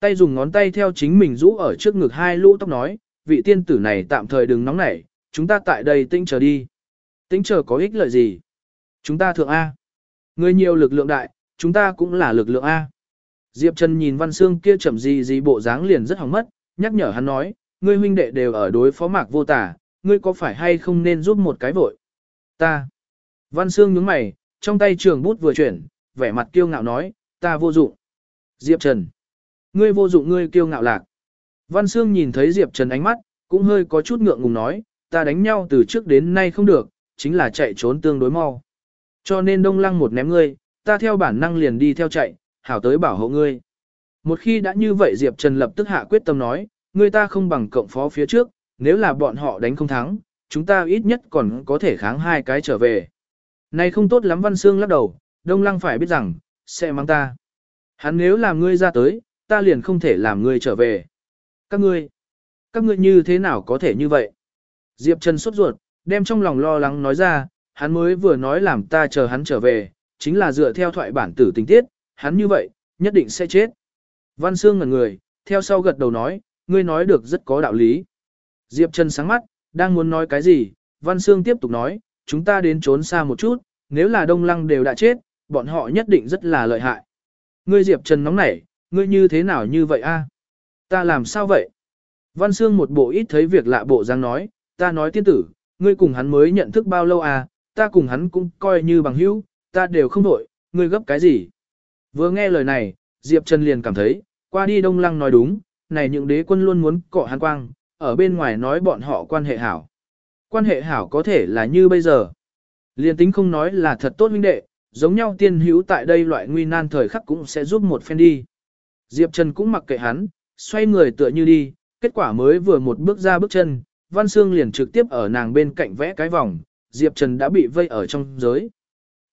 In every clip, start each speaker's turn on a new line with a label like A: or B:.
A: Tay dùng ngón tay theo chính mình rũ ở trước ngực hai lũ tóc nói, vị tiên tử này tạm thời đừng nóng nảy, chúng ta tại đây tinh chờ đi. Tinh chờ có ích lợi gì? Chúng ta thượng A. Người nhiều lực lượng đại, chúng ta cũng là lực lượng A. Diệp Trần nhìn Văn Sương kia chậm gì gì bộ dáng liền rất hỏng mất, nhắc nhở hắn nói, ngươi huynh đệ đều ở đối phó mạc vô tả, ngươi có phải hay không nên giúp một cái vội? Ta. Văn Sương nhướng mày, trong tay trường bút vừa chuyển, vẻ mặt kiêu ngạo nói, ta vô dụng. Diệp Trần. Ngươi vô dụng ngươi kiêu ngạo lạc. Văn Sương nhìn thấy Diệp Trần ánh mắt, cũng hơi có chút ngượng ngùng nói, ta đánh nhau từ trước đến nay không được, chính là chạy trốn tương đối mau. Cho nên đông lăng một ném ngươi, ta theo bản năng liền đi theo chạy, hảo tới bảo hộ ngươi. Một khi đã như vậy Diệp Trần lập tức hạ quyết tâm nói, ngươi ta không bằng cộng phó phía trước, nếu là bọn họ đánh không thắng, chúng ta ít nhất còn có thể kháng hai cái trở về. Này không tốt lắm Văn Sương lắc đầu, Đông Lăng phải biết rằng, sẽ mang ta. Hắn nếu làm ngươi ra tới, ta liền không thể làm ngươi trở về. Các ngươi, các ngươi như thế nào có thể như vậy? Diệp Trần sốt ruột, đem trong lòng lo lắng nói ra, hắn mới vừa nói làm ta chờ hắn trở về, chính là dựa theo thoại bản tử tình tiết, hắn như vậy, nhất định sẽ chết. Văn Sương ngẩn người, theo sau gật đầu nói, ngươi nói được rất có đạo lý. Diệp Trần sáng mắt, đang muốn nói cái gì, Văn Sương tiếp tục nói, chúng ta đến trốn xa một chút, nếu là Đông Lăng đều đã chết, bọn họ nhất định rất là lợi hại. Ngươi Diệp Trần nóng nảy, ngươi như thế nào như vậy a? Ta làm sao vậy? Văn Sương một bộ ít thấy việc lạ bộ dáng nói, ta nói tiên tử, ngươi cùng hắn mới nhận thức bao lâu à, ta cùng hắn cũng coi như bằng hữu, ta đều không đổi, ngươi gấp cái gì? Vừa nghe lời này, Diệp Trần liền cảm thấy, qua đi Đông Lăng nói đúng, này những đế quân luôn muốn cọ hắn quang, ở bên ngoài nói bọn họ quan hệ hảo. Quan hệ hảo có thể là như bây giờ. Liên tính không nói là thật tốt huynh đệ, giống nhau tiên hữu tại đây loại nguy nan thời khắc cũng sẽ giúp một phen đi. Diệp Trần cũng mặc kệ hắn, xoay người tựa như đi, kết quả mới vừa một bước ra bước chân, Văn Sương liền trực tiếp ở nàng bên cạnh vẽ cái vòng, Diệp Trần đã bị vây ở trong giới.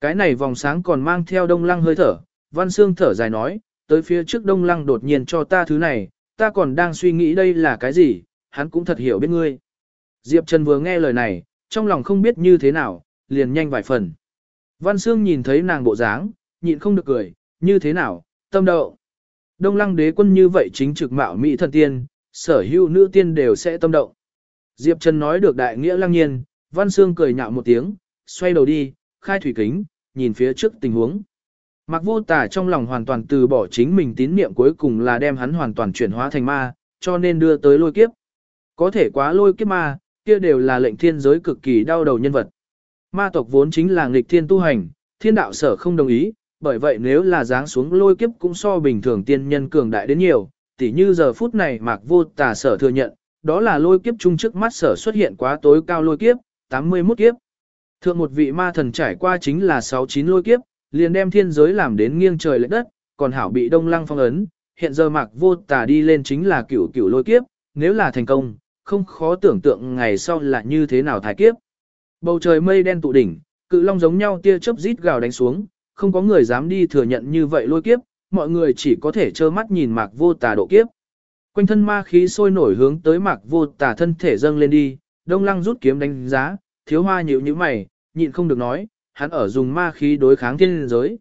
A: Cái này vòng sáng còn mang theo đông lăng hơi thở, Văn Sương thở dài nói, tới phía trước đông lăng đột nhiên cho ta thứ này, ta còn đang suy nghĩ đây là cái gì, hắn cũng thật hiểu biết ngươi. Diệp Trần vừa nghe lời này, trong lòng không biết như thế nào, liền nhanh vài phần. Văn Sương nhìn thấy nàng bộ dáng, nhịn không được cười, như thế nào, tâm đậu. Đông lăng đế quân như vậy chính trực mạo mỹ thần tiên, sở hữu nữ tiên đều sẽ tâm động. Diệp Trần nói được đại nghĩa lăng nhiên, Văn Sương cười nhạo một tiếng, xoay đầu đi, khai thủy kính, nhìn phía trước tình huống. Mặc vô tả trong lòng hoàn toàn từ bỏ chính mình tín niệm cuối cùng là đem hắn hoàn toàn chuyển hóa thành ma, cho nên đưa tới lôi kiếp. Có thể quá lôi kiếp ma, kia đều là lệnh thiên giới cực kỳ đau đầu nhân vật. Ma tộc vốn chính là nghịch thiên tu hành, thiên đạo sở không đồng ý, bởi vậy nếu là dáng xuống lôi kiếp cũng so bình thường tiên nhân cường đại đến nhiều, tỉ như giờ phút này mạc vô tà sở thừa nhận, đó là lôi kiếp chung trước mắt sở xuất hiện quá tối cao lôi kiếp, 81 kiếp. Thượng một vị ma thần trải qua chính là 69 lôi kiếp, liền đem thiên giới làm đến nghiêng trời lệch đất, còn hảo bị đông lăng phong ấn, hiện giờ mạc vô tà đi lên chính là cửu cửu lôi kiếp, nếu là thành công, không khó tưởng tượng ngày sau là như thế nào thái kiếp. Bầu trời mây đen tụ đỉnh, cự long giống nhau tia chớp rít gào đánh xuống, không có người dám đi thừa nhận như vậy lôi kiếp, mọi người chỉ có thể trơ mắt nhìn mạc vô tà độ kiếp. Quanh thân ma khí sôi nổi hướng tới mạc vô tà thân thể dâng lên đi, đông lăng rút kiếm đánh giá, thiếu hoa nhíu như mày, nhịn không được nói, hắn ở dùng ma khí đối kháng thiên giới.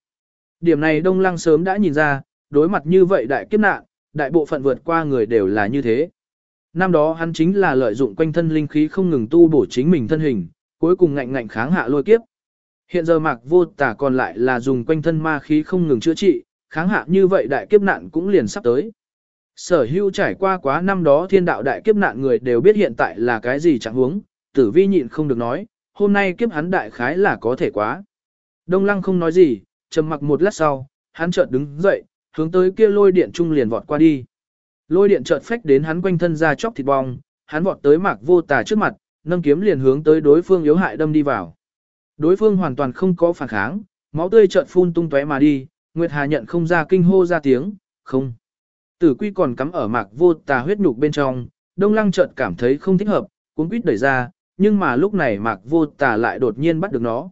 A: Điểm này đông lăng sớm đã nhìn ra, đối mặt như vậy đại kiếp nạn, đại bộ phận vượt qua người đều là như thế. Năm đó hắn chính là lợi dụng quanh thân linh khí không ngừng tu bổ chính mình thân hình, cuối cùng ngạnh ngạnh kháng hạ lôi kiếp. Hiện giờ mạc vô tả còn lại là dùng quanh thân ma khí không ngừng chữa trị, kháng hạ như vậy đại kiếp nạn cũng liền sắp tới. Sở hưu trải qua quá năm đó thiên đạo đại kiếp nạn người đều biết hiện tại là cái gì chẳng huống, tử vi nhịn không được nói, hôm nay kiếp hắn đại khái là có thể quá. Đông lăng không nói gì, trầm mặc một lát sau, hắn chợt đứng dậy, hướng tới kia lôi điện trung liền vọt qua đi. Lôi điện chợt phách đến hắn quanh thân ra chóc thịt bong, hắn vọt tới mạc vô tà trước mặt, nâng kiếm liền hướng tới đối phương yếu hại đâm đi vào. Đối phương hoàn toàn không có phản kháng, máu tươi chợt phun tung tóe mà đi, Nguyệt Hà nhận không ra kinh hô ra tiếng, không. Tử quy còn cắm ở mạc vô tà huyết nhục bên trong, đông lăng chợt cảm thấy không thích hợp, cuốn quýt đẩy ra, nhưng mà lúc này mạc vô tà lại đột nhiên bắt được nó.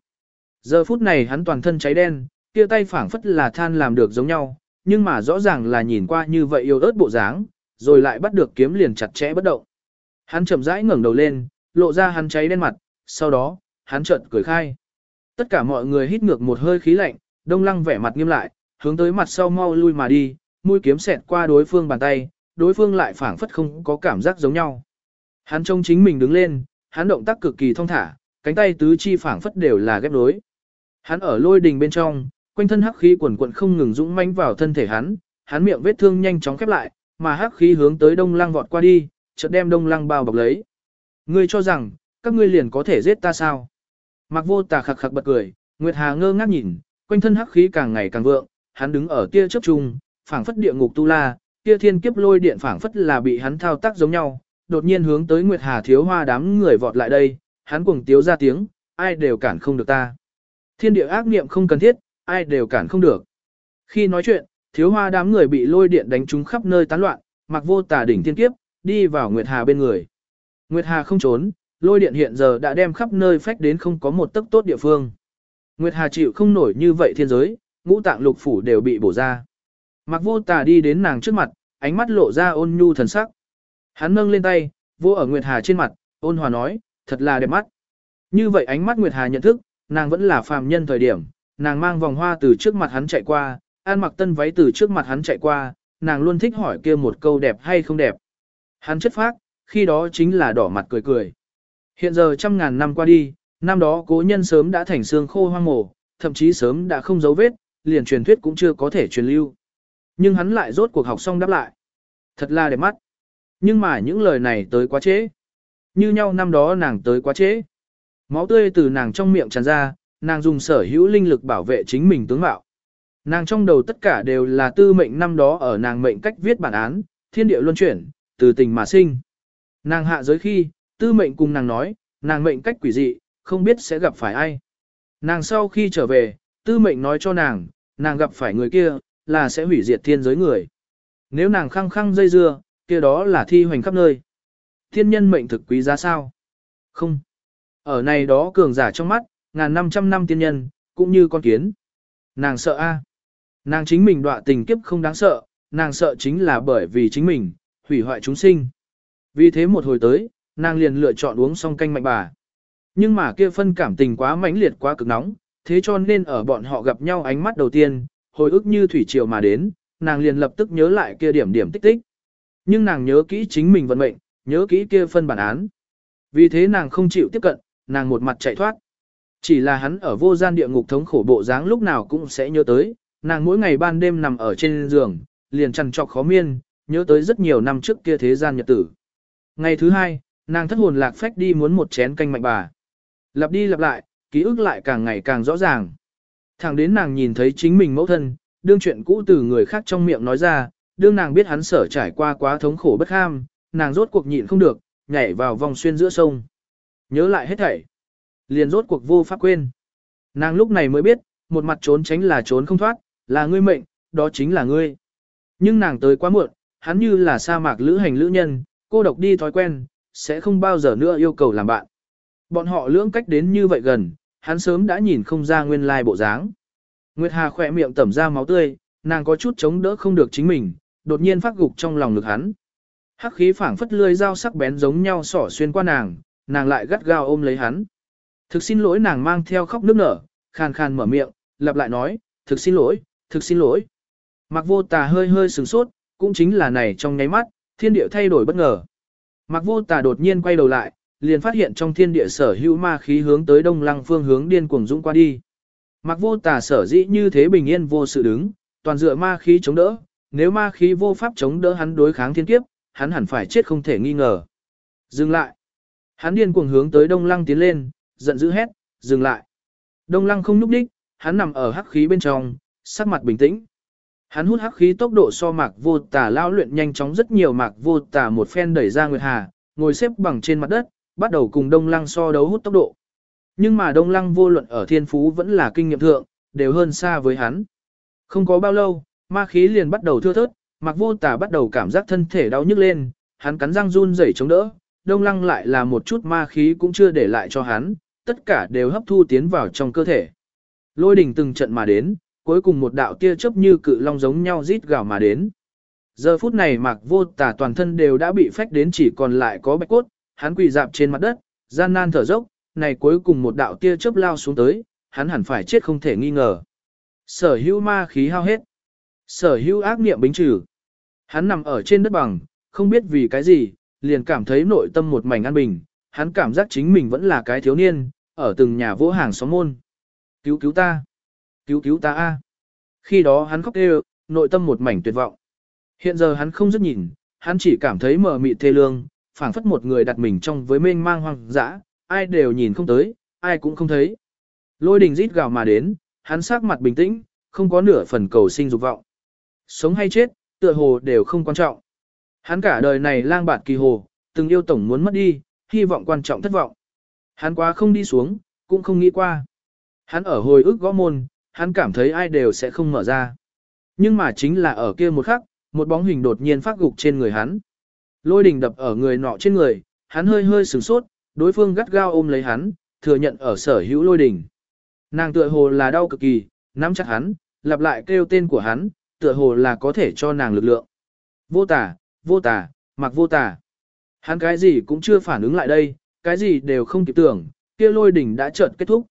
A: Giờ phút này hắn toàn thân cháy đen, kia tay phảng phất là than làm được giống nhau, nhưng mà rõ ràng là nhìn qua như vậy yêu ớt bộ dáng, rồi lại bắt được kiếm liền chặt chẽ bất động. Hắn chậm rãi ngẩng đầu lên, lộ ra hắn cháy đen mặt, sau đó, hắn chợt cười khai. Tất cả mọi người hít ngược một hơi khí lạnh, đông lăng vẻ mặt nghiêm lại, hướng tới mặt sau mau lui mà đi, mũi kiếm xẹt qua đối phương bàn tay, đối phương lại phảng phất không có cảm giác giống nhau. Hắn trông chính mình đứng lên, hắn động tác cực kỳ thong thả, cánh tay tứ chi phảng phất đều là ghép nối. Hắn ở lôi đình bên trong, quanh thân hắc khí quần quận không ngừng dũng manh vào thân thể hắn, hắn miệng vết thương nhanh chóng khép lại, mà hắc khí hướng tới đông lăng vọt qua đi, chợt đem đông lăng bao bọc lấy. Ngươi cho rằng, các ngươi liền có thể giết ta sao? Mặc vô tà khặc khặc bật cười, Nguyệt Hà ngơ ngác nhìn, quanh thân hắc khí càng ngày càng vượng, hắn đứng ở tia chớp trung, phảng phất địa ngục tu la, tia thiên kiếp lôi điện phảng phất là bị hắn thao tác giống nhau, đột nhiên hướng tới Nguyệt Hà thiếu hoa đám người vọt lại đây, hắn cuồng tiếu ra tiếng, ai đều cản không được ta. Thiên địa ác niệm không cần thiết, ai đều cản không được. Khi nói chuyện, thiếu hoa đám người bị lôi điện đánh trúng khắp nơi tán loạn, mặc vô tà đỉnh thiên kiếp, đi vào Nguyệt Hà bên người. Nguyệt Hà không trốn, lôi điện hiện giờ đã đem khắp nơi phách đến không có một tấc tốt địa phương. Nguyệt Hà chịu không nổi như vậy thiên giới, ngũ tạng lục phủ đều bị bổ ra. Mặc vô tà đi đến nàng trước mặt, ánh mắt lộ ra ôn nhu thần sắc. Hắn nâng lên tay, vô ở Nguyệt Hà trên mặt, ôn hòa nói, thật là đẹp mắt. Như vậy ánh mắt Nguyệt Hà nhận thức, nàng vẫn là phàm nhân thời điểm, nàng mang vòng hoa từ trước mặt hắn chạy qua, an mặc tân váy từ trước mặt hắn chạy qua, nàng luôn thích hỏi kia một câu đẹp hay không đẹp. Hắn chất phác, khi đó chính là đỏ mặt cười cười. Hiện giờ trăm ngàn năm qua đi, năm đó cố nhân sớm đã thành xương khô hoang mổ, thậm chí sớm đã không dấu vết, liền truyền thuyết cũng chưa có thể truyền lưu. Nhưng hắn lại rốt cuộc học xong đáp lại. Thật là đẹp mắt. Nhưng mà những lời này tới quá trễ. Như nhau năm đó nàng tới quá trễ. Máu tươi từ nàng trong miệng tràn ra, nàng dùng sở hữu linh lực bảo vệ chính mình tướng mạo. Nàng trong đầu tất cả đều là tư mệnh năm đó ở nàng mệnh cách viết bản án, thiên địa luân chuyển, từ tình mà sinh. Nàng hạ giới khi, tư mệnh cùng nàng nói, nàng mệnh cách quỷ dị, không biết sẽ gặp phải ai. Nàng sau khi trở về, tư mệnh nói cho nàng, nàng gặp phải người kia, là sẽ hủy diệt thiên giới người. Nếu nàng khăng khăng dây dưa, kia đó là thi hoành khắp nơi. Thiên nhân mệnh thực quý giá sao? Không. Ở này đó cường giả trong mắt, ngàn năm trăm năm tiên nhân, cũng như con kiến. Nàng sợ a, Nàng chính mình đọa tình kiếp không đáng sợ, nàng sợ chính là bởi vì chính mình, hủy hoại chúng sinh. Vì thế một hồi tới, nàng liền lựa chọn uống xong canh mạnh bà. Nhưng mà kia phân cảm tình quá mãnh liệt quá cực nóng, thế cho nên ở bọn họ gặp nhau ánh mắt đầu tiên, hồi ức như thủy triều mà đến, nàng liền lập tức nhớ lại kia điểm điểm tích tích. Nhưng nàng nhớ kỹ chính mình vận mệnh, nhớ kỹ kia phân bản án. Vì thế nàng không chịu tiếp cận, nàng một mặt chạy thoát. Chỉ là hắn ở vô gian địa ngục thống khổ bộ dáng lúc nào cũng sẽ nhớ tới, nàng mỗi ngày ban đêm nằm ở trên giường, liền chằn trọc khó miên, nhớ tới rất nhiều năm trước kia thế gian nhật tử. Ngày thứ hai, nàng thất hồn lạc phách đi muốn một chén canh mạnh bà. Lặp đi lặp lại, ký ức lại càng ngày càng rõ ràng. Thẳng đến nàng nhìn thấy chính mình mẫu thân, đương chuyện cũ từ người khác trong miệng nói ra, đương nàng biết hắn sở trải qua quá thống khổ bất ham, nàng rốt cuộc nhịn không được, nhảy vào vòng xuyên giữa sông. Nhớ lại hết thảy. Liền rốt cuộc vô pháp quên. Nàng lúc này mới biết, một mặt trốn tránh là trốn không thoát, là ngươi mệnh, đó chính là ngươi. Nhưng nàng tới quá muộn, hắn như là sa mạc lữ hành lữ nhân, cô độc đi thói quen, sẽ không bao giờ nữa yêu cầu làm bạn. Bọn họ lưỡng cách đến như vậy gần, hắn sớm đã nhìn không ra nguyên lai bộ dáng. Nguyệt Hà khỏe miệng tẩm ra máu tươi, nàng có chút chống đỡ không được chính mình, đột nhiên phát gục trong lòng ngực hắn. Hắc khí phảng phất lươi dao sắc bén giống nhau sỏ xuyên qua nàng, nàng lại gắt gao ôm lấy hắn. Thực xin lỗi nàng mang theo khóc nước nở, khàn khàn mở miệng, lặp lại nói, thực xin lỗi, thực xin lỗi. Mặc vô tà hơi hơi sừng sốt, cũng chính là này trong nháy mắt, thiên địa thay đổi bất ngờ. Mặc vô tà đột nhiên quay đầu lại, liền phát hiện trong thiên địa sở hữu ma khí hướng tới đông lăng phương hướng điên cuồng dũng qua đi. Mặc vô tà sở dĩ như thế bình yên vô sự đứng, toàn dựa ma khí chống đỡ, nếu ma khí vô pháp chống đỡ hắn đối kháng thiên kiếp, hắn hẳn phải chết không thể nghi ngờ. Dừng lại. Hắn điên cuồng hướng tới đông lăng tiến lên, giận dữ hét, dừng lại. Đông lăng không núp đích, hắn nằm ở hắc khí bên trong, sắc mặt bình tĩnh. Hắn hút hắc khí tốc độ so mạc vô tà lao luyện nhanh chóng rất nhiều mạc vô tà một phen đẩy ra Nguyệt Hà, ngồi xếp bằng trên mặt đất, bắt đầu cùng đông lăng so đấu hút tốc độ. Nhưng mà đông lăng vô luận ở thiên phú vẫn là kinh nghiệm thượng, đều hơn xa với hắn. Không có bao lâu, ma khí liền bắt đầu thưa thớt, mạc vô tà bắt đầu cảm giác thân thể đau nhức lên, hắn cắn răng run rẩy chống đỡ, đông lăng lại là một chút ma khí cũng chưa để lại cho hắn, tất cả đều hấp thu tiến vào trong cơ thể. Lôi đỉnh từng trận mà đến, cuối cùng một đạo tia chớp như cự long giống nhau rít gào mà đến. Giờ phút này mạc vô tà toàn thân đều đã bị phách đến chỉ còn lại có bạch cốt, hắn quỳ dạp trên mặt đất, gian nan thở dốc, này cuối cùng một đạo tia chớp lao xuống tới, hắn hẳn phải chết không thể nghi ngờ. Sở hữu ma khí hao hết. Sở hữu ác niệm bính trừ. Hắn nằm ở trên đất bằng, không biết vì cái gì, liền cảm thấy nội tâm một mảnh an bình, hắn cảm giác chính mình vẫn là cái thiếu niên, ở từng nhà vỗ hàng xóm môn. Cứu cứu ta! Cứu cứu ta a! Khi đó hắn khóc kêu, nội tâm một mảnh tuyệt vọng. Hiện giờ hắn không dứt nhìn, hắn chỉ cảm thấy mờ mịt thê lương, phảng phất một người đặt mình trong với mênh mang hoang dã, ai đều nhìn không tới, ai cũng không thấy. Lôi đình rít gào mà đến, hắn sắc mặt bình tĩnh, không có nửa phần cầu sinh dục vọng. Sống hay chết, tựa hồ đều không quan trọng. Hắn cả đời này lang bạt kỳ hồ, từng yêu tổng muốn mất đi, hy vọng quan trọng thất vọng. Hắn quá không đi xuống, cũng không nghĩ qua. Hắn ở hồi ức gõ môn, hắn cảm thấy ai đều sẽ không mở ra. Nhưng mà chính là ở kia một khắc, một bóng hình đột nhiên phát gục trên người hắn. Lôi đình đập ở người nọ trên người, hắn hơi hơi sửng sốt, đối phương gắt gao ôm lấy hắn, thừa nhận ở sở hữu lôi đình. Nàng tựa hồ là đau cực kỳ, nắm chặt hắn, lặp lại kêu tên của hắn, tựa hồ là có thể cho nàng lực lượng. Vô tả, vô tả, mặc vô tả. Hắn cái gì cũng chưa phản ứng lại đây, cái gì đều không kịp tưởng, kia lôi đỉnh đã chợt kết thúc.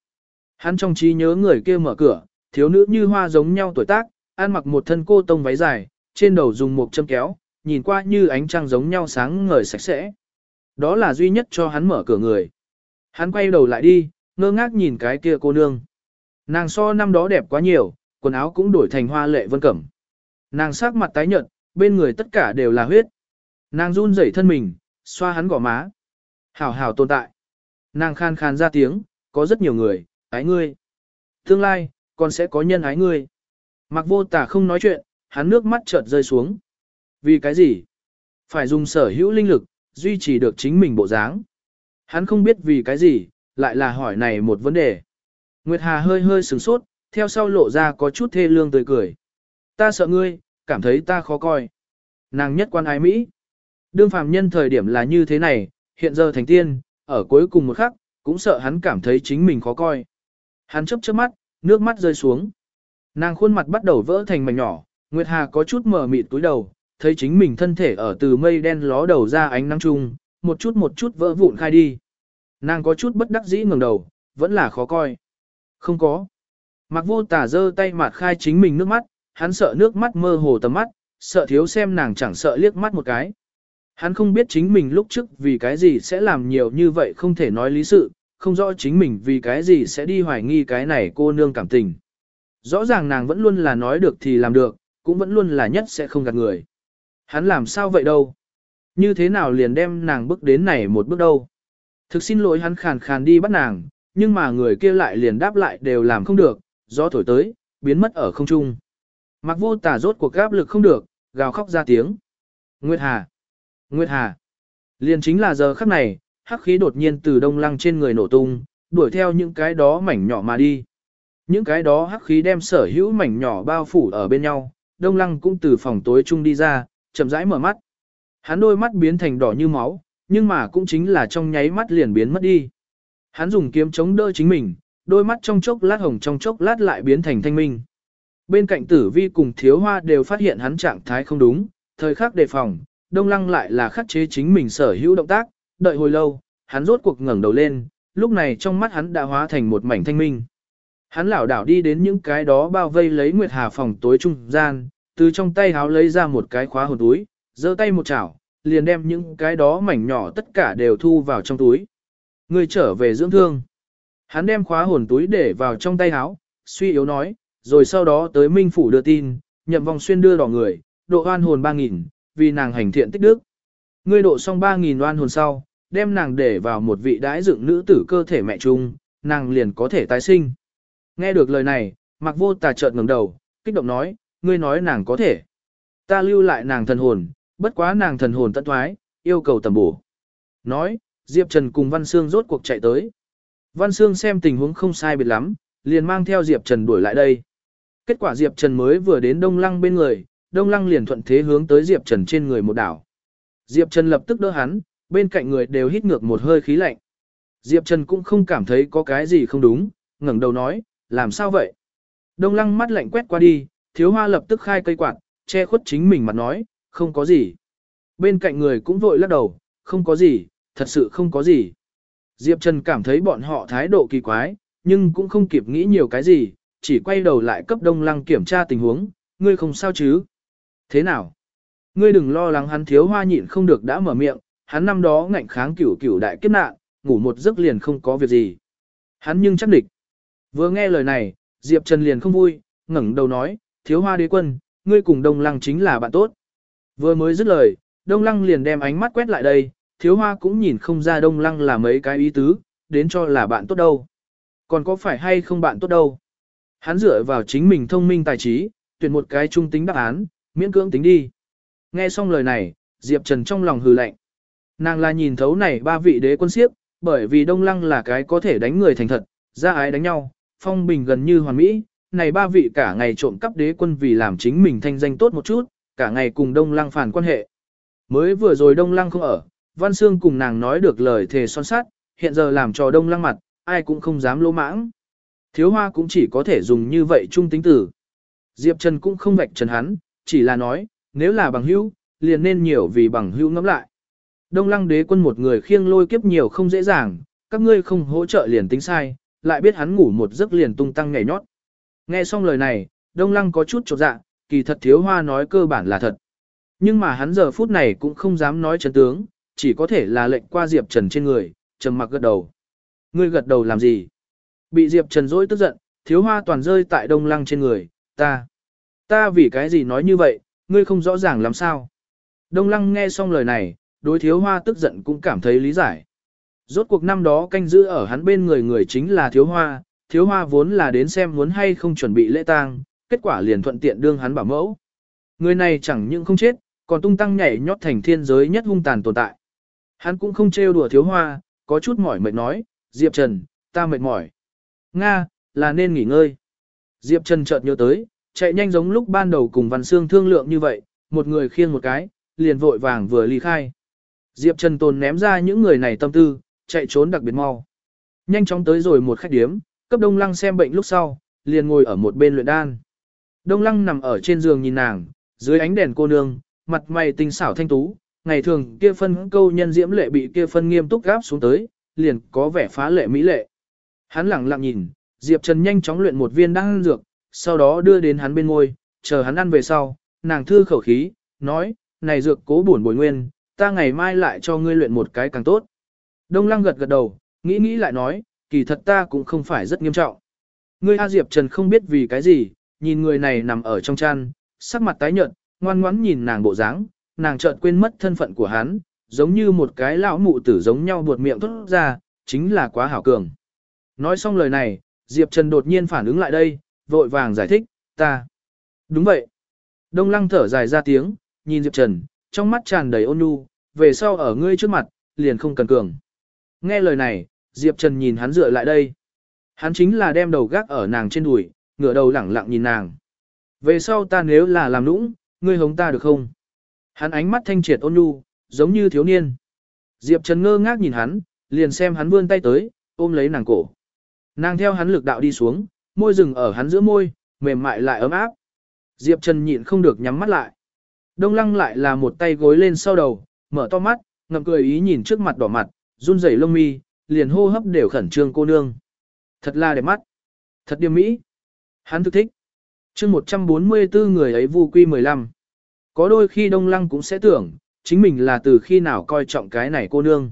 A: Hắn trong trí nhớ người kia mở cửa, thiếu nữ như hoa giống nhau tuổi tác, ăn mặc một thân cô tông váy dài, trên đầu dùng một châm kéo, nhìn qua như ánh trăng giống nhau sáng ngời sạch sẽ. Đó là duy nhất cho hắn mở cửa người. Hắn quay đầu lại đi, ngơ ngác nhìn cái kia cô nương. Nàng so năm đó đẹp quá nhiều, quần áo cũng đổi thành hoa lệ vân cẩm. Nàng sắc mặt tái nhợt, bên người tất cả đều là huyết. Nàng run rẩy thân mình, xoa hắn gò má. Hảo hảo tồn tại. Nàng khan khan ra tiếng, có rất nhiều người, ái ngươi. Tương lai, còn sẽ có nhân ái ngươi. Mặc vô tả không nói chuyện, hắn nước mắt chợt rơi xuống. Vì cái gì? Phải dùng sở hữu linh lực, duy trì được chính mình bộ dáng. Hắn không biết vì cái gì, lại là hỏi này một vấn đề. Nguyệt Hà hơi hơi sửng sốt, theo sau lộ ra có chút thê lương tươi cười. Ta sợ ngươi, cảm thấy ta khó coi. Nàng nhất quan ái Mỹ. Đương phàm nhân thời điểm là như thế này, hiện giờ thành tiên, ở cuối cùng một khắc, cũng sợ hắn cảm thấy chính mình khó coi. Hắn chấp chớp mắt, nước mắt rơi xuống. Nàng khuôn mặt bắt đầu vỡ thành mảnh nhỏ, Nguyệt Hà có chút mở mịt túi đầu, thấy chính mình thân thể ở từ mây đen ló đầu ra ánh nắng chung, một chút một chút vỡ vụn khai đi. Nàng có chút bất đắc dĩ ngẩng đầu, vẫn là khó coi. Không có. Mặc vô tả giơ tay mặt khai chính mình nước mắt, hắn sợ nước mắt mơ hồ tầm mắt, sợ thiếu xem nàng chẳng sợ liếc mắt một cái. Hắn không biết chính mình lúc trước vì cái gì sẽ làm nhiều như vậy không thể nói lý sự, không rõ chính mình vì cái gì sẽ đi hoài nghi cái này cô nương cảm tình. Rõ ràng nàng vẫn luôn là nói được thì làm được, cũng vẫn luôn là nhất sẽ không gạt người. Hắn làm sao vậy đâu? Như thế nào liền đem nàng bước đến này một bước đâu? Thực xin lỗi hắn khàn khàn đi bắt nàng, nhưng mà người kia lại liền đáp lại đều làm không được, gió thổi tới, biến mất ở không trung. Mặc vô tả rốt cuộc gáp lực không được, gào khóc ra tiếng. Nguyệt Hà! Nguyệt Hà! Liền chính là giờ khắc này, hắc khí đột nhiên từ đông lăng trên người nổ tung, đuổi theo những cái đó mảnh nhỏ mà đi. Những cái đó hắc khí đem sở hữu mảnh nhỏ bao phủ ở bên nhau, đông lăng cũng từ phòng tối chung đi ra, chậm rãi mở mắt. Hắn đôi mắt biến thành đỏ như máu, nhưng mà cũng chính là trong nháy mắt liền biến mất đi. Hắn dùng kiếm chống đỡ chính mình, đôi mắt trong chốc lát hồng trong chốc lát lại biến thành thanh minh. Bên cạnh tử vi cùng thiếu hoa đều phát hiện hắn trạng thái không đúng, thời khắc đề phòng, đông lăng lại là khắc chế chính mình sở hữu động tác, đợi hồi lâu, hắn rốt cuộc ngẩng đầu lên, lúc này trong mắt hắn đã hóa thành một mảnh thanh minh. Hắn lảo đảo đi đến những cái đó bao vây lấy Nguyệt Hà phòng tối trung gian, từ trong tay háo lấy ra một cái khóa hồn túi, giơ tay một chảo, liền đem những cái đó mảnh nhỏ tất cả đều thu vào trong túi. Người trở về dưỡng thương. Hắn đem khóa hồn túi để vào trong tay háo, suy yếu nói, rồi sau đó tới Minh Phủ đưa tin, nhậm vòng xuyên đưa đỏ người, độ oan hồn 3.000, vì nàng hành thiện tích đức. Ngươi độ xong 3.000 oan hồn sau, đem nàng để vào một vị đãi dựng nữ tử cơ thể mẹ chung, nàng liền có thể tái sinh. Nghe được lời này, mặc vô tà chợt ngẩng đầu, kích động nói, ngươi nói nàng có thể. Ta lưu lại nàng thần hồn, bất quá nàng thần hồn tận thoái, yêu cầu tầm bổ. Nói, Diệp Trần cùng Văn Sương rốt cuộc chạy tới. Văn Sương xem tình huống không sai biệt lắm, liền mang theo Diệp Trần đuổi lại đây. Kết quả Diệp Trần mới vừa đến Đông Lăng bên người, Đông Lăng liền thuận thế hướng tới Diệp Trần trên người một đảo. Diệp Trần lập tức đỡ hắn, bên cạnh người đều hít ngược một hơi khí lạnh. Diệp Trần cũng không cảm thấy có cái gì không đúng, ngẩng đầu nói, làm sao vậy? Đông Lăng mắt lạnh quét qua đi, thiếu hoa lập tức khai cây quạt, che khuất chính mình mặt nói, không có gì. Bên cạnh người cũng vội lắc đầu, không có gì, thật sự không có gì. Diệp Trần cảm thấy bọn họ thái độ kỳ quái, nhưng cũng không kịp nghĩ nhiều cái gì, chỉ quay đầu lại cấp đông lăng kiểm tra tình huống, ngươi không sao chứ? Thế nào? Ngươi đừng lo lắng hắn thiếu hoa nhịn không được đã mở miệng, hắn năm đó ngạnh kháng cửu cửu đại kiếp nạn, ngủ một giấc liền không có việc gì. Hắn nhưng chắc địch. Vừa nghe lời này, Diệp Trần liền không vui, ngẩng đầu nói, thiếu hoa đế quân, ngươi cùng Đông Lăng chính là bạn tốt. Vừa mới dứt lời, Đông Lăng liền đem ánh mắt quét lại đây, thiếu hoa cũng nhìn không ra Đông Lăng là mấy cái ý tứ, đến cho là bạn tốt đâu. Còn có phải hay không bạn tốt đâu. Hắn dựa vào chính mình thông minh tài trí, tuyển một cái trung tính đáp án, miễn cưỡng tính đi. Nghe xong lời này, Diệp Trần trong lòng hừ lạnh. Nàng là nhìn thấu này ba vị đế quân siếp, bởi vì Đông Lăng là cái có thể đánh người thành thật, ra ái đánh nhau, phong bình gần như hoàn mỹ, này ba vị cả ngày trộm cắp đế quân vì làm chính mình thanh danh tốt một chút, cả ngày cùng Đông Lăng phản quan hệ. Mới vừa rồi Đông Lăng không ở, Văn Sương cùng nàng nói được lời thề son sát, hiện giờ làm cho Đông Lăng mặt, ai cũng không dám lỗ mãng. Thiếu hoa cũng chỉ có thể dùng như vậy trung tính tử. Diệp Trần cũng không vạch trần hắn, chỉ là nói, nếu là bằng hữu, liền nên nhiều vì bằng hữu ngẫm lại. Đông lăng đế quân một người khiêng lôi kiếp nhiều không dễ dàng, các ngươi không hỗ trợ liền tính sai, lại biết hắn ngủ một giấc liền tung tăng nhảy nhót. Nghe xong lời này, đông lăng có chút chột dạ, kỳ thật thiếu hoa nói cơ bản là thật. Nhưng mà hắn giờ phút này cũng không dám nói chấn tướng, chỉ có thể là lệnh qua Diệp Trần trên người, trầm mặc gật đầu. Ngươi gật đầu làm gì? Bị Diệp Trần dỗi tức giận, thiếu hoa toàn rơi tại đông lăng trên người, ta. Ta vì cái gì nói như vậy, ngươi không rõ ràng làm sao. Đông lăng nghe xong lời này, đối thiếu hoa tức giận cũng cảm thấy lý giải. Rốt cuộc năm đó canh giữ ở hắn bên người người chính là thiếu hoa, thiếu hoa vốn là đến xem muốn hay không chuẩn bị lễ tang, kết quả liền thuận tiện đương hắn bảo mẫu. Người này chẳng những không chết, còn tung tăng nhảy nhót thành thiên giới nhất hung tàn tồn tại. Hắn cũng không trêu đùa thiếu hoa, có chút mỏi mệt nói, Diệp Trần, ta mệt mỏi. Nga, là nên nghỉ ngơi. Diệp Trần chợt nhớ tới, chạy nhanh giống lúc ban đầu cùng Văn Sương thương lượng như vậy, một người khiêng một cái, liền vội vàng vừa ly khai. Diệp Trần Tồn ném ra những người này tâm tư, chạy trốn đặc biệt mau. Nhanh chóng tới rồi một khách điếm, cấp Đông Lăng xem bệnh lúc sau, liền ngồi ở một bên luyện đan. Đông Lăng nằm ở trên giường nhìn nàng, dưới ánh đèn cô nương, mặt mày tinh xảo thanh tú, ngày thường kia phân câu nhân diễm lệ bị kia phân nghiêm túc gáp xuống tới, liền có vẻ phá lệ mỹ lệ. Hắn lặng lặng nhìn, Diệp Trần nhanh chóng luyện một viên đan dược, sau đó đưa đến hắn bên môi, chờ hắn ăn về sau, nàng thư khẩu khí, nói, này dược cố bổn bồi nguyên, ta ngày mai lại cho ngươi luyện một cái càng tốt. Đông Lăng gật gật đầu, nghĩ nghĩ lại nói, kỳ thật ta cũng không phải rất nghiêm trọng. Ngươi A Diệp Trần không biết vì cái gì, nhìn người này nằm ở trong chăn, sắc mặt tái nhợt, ngoan ngoãn nhìn nàng bộ dáng, nàng chợt quên mất thân phận của hắn, giống như một cái lão mụ tử giống nhau buột miệng thốt ra, chính là quá hảo cường. Nói xong lời này, Diệp Trần đột nhiên phản ứng lại đây, vội vàng giải thích, ta. Đúng vậy. Đông lăng thở dài ra tiếng, nhìn Diệp Trần, trong mắt tràn đầy ôn nhu, về sau ở ngươi trước mặt, liền không cần cường. Nghe lời này, Diệp Trần nhìn hắn dựa lại đây. Hắn chính là đem đầu gác ở nàng trên đùi, ngửa đầu lẳng lặng nhìn nàng. Về sau ta nếu là làm nũng, ngươi hống ta được không? Hắn ánh mắt thanh triệt ôn nhu, giống như thiếu niên. Diệp Trần ngơ ngác nhìn hắn, liền xem hắn vươn tay tới, ôm lấy nàng cổ. Nàng theo hắn lực đạo đi xuống, môi rừng ở hắn giữa môi, mềm mại lại ấm áp. Diệp Trần nhịn không được nhắm mắt lại. Đông lăng lại là một tay gối lên sau đầu, mở to mắt, ngậm cười ý nhìn trước mặt đỏ mặt, run rẩy lông mi, liền hô hấp đều khẩn trương cô nương. Thật là đẹp mắt. Thật điềm mỹ. Hắn thực thích. chương 144 người ấy vu quy 15. Có đôi khi đông lăng cũng sẽ tưởng, chính mình là từ khi nào coi trọng cái này cô nương.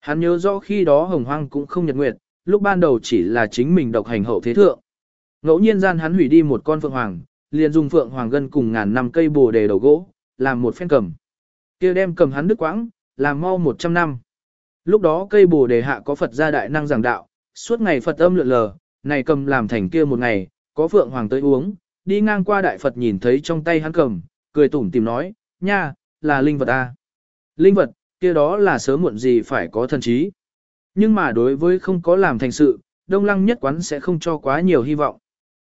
A: Hắn nhớ rõ khi đó hồng hoang cũng không nhật nguyệt, lúc ban đầu chỉ là chính mình độc hành hậu thế thượng. Ngẫu nhiên gian hắn hủy đi một con phượng hoàng, liền dùng phượng hoàng gân cùng ngàn năm cây bồ đề đầu gỗ, làm một phen cầm. kia đem cầm hắn đứt quãng, làm mau 100 năm. Lúc đó cây bồ đề hạ có Phật gia đại năng giảng đạo, suốt ngày Phật âm lượn lờ, này cầm làm thành kia một ngày, có phượng hoàng tới uống, đi ngang qua đại Phật nhìn thấy trong tay hắn cầm, cười tủm tìm nói, nha, là linh vật a. Linh vật, kia đó là sớm muộn gì phải có thần trí. Nhưng mà đối với không có làm thành sự, Đông Lăng nhất quán sẽ không cho quá nhiều hy vọng.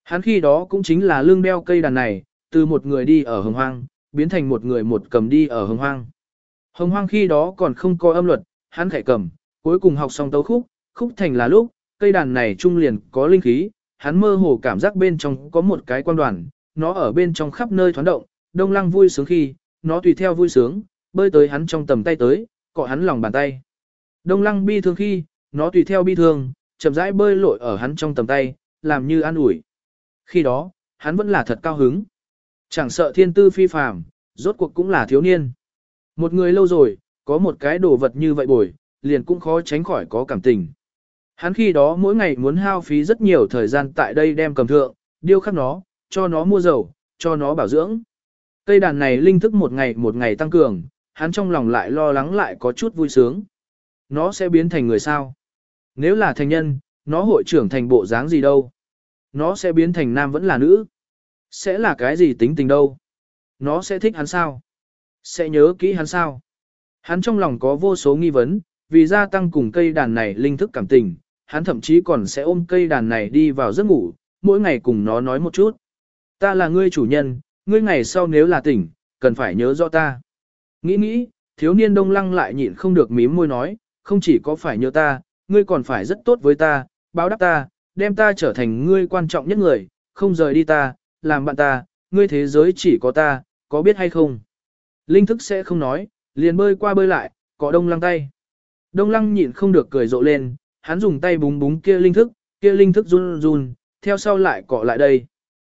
A: Hắn khi đó cũng chính là lương đeo cây đàn này, từ một người đi ở hồng hoang, biến thành một người một cầm đi ở hồng hoang. Hồng hoang khi đó còn không có âm luật, hắn khải cầm, cuối cùng học xong tấu khúc, khúc thành là lúc, cây đàn này trung liền có linh khí, hắn mơ hồ cảm giác bên trong có một cái quan đoàn, nó ở bên trong khắp nơi thoáng động, đông lăng vui sướng khi, nó tùy theo vui sướng, bơi tới hắn trong tầm tay tới, cọ hắn lòng bàn tay. Đông lăng bi thương khi, nó tùy theo bi thương, chậm rãi bơi lội ở hắn trong tầm tay, làm như an ủi. Khi đó, hắn vẫn là thật cao hứng. Chẳng sợ thiên tư phi phàm, rốt cuộc cũng là thiếu niên. Một người lâu rồi, có một cái đồ vật như vậy bồi, liền cũng khó tránh khỏi có cảm tình. Hắn khi đó mỗi ngày muốn hao phí rất nhiều thời gian tại đây đem cầm thượng, điêu khắc nó, cho nó mua dầu, cho nó bảo dưỡng. Cây đàn này linh thức một ngày một ngày tăng cường, hắn trong lòng lại lo lắng lại có chút vui sướng. Nó sẽ biến thành người sao? Nếu là thành nhân, nó hội trưởng thành bộ dáng gì đâu? Nó sẽ biến thành nam vẫn là nữ? Sẽ là cái gì tính tình đâu? Nó sẽ thích hắn sao? Sẽ nhớ kỹ hắn sao? Hắn trong lòng có vô số nghi vấn, vì gia tăng cùng cây đàn này linh thức cảm tình, hắn thậm chí còn sẽ ôm cây đàn này đi vào giấc ngủ, mỗi ngày cùng nó nói một chút. Ta là ngươi chủ nhân, ngươi ngày sau nếu là tỉnh, cần phải nhớ rõ ta. Nghĩ nghĩ, thiếu niên đông lăng lại nhịn không được mím môi nói, không chỉ có phải nhớ ta, ngươi còn phải rất tốt với ta, báo đáp ta, đem ta trở thành ngươi quan trọng nhất người, không rời đi ta, làm bạn ta, ngươi thế giới chỉ có ta, có biết hay không? Linh thức sẽ không nói, liền bơi qua bơi lại, có đông lăng tay. Đông lăng nhịn không được cười rộ lên, hắn dùng tay búng búng kia linh thức, kia linh thức run run, theo sau lại cọ lại đây.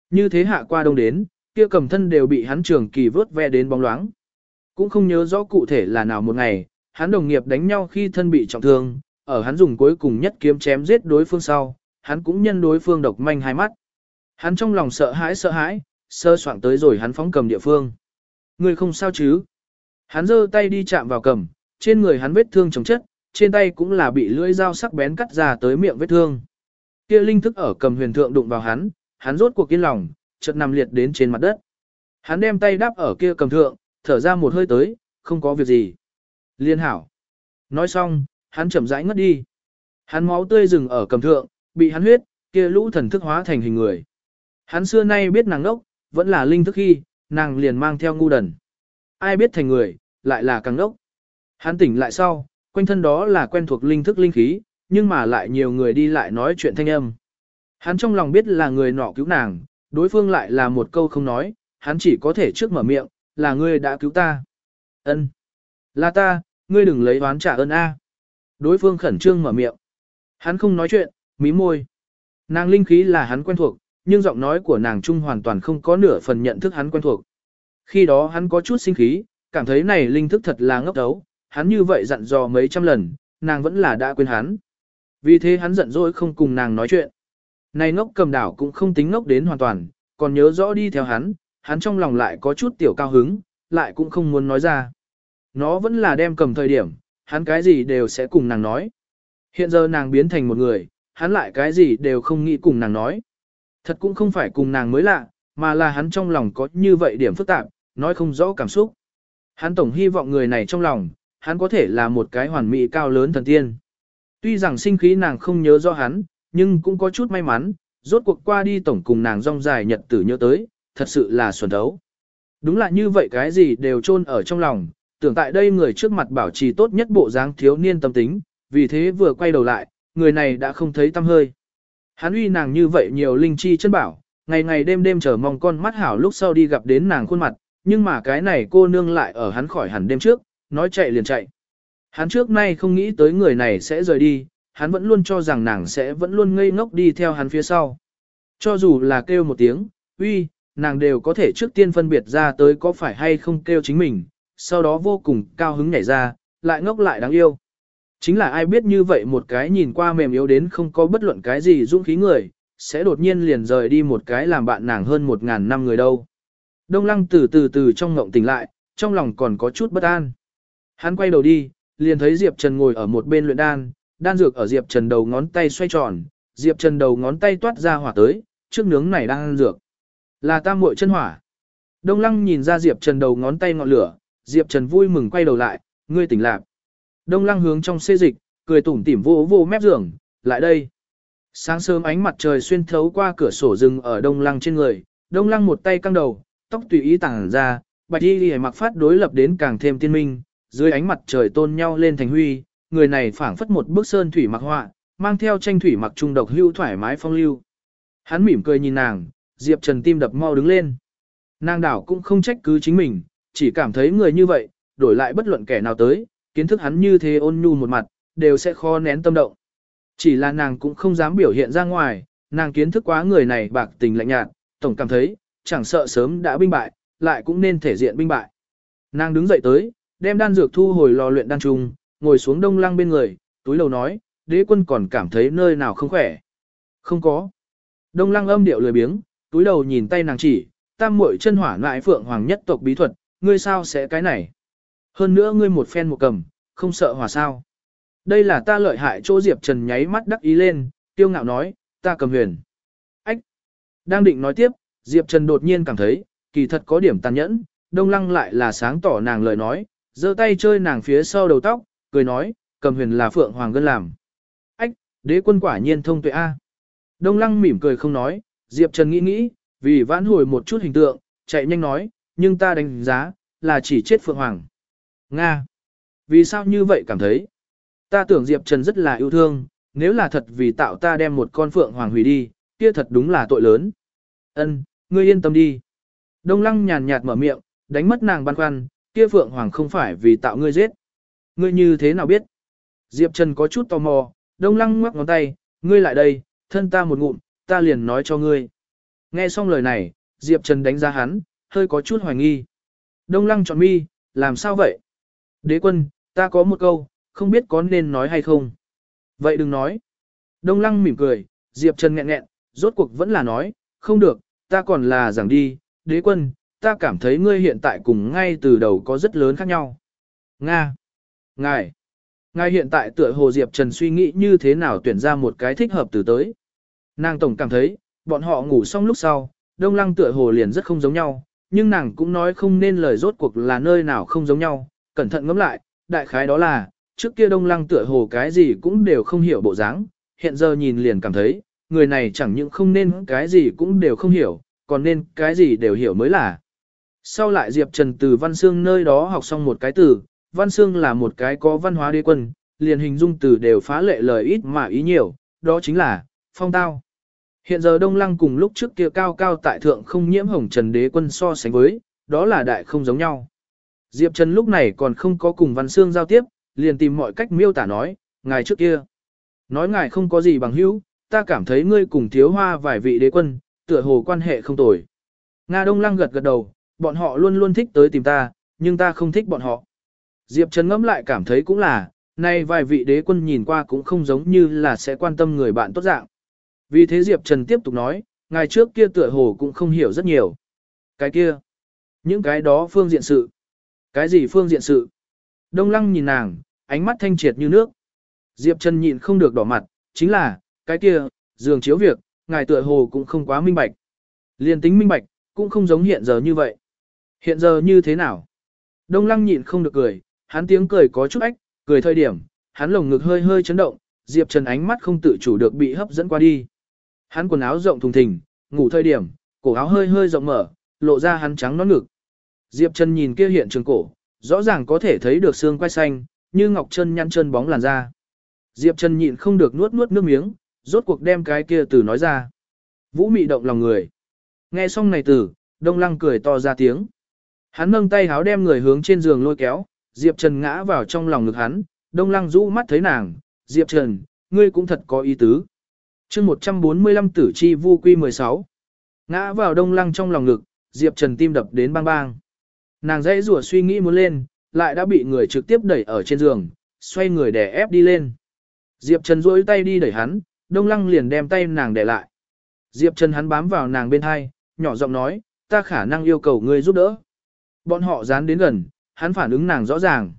A: Như thế hạ qua đông đến, kia cầm thân đều bị hắn trường kỳ vớt ve đến bóng loáng. Cũng không nhớ rõ cụ thể là nào một ngày, hắn đồng nghiệp đánh nhau khi thân bị trọng thương, ở hắn dùng cuối cùng nhất kiếm chém giết đối phương sau, hắn cũng nhân đối phương độc manh hai mắt. Hắn trong lòng sợ hãi sợ hãi, sơ soạn tới rồi hắn phóng cầm địa phương. Người không sao chứ? Hắn giơ tay đi chạm vào cầm, trên người hắn vết thương chồng chất, trên tay cũng là bị lưỡi dao sắc bén cắt ra tới miệng vết thương. Kia linh thức ở cầm huyền thượng đụng vào hắn, hắn rốt cuộc kiên lòng, chợt nằm liệt đến trên mặt đất. Hắn đem tay đáp ở kia cầm thượng, thở ra một hơi tới, không có việc gì. Liên hảo. Nói xong, hắn chậm rãi ngất đi. Hắn máu tươi dừng ở cầm thượng, bị hắn huyết, kia lũ thần thức hóa thành hình người. Hắn xưa nay biết nàng ngốc, vẫn là linh thức khi, nàng liền mang theo ngu đần. Ai biết thành người, lại là càng ngốc. Hắn tỉnh lại sau, quanh thân đó là quen thuộc linh thức linh khí, nhưng mà lại nhiều người đi lại nói chuyện thanh âm. Hắn trong lòng biết là người nọ cứu nàng, đối phương lại là một câu không nói, hắn chỉ có thể trước mở miệng, là ngươi đã cứu ta. Ân, Là ta, ngươi đừng lấy oán trả ơn A. Đối phương khẩn trương mở miệng. Hắn không nói chuyện, mí môi. Nàng linh khí là hắn quen thuộc, nhưng giọng nói của nàng trung hoàn toàn không có nửa phần nhận thức hắn quen thuộc. Khi đó hắn có chút sinh khí, cảm thấy này linh thức thật là ngốc đấu, hắn như vậy dặn dò mấy trăm lần, nàng vẫn là đã quên hắn. Vì thế hắn giận dỗi không cùng nàng nói chuyện. Này ngốc cầm đảo cũng không tính ngốc đến hoàn toàn, còn nhớ rõ đi theo hắn, hắn trong lòng lại có chút tiểu cao hứng, lại cũng không muốn nói ra. Nó vẫn là đem cầm thời điểm, hắn cái gì đều sẽ cùng nàng nói. Hiện giờ nàng biến thành một người, hắn lại cái gì đều không nghĩ cùng nàng nói. Thật cũng không phải cùng nàng mới lạ, mà là hắn trong lòng có như vậy điểm phức tạp, nói không rõ cảm xúc. Hắn tổng hy vọng người này trong lòng, hắn có thể là một cái hoàn mỹ cao lớn thần tiên. Tuy rằng sinh khí nàng không nhớ rõ hắn, nhưng cũng có chút may mắn, rốt cuộc qua đi tổng cùng nàng rong dài nhật tử nhớ tới, thật sự là xuẩn đấu. Đúng là như vậy cái gì đều chôn ở trong lòng, tưởng tại đây người trước mặt bảo trì tốt nhất bộ dáng thiếu niên tâm tính, vì thế vừa quay đầu lại, người này đã không thấy tâm hơi. Hắn uy nàng như vậy nhiều linh chi chân bảo, ngày ngày đêm đêm chờ mong con mắt hảo lúc sau đi gặp đến nàng khuôn mặt, nhưng mà cái này cô nương lại ở hắn khỏi hẳn đêm trước, nói chạy liền chạy. Hắn trước nay không nghĩ tới người này sẽ rời đi, hắn vẫn luôn cho rằng nàng sẽ vẫn luôn ngây ngốc đi theo hắn phía sau. Cho dù là kêu một tiếng, uy, nàng đều có thể trước tiên phân biệt ra tới có phải hay không kêu chính mình, sau đó vô cùng cao hứng nhảy ra, lại ngốc lại đáng yêu. Chính là ai biết như vậy một cái nhìn qua mềm yếu đến không có bất luận cái gì dũng khí người, sẽ đột nhiên liền rời đi một cái làm bạn nàng hơn một ngàn năm người đâu. Đông lăng từ từ từ trong ngộng tỉnh lại, trong lòng còn có chút bất an. Hắn quay đầu đi, liền thấy Diệp Trần ngồi ở một bên luyện đan, đan dược ở Diệp Trần đầu ngón tay xoay tròn, Diệp Trần đầu ngón tay toát ra hỏa tới, trước nướng này đang ăn dược. Là tam muội chân hỏa. Đông Lăng nhìn ra Diệp Trần đầu ngón tay ngọn lửa, Diệp Trần vui mừng quay đầu lại, ngươi tỉnh lạc. Đông Lăng hướng trong xê dịch, cười tủm tỉm vô vô mép giường, lại đây. Sáng sớm ánh mặt trời xuyên thấu qua cửa sổ rừng ở Đông Lăng trên người, Đông Lăng một tay căng đầu, tóc tùy ý tàng ra, bạch y y mặc phát đối lập đến càng thêm tiên minh, dưới ánh mặt trời tôn nhau lên thành huy, người này phảng phất một bức sơn thủy mặc họa, mang theo tranh thủy mặc trung độc hưu thoải mái phong lưu. Hắn mỉm cười nhìn nàng, Diệp Trần tim đập mau đứng lên. Nàng đảo cũng không trách cứ chính mình, chỉ cảm thấy người như vậy, đổi lại bất luận kẻ nào tới, kiến thức hắn như thế ôn nhu một mặt, đều sẽ khó nén tâm động. Chỉ là nàng cũng không dám biểu hiện ra ngoài, nàng kiến thức quá người này bạc tình lạnh nhạt, tổng cảm thấy, chẳng sợ sớm đã binh bại, lại cũng nên thể diện binh bại. Nàng đứng dậy tới, đem đan dược thu hồi lò luyện đan trùng, ngồi xuống đông lăng bên người, túi lầu nói, đế quân còn cảm thấy nơi nào không khỏe. Không có. Đông lăng âm điệu lười biếng, túi đầu nhìn tay nàng chỉ, tam muội chân hỏa lại phượng hoàng nhất tộc bí thuật, ngươi sao sẽ cái này. Hơn nữa ngươi một phen một cầm, không sợ hỏa sao. Đây là ta lợi hại chỗ Diệp Trần nháy mắt đắc ý lên, tiêu ngạo nói, ta cầm huyền. Ách! Đang định nói tiếp, Diệp Trần đột nhiên cảm thấy, kỳ thật có điểm tàn nhẫn, đông lăng lại là sáng tỏ nàng lời nói, giơ tay chơi nàng phía sau đầu tóc, cười nói, cầm huyền là phượng hoàng gân làm. Ách! Đế quân quả nhiên thông tuệ A. Đông lăng mỉm cười không nói, Diệp Trần nghĩ nghĩ, vì vãn hồi một chút hình tượng, chạy nhanh nói, nhưng ta đánh giá, là chỉ chết phượng hoàng. Nga! Vì sao như vậy cảm thấy? Ta tưởng Diệp Trần rất là yêu thương, nếu là thật vì tạo ta đem một con phượng hoàng hủy đi, kia thật đúng là tội lớn. Ân, ngươi yên tâm đi. Đông lăng nhàn nhạt mở miệng, đánh mất nàng băn khoăn, kia phượng hoàng không phải vì tạo ngươi giết. Ngươi như thế nào biết? Diệp Trần có chút tò mò, đông lăng ngoắc ngón tay, ngươi lại đây, thân ta một ngụm, ta liền nói cho ngươi. Nghe xong lời này, Diệp Trần đánh giá hắn, hơi có chút hoài nghi. Đông lăng chọn mi, làm sao vậy? Đế quân, ta có một câu, không biết có nên nói hay không. Vậy đừng nói. Đông lăng mỉm cười, Diệp Trần nghẹn nghẹn, rốt cuộc vẫn là nói, không được, ta còn là giảng đi, đế quân, ta cảm thấy ngươi hiện tại cùng ngay từ đầu có rất lớn khác nhau. Nga. Ngài. Ngài hiện tại tựa hồ Diệp Trần suy nghĩ như thế nào tuyển ra một cái thích hợp từ tới. Nàng tổng cảm thấy, bọn họ ngủ xong lúc sau, đông lăng tựa hồ liền rất không giống nhau, nhưng nàng cũng nói không nên lời rốt cuộc là nơi nào không giống nhau, cẩn thận ngẫm lại, đại khái đó là, trước kia đông lăng tựa hồ cái gì cũng đều không hiểu bộ dáng, hiện giờ nhìn liền cảm thấy, người này chẳng những không nên cái gì cũng đều không hiểu, còn nên cái gì đều hiểu mới là. Sau lại Diệp Trần từ Văn Sương nơi đó học xong một cái từ, Văn Sương là một cái có văn hóa đế quân, liền hình dung từ đều phá lệ lời ít mà ý nhiều, đó chính là, phong tao. Hiện giờ Đông Lăng cùng lúc trước kia cao cao tại thượng không nhiễm hồng trần đế quân so sánh với, đó là đại không giống nhau. Diệp Trần lúc này còn không có cùng Văn Sương giao tiếp, liền tìm mọi cách miêu tả nói, ngài trước kia. Nói ngài không có gì bằng hữu, ta cảm thấy ngươi cùng thiếu hoa vài vị đế quân, tựa hồ quan hệ không tồi. Nga Đông Lăng gật gật đầu, bọn họ luôn luôn thích tới tìm ta, nhưng ta không thích bọn họ. Diệp Trần ngẫm lại cảm thấy cũng là, nay vài vị đế quân nhìn qua cũng không giống như là sẽ quan tâm người bạn tốt dạng. Vì thế Diệp Trần tiếp tục nói, ngài trước kia tựa hồ cũng không hiểu rất nhiều. Cái kia, những cái đó phương diện sự. Cái gì phương diện sự? Đông lăng nhìn nàng, ánh mắt thanh triệt như nước. Diệp Trần nhịn không được đỏ mặt, chính là, cái kia, giường chiếu việc, ngài tựa hồ cũng không quá minh bạch. Liên tính minh bạch, cũng không giống hiện giờ như vậy. Hiện giờ như thế nào? Đông lăng nhịn không được cười, hắn tiếng cười có chút ách, cười thời điểm, hắn lồng ngực hơi hơi chấn động, Diệp Trần ánh mắt không tự chủ được bị hấp dẫn qua đi. Hắn quần áo rộng thùng thình, ngủ thời điểm, cổ áo hơi hơi rộng mở, lộ ra hắn trắng nõn ngực. Diệp Trần nhìn kia hiện trường cổ, rõ ràng có thể thấy được xương quai xanh, như ngọc chân nhăn chân bóng làn da. Diệp Trần nhịn không được nuốt nuốt nước miếng, rốt cuộc đem cái kia từ nói ra. Vũ mị động lòng người. Nghe xong này từ, Đông Lăng cười to ra tiếng. Hắn nâng tay háo đem người hướng trên giường lôi kéo, Diệp Trần ngã vào trong lòng ngực hắn, Đông Lăng rũ mắt thấy nàng, Diệp Trần, ngươi cũng thật có ý tứ. chương 145 tử chi vu quy 16. Ngã vào Đông Lăng trong lòng ngực, Diệp Trần tim đập đến bang bang. Nàng dãy rủa suy nghĩ muốn lên, lại đã bị người trực tiếp đẩy ở trên giường, xoay người để ép đi lên. Diệp Trần duỗi tay đi đẩy hắn, Đông Lăng liền đem tay nàng để lại. Diệp Trần hắn bám vào nàng bên hai, nhỏ giọng nói, ta khả năng yêu cầu ngươi giúp đỡ. Bọn họ dán đến gần, hắn phản ứng nàng rõ ràng.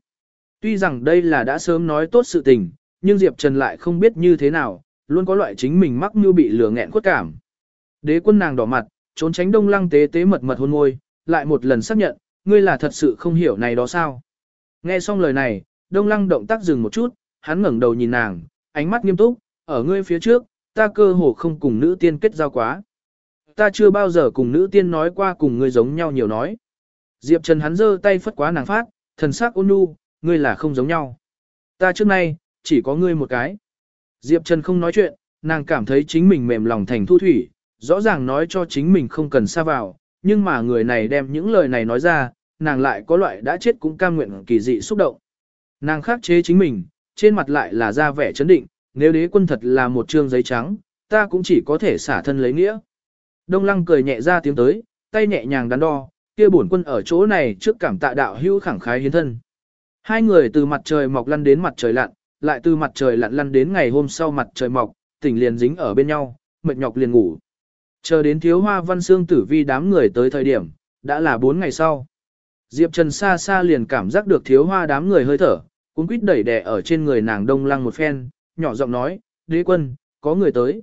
A: Tuy rằng đây là đã sớm nói tốt sự tình, nhưng Diệp Trần lại không biết như thế nào, luôn có loại chính mình mắc như bị lửa nghẹn khuất cảm. Đế quân nàng đỏ mặt, trốn tránh đông lăng tế tế mật mật hôn môi, lại một lần xác nhận, ngươi là thật sự không hiểu này đó sao. Nghe xong lời này, đông lăng động tác dừng một chút, hắn ngẩng đầu nhìn nàng, ánh mắt nghiêm túc, ở ngươi phía trước, ta cơ hồ không cùng nữ tiên kết giao quá. Ta chưa bao giờ cùng nữ tiên nói qua cùng ngươi giống nhau nhiều nói. Diệp Trần hắn giơ tay phất quá nàng phát, thần sắc ôn nhu, ngươi là không giống nhau. Ta trước nay, chỉ có ngươi một cái. Diệp Trần không nói chuyện, nàng cảm thấy chính mình mềm lòng thành thu thủy, rõ ràng nói cho chính mình không cần xa vào, nhưng mà người này đem những lời này nói ra, nàng lại có loại đã chết cũng cam nguyện kỳ dị xúc động. Nàng khắc chế chính mình, trên mặt lại là ra vẻ chấn định, nếu đế quân thật là một trương giấy trắng, ta cũng chỉ có thể xả thân lấy nghĩa. Đông lăng cười nhẹ ra tiếng tới, tay nhẹ nhàng đắn đo, kia bổn quân ở chỗ này trước cảm tạ đạo hữu khẳng khái hiến thân. Hai người từ mặt trời mọc lăn đến mặt trời lặn, lại từ mặt trời lặn lăn đến ngày hôm sau mặt trời mọc, tỉnh liền dính ở bên nhau, mệt nhọc liền ngủ. Chờ đến thiếu hoa văn xương tử vi đám người tới thời điểm, đã là bốn ngày sau. Diệp Trần xa xa liền cảm giác được thiếu hoa đám người hơi thở, cũng quýt đẩy đè ở trên người nàng đông lăng một phen, nhỏ giọng nói, đế quân, có người tới.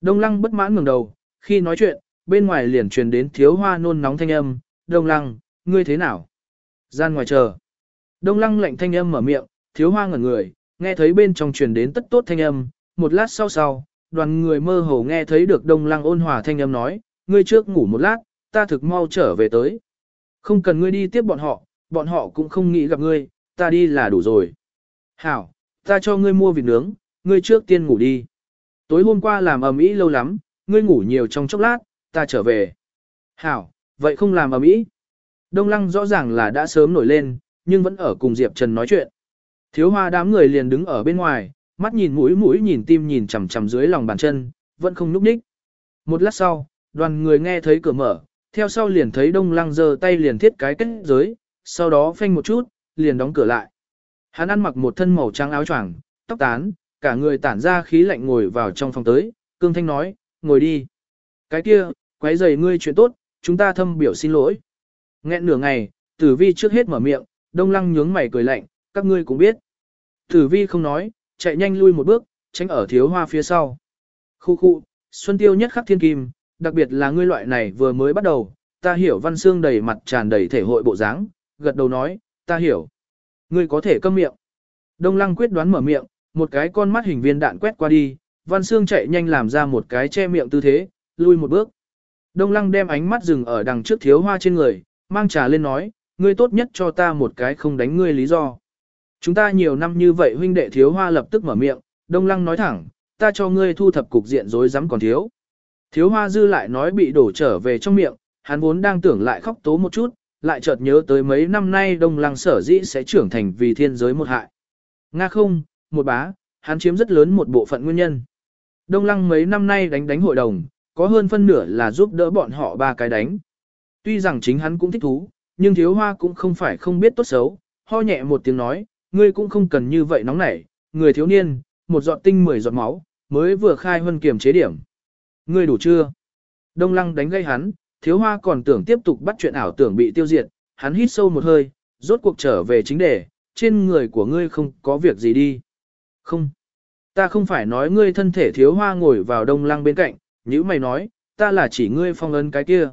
A: Đông lăng bất mãn ngừng đầu, khi nói chuyện, bên ngoài liền truyền đến thiếu hoa nôn nóng thanh âm, đông lăng, ngươi thế nào? Gian ngoài chờ. Đông lăng lạnh thanh âm mở miệng, thiếu hoa ngẩn người, nghe thấy bên trong truyền đến tất tốt thanh âm, một lát sau sau, đoàn người mơ hồ nghe thấy được đông lăng ôn hòa thanh âm nói, ngươi trước ngủ một lát, ta thực mau trở về tới. Không cần ngươi đi tiếp bọn họ, bọn họ cũng không nghĩ gặp ngươi, ta đi là đủ rồi. Hảo, ta cho ngươi mua vịt nướng, ngươi trước tiên ngủ đi. Tối hôm qua làm ầm ĩ lâu lắm, ngươi ngủ nhiều trong chốc lát, ta trở về. Hảo, vậy không làm ầm ĩ. Đông lăng rõ ràng là đã sớm nổi lên, nhưng vẫn ở cùng Diệp Trần nói chuyện. Thiếu hoa đám người liền đứng ở bên ngoài, mắt nhìn mũi mũi nhìn tim nhìn chằm chằm dưới lòng bàn chân, vẫn không núp ních. Một lát sau, đoàn người nghe thấy cửa mở, theo sau liền thấy đông lăng giơ tay liền thiết cái kết giới, sau đó phanh một chút, liền đóng cửa lại. Hắn ăn mặc một thân màu trắng áo choàng, tóc tán, cả người tản ra khí lạnh ngồi vào trong phòng tới, cương thanh nói, ngồi đi. Cái kia, quấy rầy ngươi chuyện tốt, chúng ta thâm biểu xin lỗi. Nghẹn nửa ngày, tử vi trước hết mở miệng, đông lăng nhướng mày cười lạnh, các ngươi cũng biết. Tử vi không nói, chạy nhanh lui một bước, tránh ở thiếu hoa phía sau. Khu khu, Xuân Tiêu nhất khắc thiên kim, đặc biệt là ngươi loại này vừa mới bắt đầu, ta hiểu văn xương đầy mặt tràn đầy thể hội bộ dáng, gật đầu nói, ta hiểu. Ngươi có thể câm miệng. Đông lăng quyết đoán mở miệng, một cái con mắt hình viên đạn quét qua đi, văn xương chạy nhanh làm ra một cái che miệng tư thế, lui một bước. Đông lăng đem ánh mắt dừng ở đằng trước thiếu hoa trên người, mang trà lên nói, ngươi tốt nhất cho ta một cái không đánh ngươi lý do. Chúng ta nhiều năm như vậy huynh đệ thiếu hoa lập tức mở miệng, đông lăng nói thẳng, ta cho ngươi thu thập cục diện rối rắm còn thiếu. Thiếu hoa dư lại nói bị đổ trở về trong miệng, hắn vốn đang tưởng lại khóc tố một chút, lại chợt nhớ tới mấy năm nay đông lăng sở dĩ sẽ trưởng thành vì thiên giới một hại. Nga không, một bá, hắn chiếm rất lớn một bộ phận nguyên nhân. Đông lăng mấy năm nay đánh đánh hội đồng, có hơn phân nửa là giúp đỡ bọn họ ba cái đánh. Tuy rằng chính hắn cũng thích thú, nhưng thiếu hoa cũng không phải không biết tốt xấu, ho nhẹ một tiếng nói, ngươi cũng không cần như vậy nóng nảy, người thiếu niên, một giọt tinh mười giọt máu, mới vừa khai huân kiểm chế điểm. Ngươi đủ chưa? Đông lăng đánh gây hắn, thiếu hoa còn tưởng tiếp tục bắt chuyện ảo tưởng bị tiêu diệt, hắn hít sâu một hơi, rốt cuộc trở về chính đề, trên người của ngươi không có việc gì đi. Không. Ta không phải nói ngươi thân thể thiếu hoa ngồi vào đông lăng bên cạnh, như mày nói, ta là chỉ ngươi phong ấn cái kia.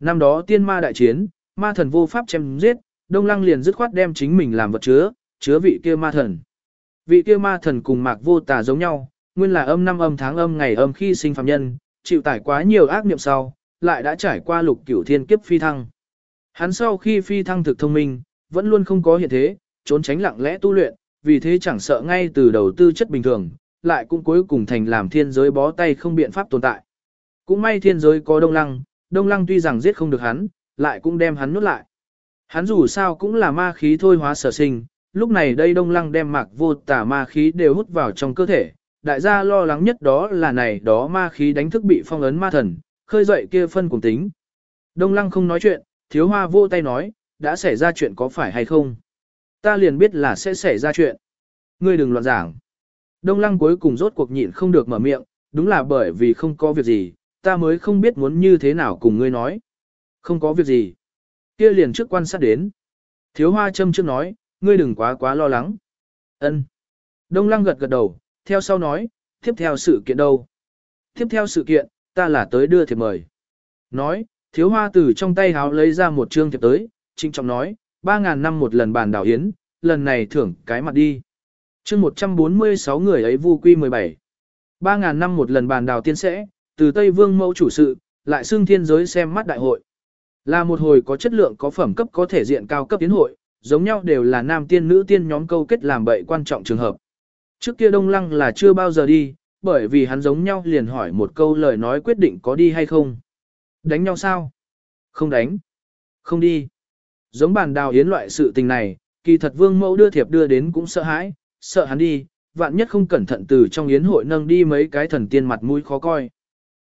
A: Năm đó tiên ma đại chiến, ma thần vô pháp chém giết, đông lăng liền dứt khoát đem chính mình làm vật chứa, chứa vị kia ma thần. Vị kia ma thần cùng mạc vô tà giống nhau, nguyên là âm năm âm tháng âm ngày âm khi sinh phạm nhân, chịu tải quá nhiều ác niệm sau, lại đã trải qua lục cửu thiên kiếp phi thăng. Hắn sau khi phi thăng thực thông minh, vẫn luôn không có hiện thế, trốn tránh lặng lẽ tu luyện, vì thế chẳng sợ ngay từ đầu tư chất bình thường, lại cũng cuối cùng thành làm thiên giới bó tay không biện pháp tồn tại. Cũng may thiên giới có đông lăng, đông lăng tuy rằng giết không được hắn, lại cũng đem hắn nuốt lại. Hắn dù sao cũng là ma khí thôi hóa sở sinh, lúc này đây đông lăng đem mạc vô tà ma khí đều hút vào trong cơ thể. Đại gia lo lắng nhất đó là này đó ma khí đánh thức bị phong ấn ma thần, khơi dậy kia phân cùng tính. Đông lăng không nói chuyện, thiếu hoa vô tay nói, đã xảy ra chuyện có phải hay không? Ta liền biết là sẽ xảy ra chuyện. Ngươi đừng loạn giảng. Đông lăng cuối cùng rốt cuộc nhịn không được mở miệng, đúng là bởi vì không có việc gì, ta mới không biết muốn như thế nào cùng ngươi nói. Không có việc gì. Kia liền trước quan sát đến. Thiếu hoa châm trước nói, ngươi đừng quá quá lo lắng. Ân. Đông lăng gật gật đầu, theo sau nói, tiếp theo sự kiện đâu? Tiếp theo sự kiện, ta là tới đưa thiệp mời. Nói, thiếu hoa từ trong tay háo lấy ra một chương thiệp tới, trinh trọng nói, 3.000 năm một lần bàn đảo yến, lần này thưởng cái mặt đi. chương 146 người ấy vu quy 17. 3.000 năm một lần bàn đảo tiên sẽ, từ Tây Vương mẫu chủ sự, lại xương thiên giới xem mắt đại hội. Là một hồi có chất lượng có phẩm cấp có thể diện cao cấp tiến hội, giống nhau đều là nam tiên nữ tiên nhóm câu kết làm bậy quan trọng trường hợp. Trước kia Đông Lăng là chưa bao giờ đi, bởi vì hắn giống nhau liền hỏi một câu lời nói quyết định có đi hay không. Đánh nhau sao? Không đánh. Không đi. Giống bàn đào yến loại sự tình này, kỳ thật vương mẫu đưa thiệp đưa đến cũng sợ hãi, sợ hắn đi, vạn nhất không cẩn thận từ trong yến hội nâng đi mấy cái thần tiên mặt mũi khó coi.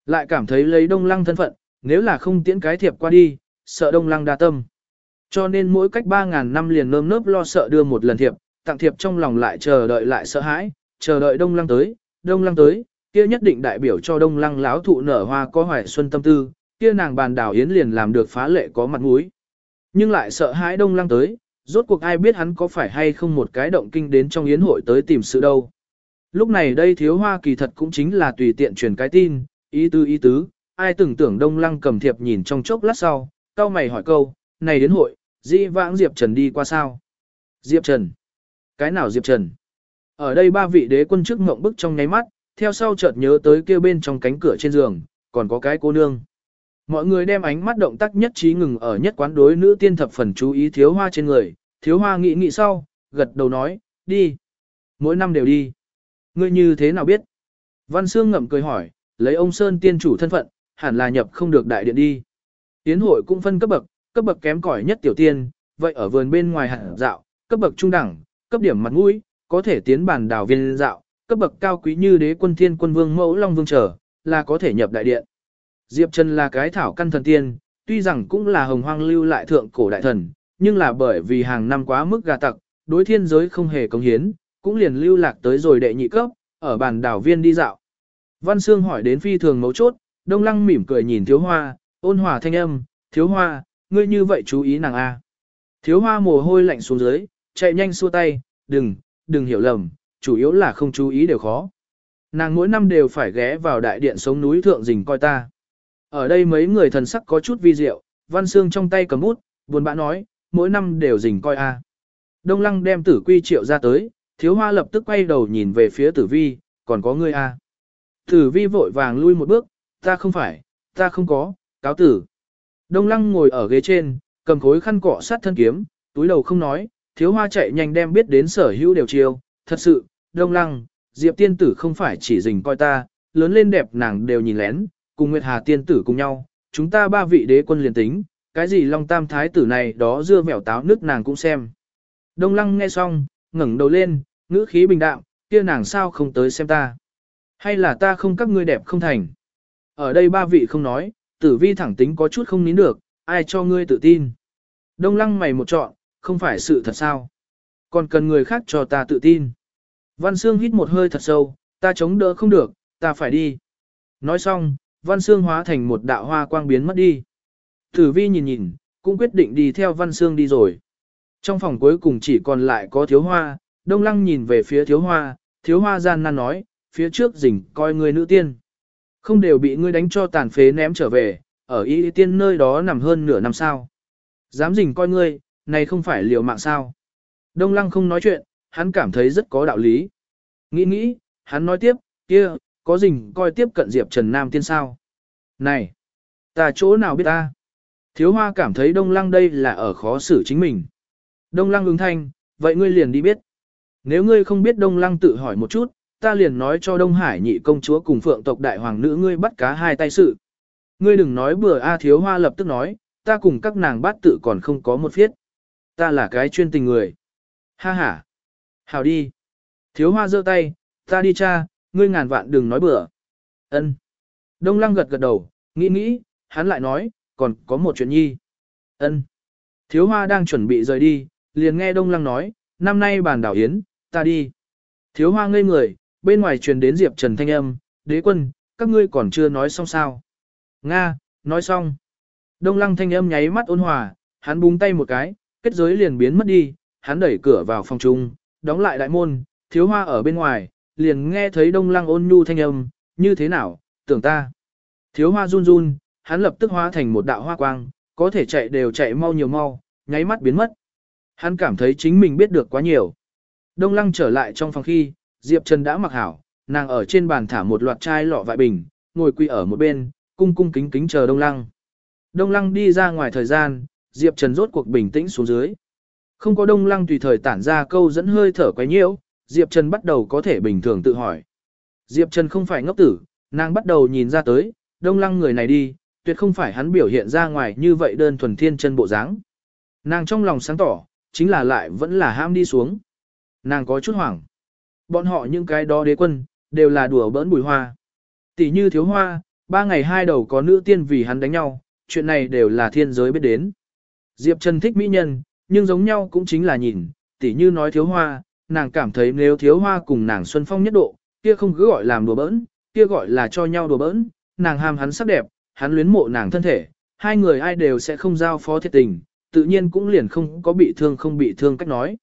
A: Lại cảm thấy lấy đông lăng thân phận, nếu là không tiễn cái thiệp qua đi, sợ đông lăng đa tâm. Cho nên mỗi cách 3.000 năm liền nơm nớp lo sợ đưa một lần thiệp, tặng thiệp trong lòng lại chờ đợi lại sợ hãi, chờ đợi đông lăng tới, đông lăng tới, kia nhất định đại biểu cho đông lăng láo thụ nở hoa có hoài xuân tâm tư, kia nàng bàn đảo yến liền làm được phá lệ có mặt mũi. Nhưng lại sợ hãi đông lăng tới, rốt cuộc ai biết hắn có phải hay không một cái động kinh đến trong yến hội tới tìm sự đâu. Lúc này đây thiếu hoa kỳ thật cũng chính là tùy tiện truyền cái tin, ý tứ ý tứ, ai từng tưởng đông lăng cầm thiệp nhìn trong chốc lát sau, cao mày hỏi câu, này đến hội, di vãng Diệp Trần đi qua sao? Diệp Trần? Cái nào Diệp Trần? Ở đây ba vị đế quân trước ngộng bức trong nháy mắt, theo sau chợt nhớ tới kia bên trong cánh cửa trên giường, còn có cái cô nương. Mọi người đem ánh mắt động tác nhất trí ngừng ở nhất quán đối nữ tiên thập phần chú ý thiếu hoa trên người, thiếu hoa nghĩ nghĩ sau, gật đầu nói, đi. Mỗi năm đều đi. Ngươi như thế nào biết? Văn Sương ngậm cười hỏi, lấy ông Sơn tiên chủ thân phận, hẳn là nhập không được đại điện đi. Tiến hội cũng phân cấp bậc, cấp bậc kém cỏi nhất tiểu tiên, vậy ở vườn bên ngoài hẳn dạo, cấp bậc trung đẳng, cấp điểm mặt mũi, có thể tiến bản đảo viên dạo, cấp bậc cao quý như đế quân thiên quân vương mẫu long vương trở, là có thể nhập đại điện. Diệp Trần là cái thảo căn thần tiên, tuy rằng cũng là hồng hoang lưu lại thượng cổ đại thần, nhưng là bởi vì hàng năm quá mức gà tặc, đối thiên giới không hề công hiến, cũng liền lưu lạc tới rồi đệ nhị cấp, ở bản đảo viên đi dạo. Văn Sương hỏi đến phi thường mấu chốt, Đông Lăng mỉm cười nhìn Thiếu Hoa, ôn hòa thanh âm, Thiếu Hoa, ngươi như vậy chú ý nàng A. Thiếu Hoa mồ hôi lạnh xuống dưới, chạy nhanh xua tay, đừng, đừng hiểu lầm, chủ yếu là không chú ý đều khó. Nàng mỗi năm đều phải ghé vào đại điện sống núi thượng rình coi ta. Ở đây mấy người thần sắc có chút vi diệu, Văn xương trong tay cầm bút, buồn bã nói, mỗi năm đều rình coi a. Đông Lăng đem tử quy triệu ra tới, thiếu hoa lập tức quay đầu nhìn về phía tử vi, còn có ngươi a. Tử vi vội vàng lui một bước, ta không phải, ta không có, cáo tử. Đông Lăng ngồi ở ghế trên, cầm khối khăn cọ sát thân kiếm, túi đầu không nói, thiếu hoa chạy nhanh đem biết đến sở hữu đều chiêu, thật sự, Đông Lăng, Diệp tiên tử không phải chỉ dình coi ta, lớn lên đẹp nàng đều nhìn lén, cùng Nguyệt Hà tiên tử cùng nhau, chúng ta ba vị đế quân liền tính, cái gì Long Tam thái tử này đó dưa mèo táo nước nàng cũng xem. Đông Lăng nghe xong, ngẩng đầu lên, ngữ khí bình đạm, kia nàng sao không tới xem ta? Hay là ta không các ngươi đẹp không thành? Ở đây ba vị không nói, tử vi thẳng tính có chút không nín được, ai cho ngươi tự tin? Đông Lăng mày một trọn, không phải sự thật sao? Còn cần người khác cho ta tự tin. Văn Sương hít một hơi thật sâu, ta chống đỡ không được, ta phải đi. Nói xong, Văn Sương hóa thành một đạo hoa quang biến mất đi. Tử vi nhìn nhìn, cũng quyết định đi theo Văn Sương đi rồi. Trong phòng cuối cùng chỉ còn lại có thiếu hoa, đông lăng nhìn về phía thiếu hoa, thiếu hoa gian nan nói, phía trước rình coi người nữ tiên. Không đều bị ngươi đánh cho tàn phế ném trở về, ở y tiên nơi đó nằm hơn nửa năm sao. Dám dình coi ngươi, này không phải liều mạng sao. Đông lăng không nói chuyện, hắn cảm thấy rất có đạo lý. Nghĩ nghĩ, hắn nói tiếp, kia, có dình coi tiếp cận Diệp Trần Nam tiên sao. Này, ta chỗ nào biết ta? Thiếu hoa cảm thấy Đông Lăng đây là ở khó xử chính mình. Đông Lăng ứng thanh, vậy ngươi liền đi biết. Nếu ngươi không biết Đông Lăng tự hỏi một chút, ta liền nói cho Đông Hải nhị công chúa cùng phượng tộc đại hoàng nữ ngươi bắt cá hai tay sự. Ngươi đừng nói bừa A thiếu hoa lập tức nói, ta cùng các nàng bát tự còn không có một phiết. Ta là cái chuyên tình người. Ha ha. Hào đi. Thiếu hoa giơ tay, ta đi cha, ngươi ngàn vạn đừng nói bừa. Ân. Đông lăng gật gật đầu, nghĩ nghĩ, hắn lại nói, còn có một chuyện nhi. Ân. Thiếu hoa đang chuẩn bị rời đi, liền nghe Đông lăng nói, năm nay bàn đảo yến, ta đi. Thiếu hoa ngây người, bên ngoài truyền đến Diệp Trần thanh âm, đế quân, các ngươi còn chưa nói xong sao. Nga, nói xong. Đông lăng thanh âm nháy mắt ôn hòa, hắn búng tay một cái, kết giới liền biến mất đi, hắn đẩy cửa vào phòng trung, đóng lại đại môn, thiếu hoa ở bên ngoài, liền nghe thấy đông lăng ôn nhu thanh âm, như thế nào, tưởng ta. Thiếu hoa run run, hắn lập tức hóa thành một đạo hoa quang, có thể chạy đều chạy mau nhiều mau, nháy mắt biến mất. Hắn cảm thấy chính mình biết được quá nhiều. Đông lăng trở lại trong phòng khi, Diệp Trần đã mặc hảo, nàng ở trên bàn thả một loạt chai lọ vại bình, ngồi quỳ ở một bên, cung cung kính kính chờ Đông lăng. Đông lăng đi ra ngoài thời gian, Diệp Trần rốt cuộc bình tĩnh xuống dưới. Không có Đông lăng tùy thời tản ra câu dẫn hơi thở quấy nhiễu, Diệp Trần bắt đầu có thể bình thường tự hỏi. Diệp Trần không phải ngốc tử, nàng bắt đầu nhìn ra tới, đông lăng người này đi, tuyệt không phải hắn biểu hiện ra ngoài như vậy đơn thuần thiên chân bộ dáng. Nàng trong lòng sáng tỏ, chính là lại vẫn là ham đi xuống. Nàng có chút hoảng. Bọn họ những cái đó đế quân, đều là đùa bỡn bùi hoa. Tỷ như thiếu hoa, ba ngày hai đầu có nữ tiên vì hắn đánh nhau, chuyện này đều là thiên giới biết đến. Diệp Trần thích mỹ nhân, nhưng giống nhau cũng chính là nhìn, tỷ như nói thiếu hoa, nàng cảm thấy nếu thiếu hoa cùng nàng xuân phong nhất độ, kia không cứ gọi làm đùa bỡn, kia gọi là cho nhau đùa bỡn, nàng ham hắn sắc đẹp, hắn luyến mộ nàng thân thể, hai người ai đều sẽ không giao phó thiệt tình, tự nhiên cũng liền không có bị thương không bị thương cách nói.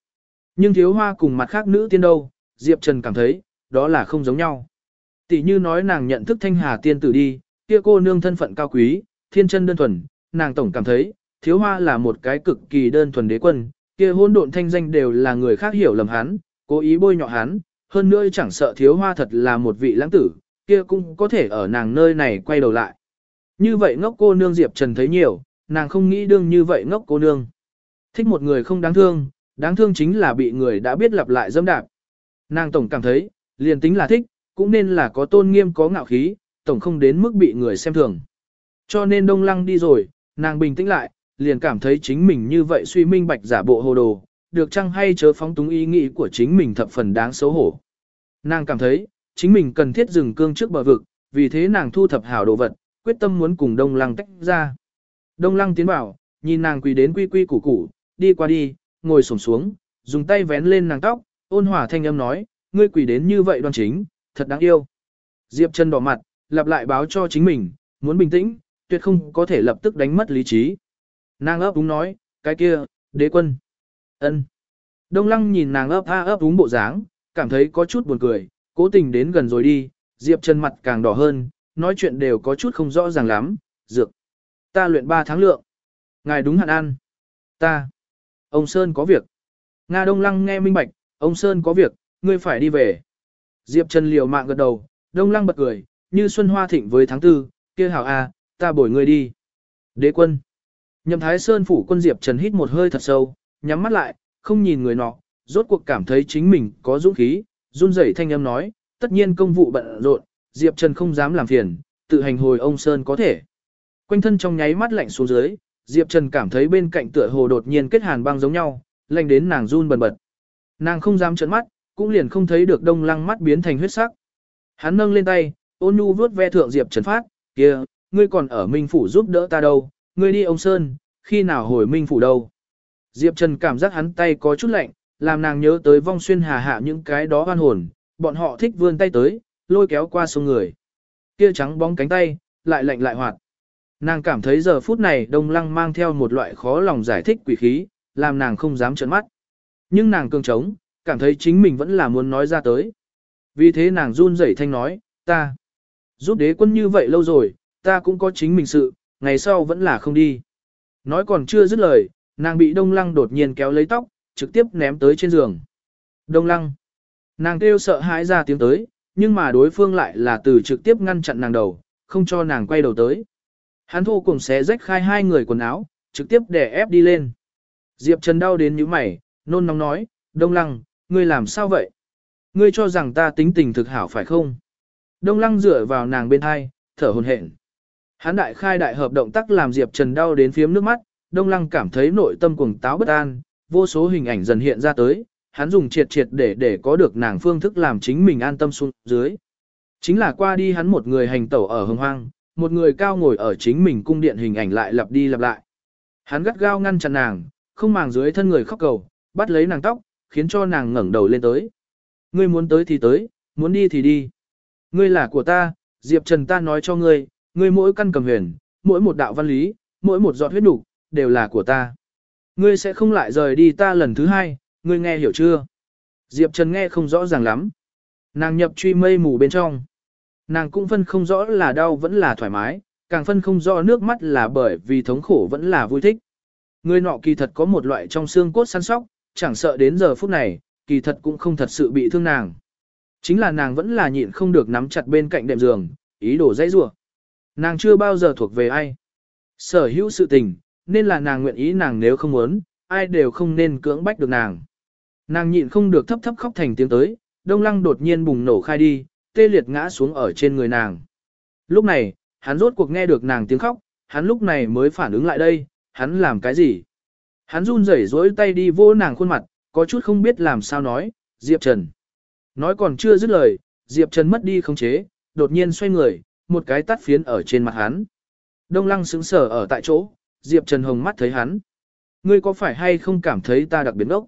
A: Nhưng thiếu hoa cùng mặt khác nữ tiên đâu, Diệp Trần cảm thấy, đó là không giống nhau. Tỷ như nói nàng nhận thức thanh hà tiên tử đi, kia cô nương thân phận cao quý, thiên chân đơn thuần, nàng tổng cảm thấy, thiếu hoa là một cái cực kỳ đơn thuần đế quân, kia hôn độn thanh danh đều là người khác hiểu lầm hắn, cố ý bôi nhọ hắn, hơn nữa chẳng sợ thiếu hoa thật là một vị lãng tử, kia cũng có thể ở nàng nơi này quay đầu lại. Như vậy ngốc cô nương Diệp Trần thấy nhiều, nàng không nghĩ đương như vậy ngốc cô nương. Thích một người không đáng thương, đáng thương chính là bị người đã biết lặp lại dâm đạp. Nàng tổng cảm thấy, liền tính là thích, cũng nên là có tôn nghiêm có ngạo khí, tổng không đến mức bị người xem thường. Cho nên đông lăng đi rồi, nàng bình tĩnh lại, liền cảm thấy chính mình như vậy suy minh bạch giả bộ hồ đồ, được chăng hay chớ phóng túng ý nghĩ của chính mình thập phần đáng xấu hổ. Nàng cảm thấy, chính mình cần thiết dừng cương trước bờ vực, vì thế nàng thu thập hảo đồ vật, quyết tâm muốn cùng đông lăng tách ra. Đông lăng tiến bảo, nhìn nàng quỳ đến quy quy củ củ, đi qua đi, ngồi sổng xuống, dùng tay vén lên nàng tóc, ôn hòa thanh âm nói, ngươi quỳ đến như vậy đoan chính, thật đáng yêu. Diệp Trần đỏ mặt, lặp lại báo cho chính mình, muốn bình tĩnh, tuyệt không có thể lập tức đánh mất lý trí. Nàng ấp đúng nói, cái kia, đế quân. ân. Đông lăng nhìn nàng ấp a ấp đúng bộ dáng, cảm thấy có chút buồn cười, cố tình đến gần rồi đi, Diệp Trần mặt càng đỏ hơn, nói chuyện đều có chút không rõ ràng lắm, dược. Ta luyện 3 tháng lượng. Ngài đúng hạn ăn. Ta. Ông Sơn có việc. Nga Đông Lăng nghe minh bạch, ông Sơn có việc, ngươi phải đi về. Diệp Trần liều mạng gật đầu, Đông Lăng bật cười, như xuân hoa thịnh với tháng tư, kia hảo a, ta bồi ngươi đi. Đế quân. Nhậm Thái Sơn phủ quân Diệp Trần hít một hơi thật sâu, nhắm mắt lại, không nhìn người nọ, rốt cuộc cảm thấy chính mình có dũng khí, run rẩy thanh âm nói, tất nhiên công vụ bận rộn, Diệp Trần không dám làm phiền, tự hành hồi ông Sơn có thể. Quanh thân trong nháy mắt lạnh xuống dưới, Diệp Trần cảm thấy bên cạnh tựa hồ đột nhiên kết hàn băng giống nhau, lạnh đến nàng run bần bật. Nàng không dám trợn mắt, cũng liền không thấy được đông lăng mắt biến thành huyết sắc. Hắn nâng lên tay, ôn nhu vuốt ve thượng Diệp Trần phát, kia, ngươi còn ở Minh Phủ giúp đỡ ta đâu, ngươi đi ông Sơn, khi nào hồi Minh Phủ đâu. Diệp Trần cảm giác hắn tay có chút lạnh, làm nàng nhớ tới vong xuyên hà hạ những cái đó hoan hồn, bọn họ thích vươn tay tới, lôi kéo qua sông người. Kia trắng bóng cánh tay, lại lạnh lại hoạt. Nàng cảm thấy giờ phút này đông lăng mang theo một loại khó lòng giải thích quỷ khí, làm nàng không dám trợn mắt. Nhưng nàng cương trống, cảm thấy chính mình vẫn là muốn nói ra tới. Vì thế nàng run rẩy thanh nói, ta giúp đế quân như vậy lâu rồi, ta cũng có chính mình sự, ngày sau vẫn là không đi. Nói còn chưa dứt lời, nàng bị đông lăng đột nhiên kéo lấy tóc, trực tiếp ném tới trên giường. Đông lăng. Nàng kêu sợ hãi ra tiếng tới, nhưng mà đối phương lại là từ trực tiếp ngăn chặn nàng đầu, không cho nàng quay đầu tới. Hắn thô cùng xé rách khai hai người quần áo, trực tiếp đè ép đi lên. Diệp Trần đau đến như mày, nôn nóng nói, Đông Lăng, ngươi làm sao vậy? Ngươi cho rằng ta tính tình thực hảo phải không? Đông Lăng dựa vào nàng bên hai, thở hồn hển. Hán đại khai đại hợp động tác làm Diệp Trần đau đến phiếm nước mắt, Đông Lăng cảm thấy nội tâm cuồng táo bất an, vô số hình ảnh dần hiện ra tới, hắn dùng triệt triệt để để có được nàng phương thức làm chính mình an tâm xuống dưới. Chính là qua đi hắn một người hành tẩu ở hồng hoang, một người cao ngồi ở chính mình cung điện hình ảnh lại lặp đi lặp lại. Hắn gắt gao ngăn chặn nàng, không màng dưới thân người khóc cầu, bắt lấy nàng tóc, khiến cho nàng ngẩng đầu lên tới. Ngươi muốn tới thì tới, muốn đi thì đi. Ngươi là của ta, Diệp Trần ta nói cho ngươi, ngươi mỗi căn cầm huyền, mỗi một đạo văn lý, mỗi một giọt huyết đủ, đều là của ta. Ngươi sẽ không lại rời đi ta lần thứ hai, ngươi nghe hiểu chưa? Diệp Trần nghe không rõ ràng lắm. Nàng nhập truy mây mù bên trong. Nàng cũng phân không rõ là đau vẫn là thoải mái, càng phân không rõ nước mắt là bởi vì thống khổ vẫn là vui thích. Người nọ kỳ thật có một loại trong xương cốt săn sóc, chẳng sợ đến giờ phút này, kỳ thật cũng không thật sự bị thương nàng. Chính là nàng vẫn là nhịn không được nắm chặt bên cạnh đệm giường, ý đồ dãy rủa. Nàng chưa bao giờ thuộc về ai. Sở hữu sự tình, nên là nàng nguyện ý nàng nếu không muốn, ai đều không nên cưỡng bách được nàng. Nàng nhịn không được thấp thấp khóc thành tiếng tới, đông lăng đột nhiên bùng nổ khai đi, tê liệt ngã xuống ở trên người nàng. Lúc này, hắn rốt cuộc nghe được nàng tiếng khóc, hắn lúc này mới phản ứng lại đây, hắn làm cái gì? Hắn run rẩy rỗi tay đi vô nàng khuôn mặt, có chút không biết làm sao nói, Diệp Trần. Nói còn chưa dứt lời, Diệp Trần mất đi khống chế, đột nhiên xoay người, một cái tắt phiến ở trên mặt hắn. Đông lăng sững sờ ở tại chỗ, Diệp Trần Hồng mắt thấy hắn. Ngươi có phải hay không cảm thấy ta đặc biệt ốc?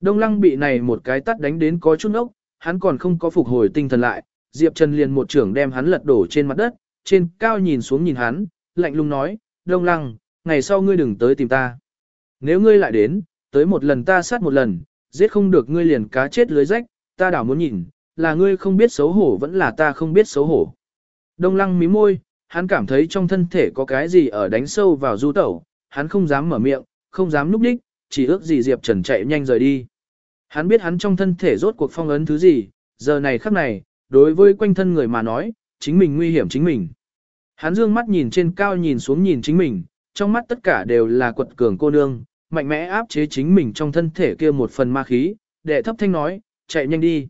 A: Đông lăng bị này một cái tắt đánh đến có chút ốc, hắn còn không có phục hồi tinh thần lại. Diệp Trần liền một trưởng đem hắn lật đổ trên mặt đất, trên cao nhìn xuống nhìn hắn, lạnh lùng nói, Đông lăng, ngày sau ngươi đừng tới tìm ta. Nếu ngươi lại đến, tới một lần ta sát một lần, giết không được ngươi liền cá chết lưới rách, ta đảo muốn nhìn, là ngươi không biết xấu hổ vẫn là ta không biết xấu hổ. Đông lăng mí môi, hắn cảm thấy trong thân thể có cái gì ở đánh sâu vào du tẩu, hắn không dám mở miệng, không dám núp đích, chỉ ước gì Diệp Trần chạy nhanh rời đi. Hắn biết hắn trong thân thể rốt cuộc phong ấn thứ gì, giờ này khắc này, đối với quanh thân người mà nói, chính mình nguy hiểm chính mình. Hắn dương mắt nhìn trên cao nhìn xuống nhìn chính mình, trong mắt tất cả đều là quật cường cô nương, mạnh mẽ áp chế chính mình trong thân thể kia một phần ma khí, đệ thấp thanh nói, chạy nhanh đi.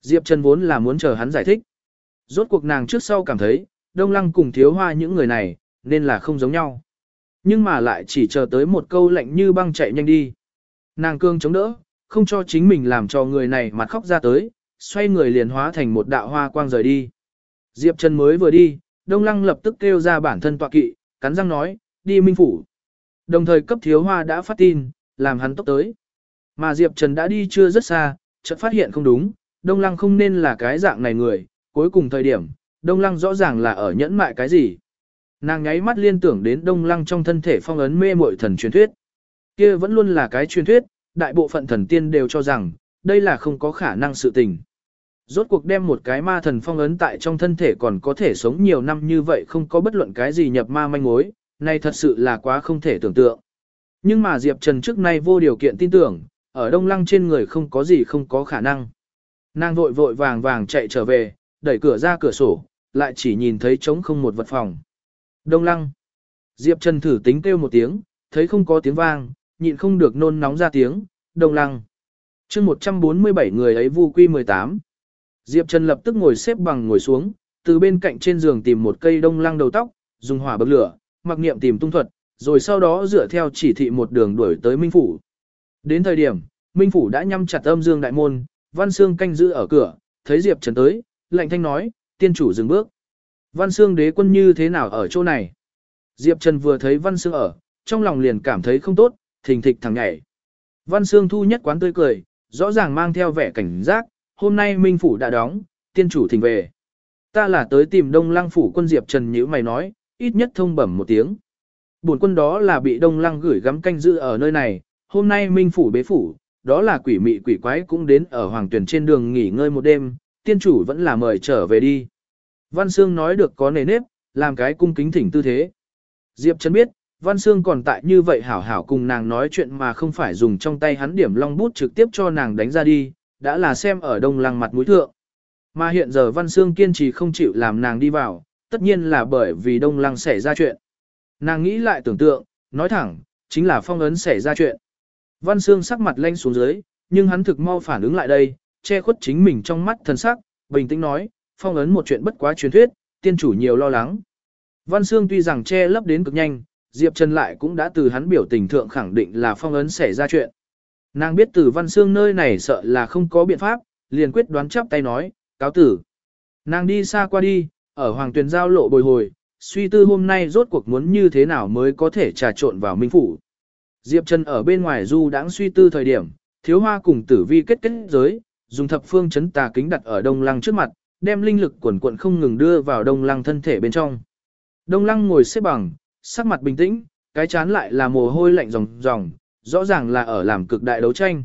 A: Diệp Trần vốn là muốn chờ hắn giải thích. Rốt cuộc nàng trước sau cảm thấy, Đông Lăng cùng thiếu hoa những người này, nên là không giống nhau. Nhưng mà lại chỉ chờ tới một câu lạnh như băng chạy nhanh đi. Nàng cương chống đỡ, không cho chính mình làm cho người này mặt khóc ra tới, xoay người liền hóa thành một đạo hoa quang rời đi. Diệp Trần mới vừa đi, Đông Lăng lập tức kêu ra bản thân tọa kỵ, cắn răng nói, đi minh phủ. Đồng thời cấp thiếu hoa đã phát tin, làm hắn tốc tới. Mà Diệp Trần đã đi chưa rất xa, chợt phát hiện không đúng, Đông Lăng không nên là cái dạng này người, cuối cùng thời điểm, Đông Lăng rõ ràng là ở nhẫn mại cái gì. Nàng nháy mắt liên tưởng đến Đông Lăng trong thân thể phong ấn mê muội thần truyền thuyết. Kia vẫn luôn là cái truyền thuyết, đại bộ phận thần tiên đều cho rằng, đây là không có khả năng sự tình. Rốt cuộc đem một cái ma thần phong ấn tại trong thân thể còn có thể sống nhiều năm như vậy không có bất luận cái gì nhập ma manh mối, này thật sự là quá không thể tưởng tượng. Nhưng mà Diệp Trần trước nay vô điều kiện tin tưởng, ở Đông Lăng trên người không có gì không có khả năng. Nàng vội vội vàng vàng chạy trở về, đẩy cửa ra cửa sổ, lại chỉ nhìn thấy trống không một vật phòng. Đông Lăng. Diệp Trần thử tính kêu một tiếng, thấy không có tiếng vang, nhịn không được nôn nóng ra tiếng, Đông Lăng. chương 147 người ấy vu quy 18. Diệp Trần lập tức ngồi xếp bằng ngồi xuống, từ bên cạnh trên giường tìm một cây đông lăng đầu tóc, dùng hỏa bậc lửa, mặc niệm tìm tung thuật, rồi sau đó dựa theo chỉ thị một đường đuổi tới Minh Phủ. Đến thời điểm, Minh Phủ đã nhắm chặt âm dương đại môn, Văn Sương canh giữ ở cửa, thấy Diệp Trần tới, lạnh thanh nói, tiên chủ dừng bước. Văn Sương đế quân như thế nào ở chỗ này? Diệp Trần vừa thấy Văn Sương ở, trong lòng liền cảm thấy không tốt, thình thịch thẳng nhảy. Văn Sương thu nhất quán tươi cười, rõ ràng mang theo vẻ cảnh giác, hôm nay Minh Phủ đã đóng, tiên chủ thỉnh về. Ta là tới tìm Đông Lăng Phủ quân Diệp Trần như mày nói, ít nhất thông bẩm một tiếng. Bổn quân đó là bị Đông Lăng gửi gắm canh giữ ở nơi này, hôm nay Minh Phủ bế phủ, đó là quỷ mị quỷ quái cũng đến ở hoàng tuyển trên đường nghỉ ngơi một đêm, tiên chủ vẫn là mời trở về đi. Văn Sương nói được có nề nếp, làm cái cung kính thỉnh tư thế. Diệp Trấn biết, Văn Sương còn tại như vậy hảo hảo cùng nàng nói chuyện mà không phải dùng trong tay hắn điểm long bút trực tiếp cho nàng đánh ra đi, đã là xem ở đông lăng mặt mũi thượng. Mà hiện giờ Văn Sương kiên trì không chịu làm nàng đi vào, tất nhiên là bởi vì đông lăng xảy ra chuyện. Nàng nghĩ lại tưởng tượng, nói thẳng, chính là phong ấn xảy ra chuyện. Văn Sương sắc mặt lanh xuống dưới, nhưng hắn thực mau phản ứng lại đây, che khuất chính mình trong mắt thần sắc, bình tĩnh nói, phong ấn một chuyện bất quá truyền thuyết, tiên chủ nhiều lo lắng. Văn Sương tuy rằng che lấp đến cực nhanh, Diệp Trần lại cũng đã từ hắn biểu tình thượng khẳng định là phong ấn xảy ra chuyện. Nàng biết từ Văn Sương nơi này sợ là không có biện pháp, liền quyết đoán chắp tay nói, cáo tử. Nàng đi xa qua đi, ở Hoàng Tuyền giao lộ bồi hồi, suy tư hôm nay rốt cuộc muốn như thế nào mới có thể trà trộn vào Minh Phủ. Diệp Trần ở bên ngoài du đãng suy tư thời điểm, thiếu hoa cùng tử vi kết kết giới, dùng thập phương chấn tà kính đặt ở đông lăng trước mặt, đem linh lực quần quận không ngừng đưa vào đông lăng thân thể bên trong. Đông lăng ngồi xếp bằng, sắc mặt bình tĩnh, cái chán lại là mồ hôi lạnh ròng ròng, rõ ràng là ở làm cực đại đấu tranh.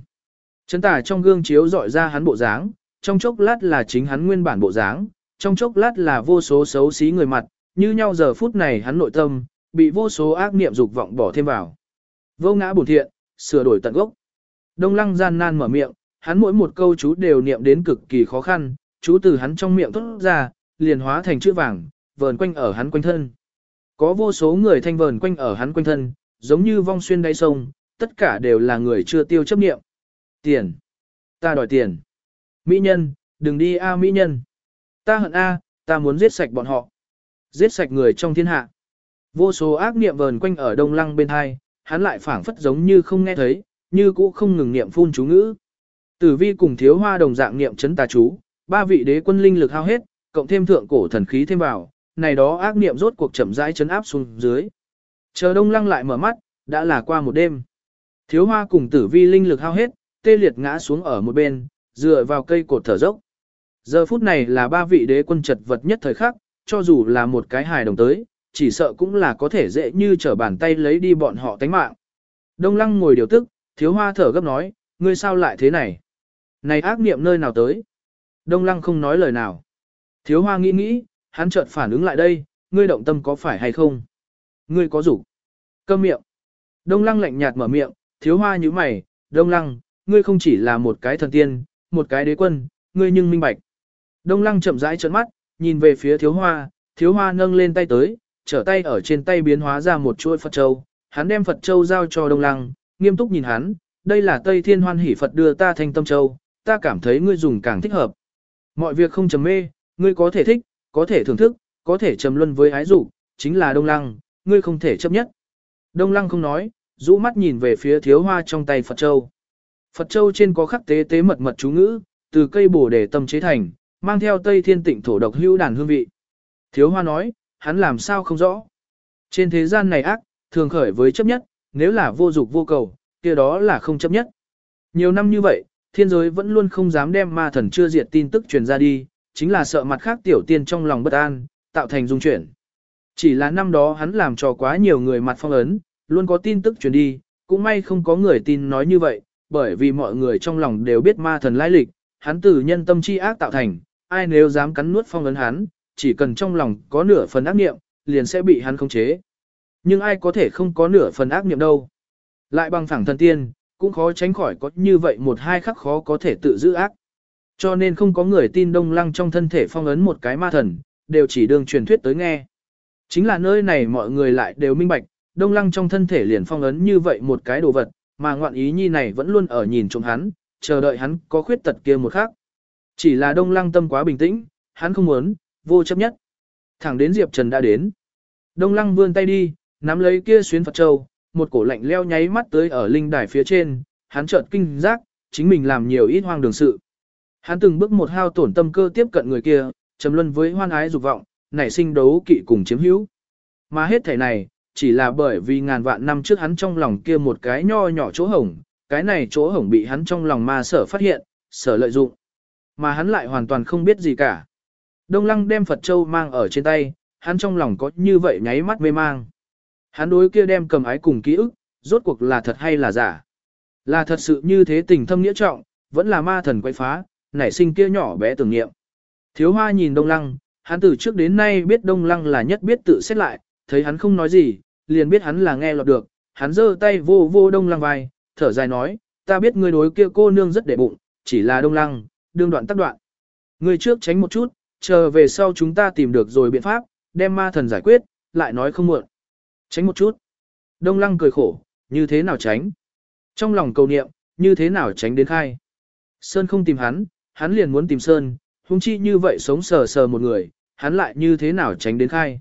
A: Chấn tà trong gương chiếu dọi ra hắn bộ dáng, trong chốc lát là chính hắn nguyên bản bộ dáng, trong chốc lát là vô số xấu xí người mặt, như nhau giờ phút này hắn nội tâm, bị vô số ác niệm dục vọng bỏ thêm vào. Vô ngã bổn thiện, sửa đổi tận gốc. Đông lăng gian nan mở miệng, hắn mỗi một câu chú đều niệm đến cực kỳ khó khăn, chú từ hắn trong miệng tốt ra, liền hóa thành chữ vàng, vờn quanh ở hắn quanh thân. Có vô số người thanh vờn quanh ở hắn quanh thân, giống như vong xuyên đáy sông, tất cả đều là người chưa tiêu chấp niệm. Tiền. Ta đòi tiền. Mỹ nhân, đừng đi a mỹ nhân. Ta hận a, ta muốn giết sạch bọn họ. Giết sạch người trong thiên hạ. Vô số ác niệm vờn quanh ở đông lăng bên hai, hắn lại phảng phất giống như không nghe thấy, như cũ không ngừng niệm phun chú ngữ. Tử vi cùng thiếu hoa đồng dạng niệm chấn tà chú, ba vị đế quân linh lực hao hết, cộng thêm thượng cổ thần khí thêm vào, này đó ác niệm rốt cuộc chậm rãi chấn áp xuống dưới. Chờ đông lăng lại mở mắt, đã là qua một đêm. Thiếu hoa cùng tử vi linh lực hao hết, tê liệt ngã xuống ở một bên, dựa vào cây cột thở dốc. Giờ phút này là ba vị đế quân chật vật nhất thời khắc, cho dù là một cái hài đồng tới, chỉ sợ cũng là có thể dễ như trở bàn tay lấy đi bọn họ tánh mạng. Đông lăng ngồi điều tức, thiếu hoa thở gấp nói, ngươi sao lại thế này? Này ác niệm nơi nào tới? Đông lăng không nói lời nào. Thiếu hoa nghĩ nghĩ, hắn chợt phản ứng lại đây, ngươi động tâm có phải hay không? Ngươi có rủ. Câm miệng. Đông lăng lạnh nhạt mở miệng, thiếu hoa như mày, đông lăng, ngươi không chỉ là một cái thần tiên, một cái đế quân, ngươi nhưng minh bạch. Đông lăng chậm rãi trợn mắt, nhìn về phía thiếu hoa, thiếu hoa nâng lên tay tới, trở tay ở trên tay biến hóa ra một chuỗi Phật Châu. Hắn đem Phật Châu giao cho đông lăng, nghiêm túc nhìn hắn, đây là Tây Thiên Hoan Hỷ Phật đưa ta thành tâm châu, ta cảm thấy ngươi dùng càng thích hợp. Mọi việc không trầm mê, ngươi có thể thích, có thể thưởng thức, có thể trầm luân với ái dục, chính là đông lăng, ngươi không thể chấp nhất. Đông lăng không nói, rũ mắt nhìn về phía thiếu hoa trong tay Phật Châu. Phật Châu trên có khắc tế tế mật mật chú ngữ, từ cây bổ để tâm chế thành, mang theo Tây Thiên Tịnh thổ độc hữu đàn hương vị. Thiếu Hoa nói, hắn làm sao không rõ. Trên thế gian này ác, thường khởi với chấp nhất, nếu là vô dục vô cầu, kia đó là không chấp nhất. Nhiều năm như vậy, thiên giới vẫn luôn không dám đem ma thần chưa diệt tin tức truyền ra đi, chính là sợ mặt khác tiểu tiên trong lòng bất an, tạo thành dung chuyển. Chỉ là năm đó hắn làm cho quá nhiều người mặt phong ấn, luôn có tin tức truyền đi, cũng may không có người tin nói như vậy, bởi vì mọi người trong lòng đều biết ma thần lai lịch, hắn từ nhân tâm chi ác tạo thành, ai nếu dám cắn nuốt phong ấn hắn, chỉ cần trong lòng có nửa phần ác niệm, liền sẽ bị hắn khống chế. Nhưng ai có thể không có nửa phần ác niệm đâu. Lại bằng phẳng thần tiên, cũng khó tránh khỏi có như vậy một hai khắc khó có thể tự giữ ác. Cho nên không có người tin đông lăng trong thân thể phong ấn một cái ma thần, đều chỉ đường truyền thuyết tới nghe. Chính là nơi này mọi người lại đều minh bạch, đông lăng trong thân thể liền phong ấn như vậy một cái đồ vật, mà ngoạn ý nhi này vẫn luôn ở nhìn trộm hắn, chờ đợi hắn có khuyết tật kia một khắc. Chỉ là đông lăng tâm quá bình tĩnh, hắn không muốn, vô chấp nhất. Thẳng đến Diệp Trần đã đến. Đông lăng vươn tay đi, nắm lấy kia xuyến Phật Châu, một cổ lạnh leo nháy mắt tới ở linh đài phía trên, hắn chợt kinh giác, chính mình làm nhiều ít hoang đường sự. Hắn từng bước một hao tổn tâm cơ tiếp cận người kia, trầm luân với hoan ái dục vọng, nảy sinh đấu kỵ cùng chiếm hữu. Mà hết thể này, chỉ là bởi vì ngàn vạn năm trước hắn trong lòng kia một cái nho nhỏ chỗ hổng, cái này chỗ hổng bị hắn trong lòng ma sở phát hiện, sở lợi dụng. Mà hắn lại hoàn toàn không biết gì cả. Đông lăng đem Phật Châu mang ở trên tay, hắn trong lòng có như vậy nháy mắt mê mang. Hắn đối kia đem cầm ái cùng ký ức, rốt cuộc là thật hay là giả. Là thật sự như thế tình thâm nghĩa trọng, vẫn là ma thần quay phá, nảy sinh kia nhỏ bé tưởng niệm. Thiếu hoa nhìn đông lăng, hắn từ trước đến nay biết đông lăng là nhất biết tự xét lại, thấy hắn không nói gì, liền biết hắn là nghe lọt được, hắn giơ tay vô vô đông lăng vai, thở dài nói, ta biết ngươi đối kia cô nương rất để bụng, chỉ là đông lăng, đương đoạn tắc đoạn. người trước tránh một chút, chờ về sau chúng ta tìm được rồi biện pháp, đem ma thần giải quyết, lại nói không muộn. Tránh một chút. Đông lăng cười khổ, như thế nào tránh? Trong lòng cầu niệm, như thế nào tránh đến khai? Sơn không tìm hắn, hắn liền muốn tìm Sơn, hung chi như vậy sống sờ sờ một người, hắn lại như thế nào tránh đến khai?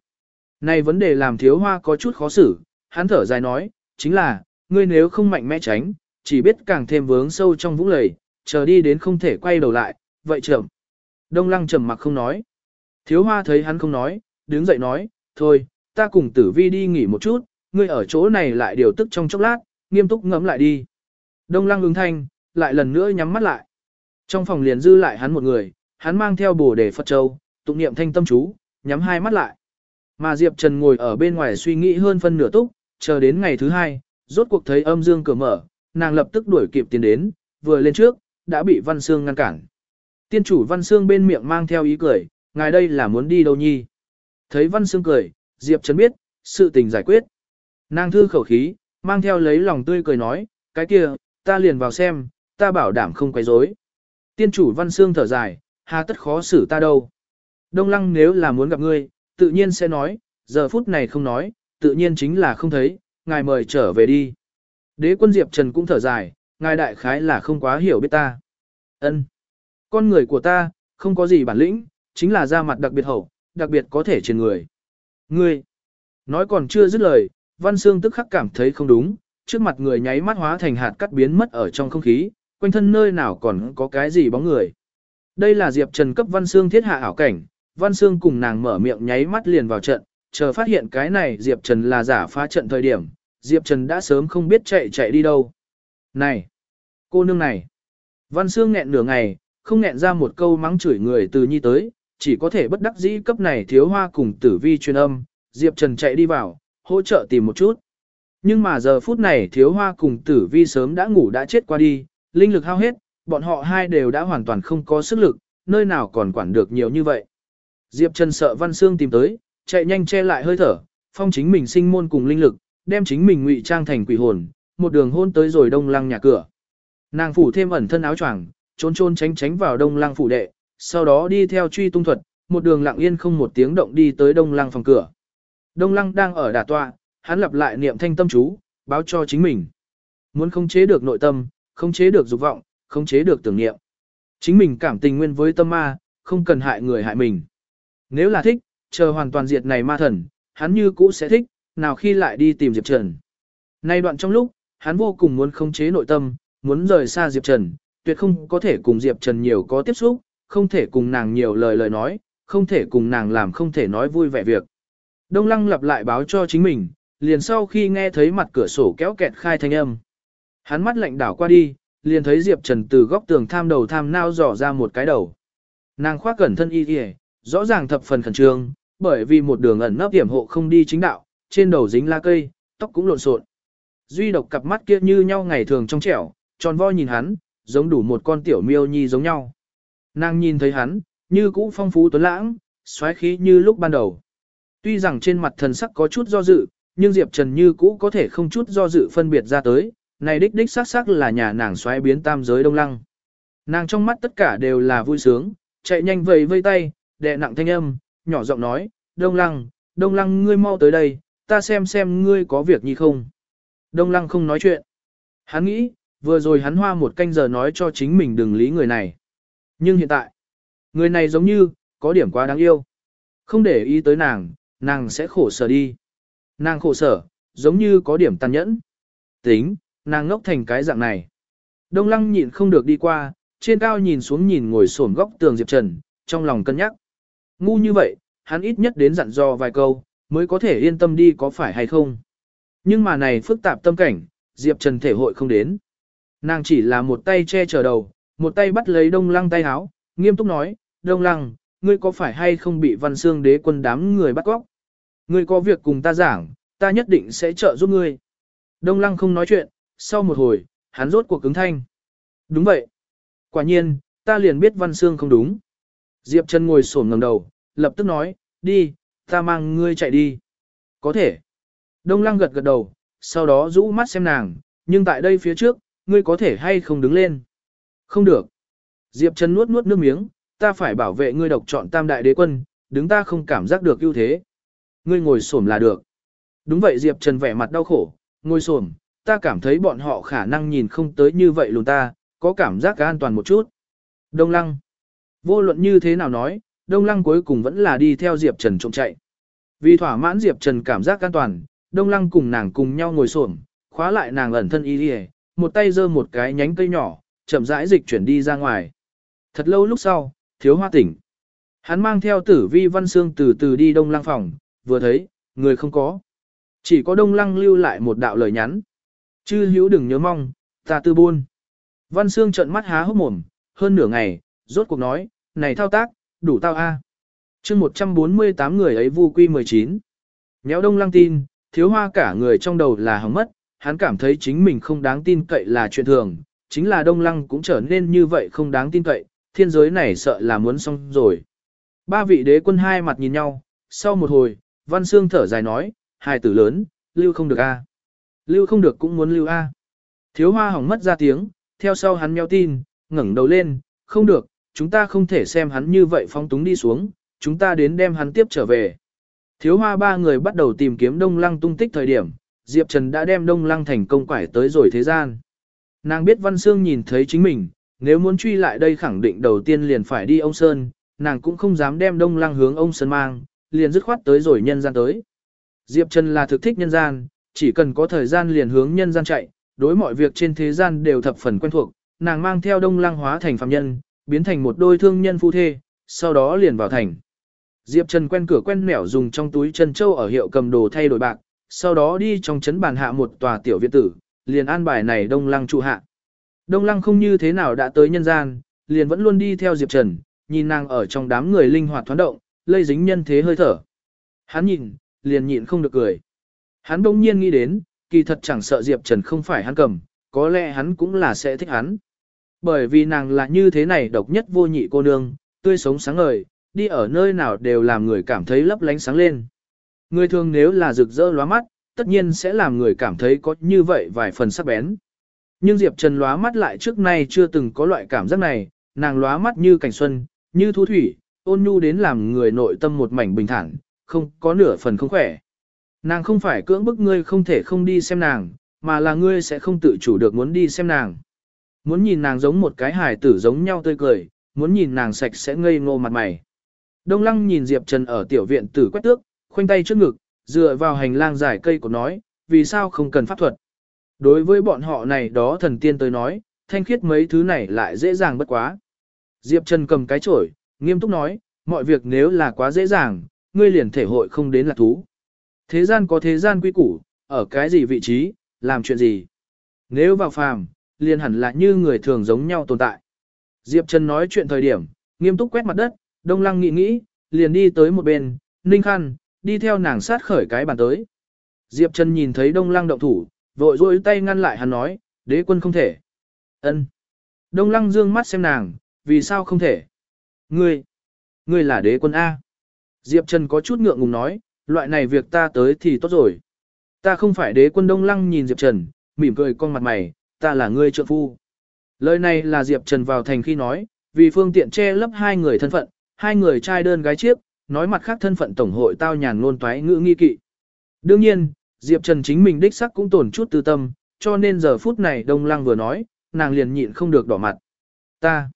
A: Này vấn đề làm thiếu hoa có chút khó xử, hắn thở dài nói, chính là, ngươi nếu không mạnh mẽ tránh, chỉ biết càng thêm vướng sâu trong vũng lầy, chờ đi đến không thể quay đầu lại, vậy chậm. Đông lăng trầm mặc không nói. Thiếu hoa thấy hắn không nói, đứng dậy nói, thôi, ta cùng tử vi đi nghỉ một chút, ngươi ở chỗ này lại điều tức trong chốc lát, nghiêm túc ngẫm lại đi. Đông lăng ứng thanh, lại lần nữa nhắm mắt lại. Trong phòng liền dư lại hắn một người, hắn mang theo bồ đề Phật Châu, tụng niệm thanh tâm chú, nhắm hai mắt lại. Mà Diệp Trần ngồi ở bên ngoài suy nghĩ hơn phân nửa túc, chờ đến ngày thứ hai, rốt cuộc thấy âm dương cửa mở, nàng lập tức đuổi kịp tiến đến, vừa lên trước, đã bị Văn Sương ngăn cản. Tiên chủ Văn Sương bên miệng mang theo ý cười, ngài đây là muốn đi đâu nhi. Thấy Văn Sương cười, Diệp Trấn biết, sự tình giải quyết. Nàng thư khẩu khí, mang theo lấy lòng tươi cười nói, cái kia, ta liền vào xem, ta bảo đảm không quấy rối. Tiên chủ Văn Sương thở dài, hà tất khó xử ta đâu. Đông Lăng nếu là muốn gặp ngươi, tự nhiên sẽ nói, giờ phút này không nói, tự nhiên chính là không thấy, ngài mời trở về đi. Đế quân Diệp Trần cũng thở dài, ngài đại khái là không quá hiểu biết ta. Ân, Con người của ta, không có gì bản lĩnh, chính là da mặt đặc biệt hậu, đặc biệt có thể trên người. Ngươi, nói còn chưa dứt lời, Văn Sương tức khắc cảm thấy không đúng, trước mặt người nháy mắt hóa thành hạt cắt biến mất ở trong không khí, quanh thân nơi nào còn có cái gì bóng người. Đây là Diệp Trần cấp Văn Sương thiết hạ ảo cảnh, Văn Sương cùng nàng mở miệng nháy mắt liền vào trận, chờ phát hiện cái này Diệp Trần là giả phá trận thời điểm, Diệp Trần đã sớm không biết chạy chạy đi đâu. Này! Cô nương này! Văn Sương nghẹn nửa ngày, không nghẹn ra một câu mắng chửi người từ nhi tới, chỉ có thể bất đắc dĩ cấp này thiếu hoa cùng tử vi truyền âm, Diệp Trần chạy đi vào, hỗ trợ tìm một chút. Nhưng mà giờ phút này thiếu hoa cùng tử vi sớm đã ngủ đã chết qua đi, linh lực hao hết, bọn họ hai đều đã hoàn toàn không có sức lực, nơi nào còn quản được nhiều như vậy. Diệp Trần sợ Văn Sương tìm tới, chạy nhanh che lại hơi thở, phong chính mình sinh môn cùng linh lực, đem chính mình ngụy trang thành quỷ hồn, một đường hôn tới rồi đông lăng nhà cửa. Nàng phủ thêm ẩn thân áo choàng, trốn trốn tránh tránh vào đông lăng phủ đệ, sau đó đi theo truy tung thuật, một đường lặng yên không một tiếng động đi tới đông lăng phòng cửa. Đông lăng đang ở đả tọa, hắn lặp lại niệm thanh tâm chú, báo cho chính mình. Muốn khống chế được nội tâm, khống chế được dục vọng, khống chế được tưởng niệm. Chính mình cảm tình nguyên với tâm ma, không cần hại người hại mình. Nếu là thích, chờ hoàn toàn diệt này ma thần, hắn như cũ sẽ thích, nào khi lại đi tìm Diệp Trần. Nay đoạn trong lúc, hắn vô cùng muốn khống chế nội tâm, muốn rời xa Diệp Trần, tuyệt không có thể cùng Diệp Trần nhiều có tiếp xúc, không thể cùng nàng nhiều lời lời nói, không thể cùng nàng làm không thể nói vui vẻ việc. Đông Lăng lặp lại báo cho chính mình, liền sau khi nghe thấy mặt cửa sổ kéo kẹt khai thanh âm. Hắn mắt lạnh đảo qua đi, liền thấy Diệp Trần từ góc tường tham đầu tham nao dò ra một cái đầu. Nàng khoác cẩn thân y y, rõ ràng thập phần khẩn trương, bởi vì một đường ẩn nấp hiểm hộ không đi chính đạo, trên đầu dính la cây, tóc cũng lộn xộn. Duy độc cặp mắt kia như nhau ngày thường trong trẻo, tròn vo nhìn hắn, giống đủ một con tiểu miêu nhi giống nhau. Nàng nhìn thấy hắn, như cũ phong phú tuấn lãng, xoáy khí như lúc ban đầu. Tuy rằng trên mặt thần sắc có chút do dự, nhưng Diệp Trần như cũ có thể không chút do dự phân biệt ra tới, này đích đích xác xác là nhà nàng xoáy biến tam giới đông lăng. Nàng trong mắt tất cả đều là vui sướng, chạy nhanh vầy vây tay, đè nặng thanh âm, nhỏ giọng nói, đông lăng, đông lăng ngươi mau tới đây, ta xem xem ngươi có việc gì không. Đông lăng không nói chuyện. Hắn nghĩ, vừa rồi hắn hoa một canh giờ nói cho chính mình đừng lý người này. Nhưng hiện tại, người này giống như, có điểm quá đáng yêu. Không để ý tới nàng, nàng sẽ khổ sở đi. Nàng khổ sở, giống như có điểm tàn nhẫn. Tính, nàng ngốc thành cái dạng này. Đông lăng nhịn không được đi qua, trên cao nhìn xuống nhìn ngồi xổm góc tường Diệp Trần, trong lòng cân nhắc. Ngu như vậy, hắn ít nhất đến dặn dò vài câu, mới có thể yên tâm đi có phải hay không. Nhưng mà này phức tạp tâm cảnh, Diệp Trần thể hội không đến. Nàng chỉ là một tay che chở đầu, một tay bắt lấy đông lăng tay háo, nghiêm túc nói, đông lăng, ngươi có phải hay không bị văn xương đế quân đám người bắt cóc? Ngươi có việc cùng ta giảng, ta nhất định sẽ trợ giúp ngươi. Đông lăng không nói chuyện, sau một hồi, hắn rốt cuộc cứng thanh. Đúng vậy. Quả nhiên, ta liền biết văn xương không đúng. Diệp Trần ngồi xổm ngầm đầu, lập tức nói, đi, ta mang ngươi chạy đi. Có thể. Đông lăng gật gật đầu, sau đó rũ mắt xem nàng, nhưng tại đây phía trước, ngươi có thể hay không đứng lên. Không được. Diệp Trần nuốt nuốt nước miếng, ta phải bảo vệ ngươi độc chọn tam đại đế quân, đứng ta không cảm giác được ưu thế. Ngươi ngồi xổm là được. Đúng vậy Diệp Trần vẻ mặt đau khổ, ngồi xổm, ta cảm thấy bọn họ khả năng nhìn không tới như vậy luôn ta, có cảm giác an toàn một chút. Đông Lăng. Vô luận như thế nào nói, Đông Lăng cuối cùng vẫn là đi theo Diệp Trần trộm chạy. Vì thỏa mãn Diệp Trần cảm giác an toàn, Đông Lăng cùng nàng cùng nhau ngồi xổm, khóa lại nàng ẩn thân y đi một tay giơ một cái nhánh cây nhỏ, chậm rãi dịch chuyển đi ra ngoài. Thật lâu lúc sau, thiếu hoa tỉnh. Hắn mang theo tử vi văn xương từ từ đi đông lăng phòng, vừa thấy, người không có. Chỉ có đông lăng lưu lại một đạo lời nhắn. Chư hữu đừng nhớ mong, ta tư buôn. Văn xương trợn mắt há hốc mồm, hơn nửa ngày, rốt cuộc nói, này thao tác, đủ tao a. À. chương 148 người ấy vu quy 19. Nhéo đông lăng tin, thiếu hoa cả người trong đầu là hỏng mất, hắn cảm thấy chính mình không đáng tin cậy là chuyện thường, chính là đông lăng cũng trở nên như vậy không đáng tin cậy, thiên giới này sợ là muốn xong rồi. Ba vị đế quân hai mặt nhìn nhau, sau một hồi, Văn Sương thở dài nói, hài tử lớn, lưu không được a, Lưu không được cũng muốn lưu a. Thiếu hoa hỏng mất ra tiếng, theo sau hắn meo tin, ngẩng đầu lên, không được, chúng ta không thể xem hắn như vậy phong túng đi xuống, chúng ta đến đem hắn tiếp trở về. Thiếu hoa ba người bắt đầu tìm kiếm đông lăng tung tích thời điểm, Diệp Trần đã đem đông lăng thành công quải tới rồi thế gian. Nàng biết Văn Sương nhìn thấy chính mình, nếu muốn truy lại đây khẳng định đầu tiên liền phải đi ông Sơn, nàng cũng không dám đem đông lăng hướng ông Sơn mang, liền dứt khoát tới rồi nhân gian tới. Diệp Trần là thực thích nhân gian, chỉ cần có thời gian liền hướng nhân gian chạy, đối mọi việc trên thế gian đều thập phần quen thuộc, nàng mang theo đông lăng hóa thành phạm nhân, biến thành một đôi thương nhân phu thê, sau đó liền vào thành. Diệp Trần quen cửa quen mẻo dùng trong túi chân châu ở hiệu cầm đồ thay đổi bạc, sau đó đi trong chấn bàn hạ một tòa tiểu viện tử, liền an bài này Đông Lăng trụ hạ. Đông Lăng không như thế nào đã tới nhân gian, liền vẫn luôn đi theo Diệp Trần, nhìn nàng ở trong đám người linh hoạt thoáng động, lây dính nhân thế hơi thở. Hắn nhìn, liền nhịn không được cười. Hắn đông nhiên nghĩ đến, kỳ thật chẳng sợ Diệp Trần không phải hắn cầm, có lẽ hắn cũng là sẽ thích hắn. Bởi vì nàng là như thế này độc nhất vô nhị cô nương, tươi sống sáng ngời, đi ở nơi nào đều làm người cảm thấy lấp lánh sáng lên. Người thường nếu là rực rỡ lóa mắt, tất nhiên sẽ làm người cảm thấy có như vậy vài phần sắc bén. Nhưng Diệp Trần lóa mắt lại trước nay chưa từng có loại cảm giác này, nàng lóa mắt như cảnh xuân, như thu thủy, ôn nhu đến làm người nội tâm một mảnh bình thản, không có nửa phần không khỏe. Nàng không phải cưỡng bức ngươi không thể không đi xem nàng, mà là ngươi sẽ không tự chủ được muốn đi xem nàng. Muốn nhìn nàng giống một cái hài tử giống nhau tươi cười, muốn nhìn nàng sạch sẽ ngây ngô mặt mày. Đông lăng nhìn Diệp Trần ở tiểu viện tử quét tước, khoanh tay trước ngực, dựa vào hành lang dài cây của nói, vì sao không cần pháp thuật. Đối với bọn họ này đó thần tiên tới nói, thanh khiết mấy thứ này lại dễ dàng bất quá. Diệp Trần cầm cái chổi, nghiêm túc nói, mọi việc nếu là quá dễ dàng, ngươi liền thể hội không đến là thú. Thế gian có thế gian quy củ, ở cái gì vị trí, làm chuyện gì. Nếu vào phàm, liền hẳn là như người thường giống nhau tồn tại. Diệp Trần nói chuyện thời điểm, nghiêm túc quét mặt đất, đông lăng nghĩ nghĩ, liền đi tới một bên, ninh khăn, đi theo nàng sát khởi cái bàn tới. Diệp Trần nhìn thấy đông lăng động thủ, vội rôi tay ngăn lại hắn nói, đế quân không thể. ân Đông lăng dương mắt xem nàng, vì sao không thể? Ngươi, ngươi là đế quân A. Diệp Trần có chút ngượng ngùng nói, loại này việc ta tới thì tốt rồi. Ta không phải đế quân đông lăng nhìn Diệp Trần, mỉm cười con mặt mày, ta là ngươi trợ phu. Lời này là Diệp Trần vào thành khi nói, vì phương tiện che lấp hai người thân phận, hai người trai đơn gái chiếc, nói mặt khác thân phận tổng hội tao nhàn ngôn toái ngữ nghi kỵ. Đương nhiên, Diệp Trần chính mình đích sắc cũng tổn chút tư tâm, cho nên giờ phút này Đông Lăng vừa nói, nàng liền nhịn không được đỏ mặt. Ta,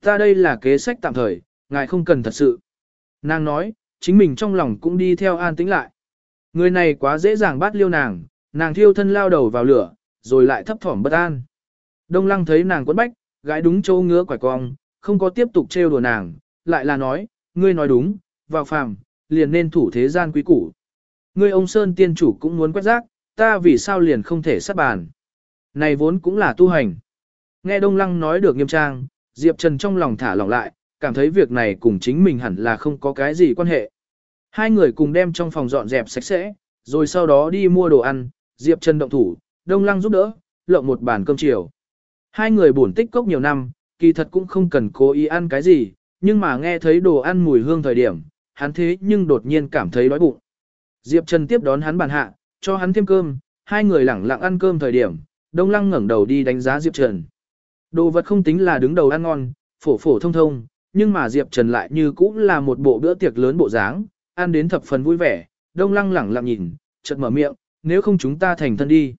A: ta đây là kế sách tạm thời, ngài không cần thật sự. Nàng nói, chính mình trong lòng cũng đi theo an tĩnh lại. Người này quá dễ dàng bắt liêu nàng, nàng thiêu thân lao đầu vào lửa, rồi lại thấp thỏm bất an. Đông lăng thấy nàng quấn bách, gái đúng châu ngứa quải cong, không có tiếp tục trêu đùa nàng, lại là nói, ngươi nói đúng, vào phàm, liền nên thủ thế gian quý củ. Ngươi ông Sơn tiên chủ cũng muốn quét rác, ta vì sao liền không thể sát bàn. Này vốn cũng là tu hành. Nghe Đông Lăng nói được nghiêm trang, Diệp Trần trong lòng thả lỏng lại, cảm thấy việc này cùng chính mình hẳn là không có cái gì quan hệ. Hai người cùng đem trong phòng dọn dẹp sạch sẽ, rồi sau đó đi mua đồ ăn, Diệp Trần động thủ, Đông Lăng giúp đỡ, lộng một bàn cơm chiều. Hai người buồn tích cốc nhiều năm, kỳ thật cũng không cần cố ý ăn cái gì, nhưng mà nghe thấy đồ ăn mùi hương thời điểm, hắn thế nhưng đột nhiên cảm thấy đói bụng. Diệp Trần tiếp đón hắn bàn hạ, cho hắn thêm cơm, hai người lẳng lặng ăn cơm thời điểm, Đông Lăng ngẩng đầu đi đánh giá Diệp Trần. Đồ vật không tính là đứng đầu ăn ngon, phổ phổ thông thông, nhưng mà Diệp Trần lại như cũng là một bộ bữa tiệc lớn bộ dáng, ăn đến thập phần vui vẻ, Đông Lăng lẳng lặng nhìn, chợt mở miệng, nếu không chúng ta thành thân đi.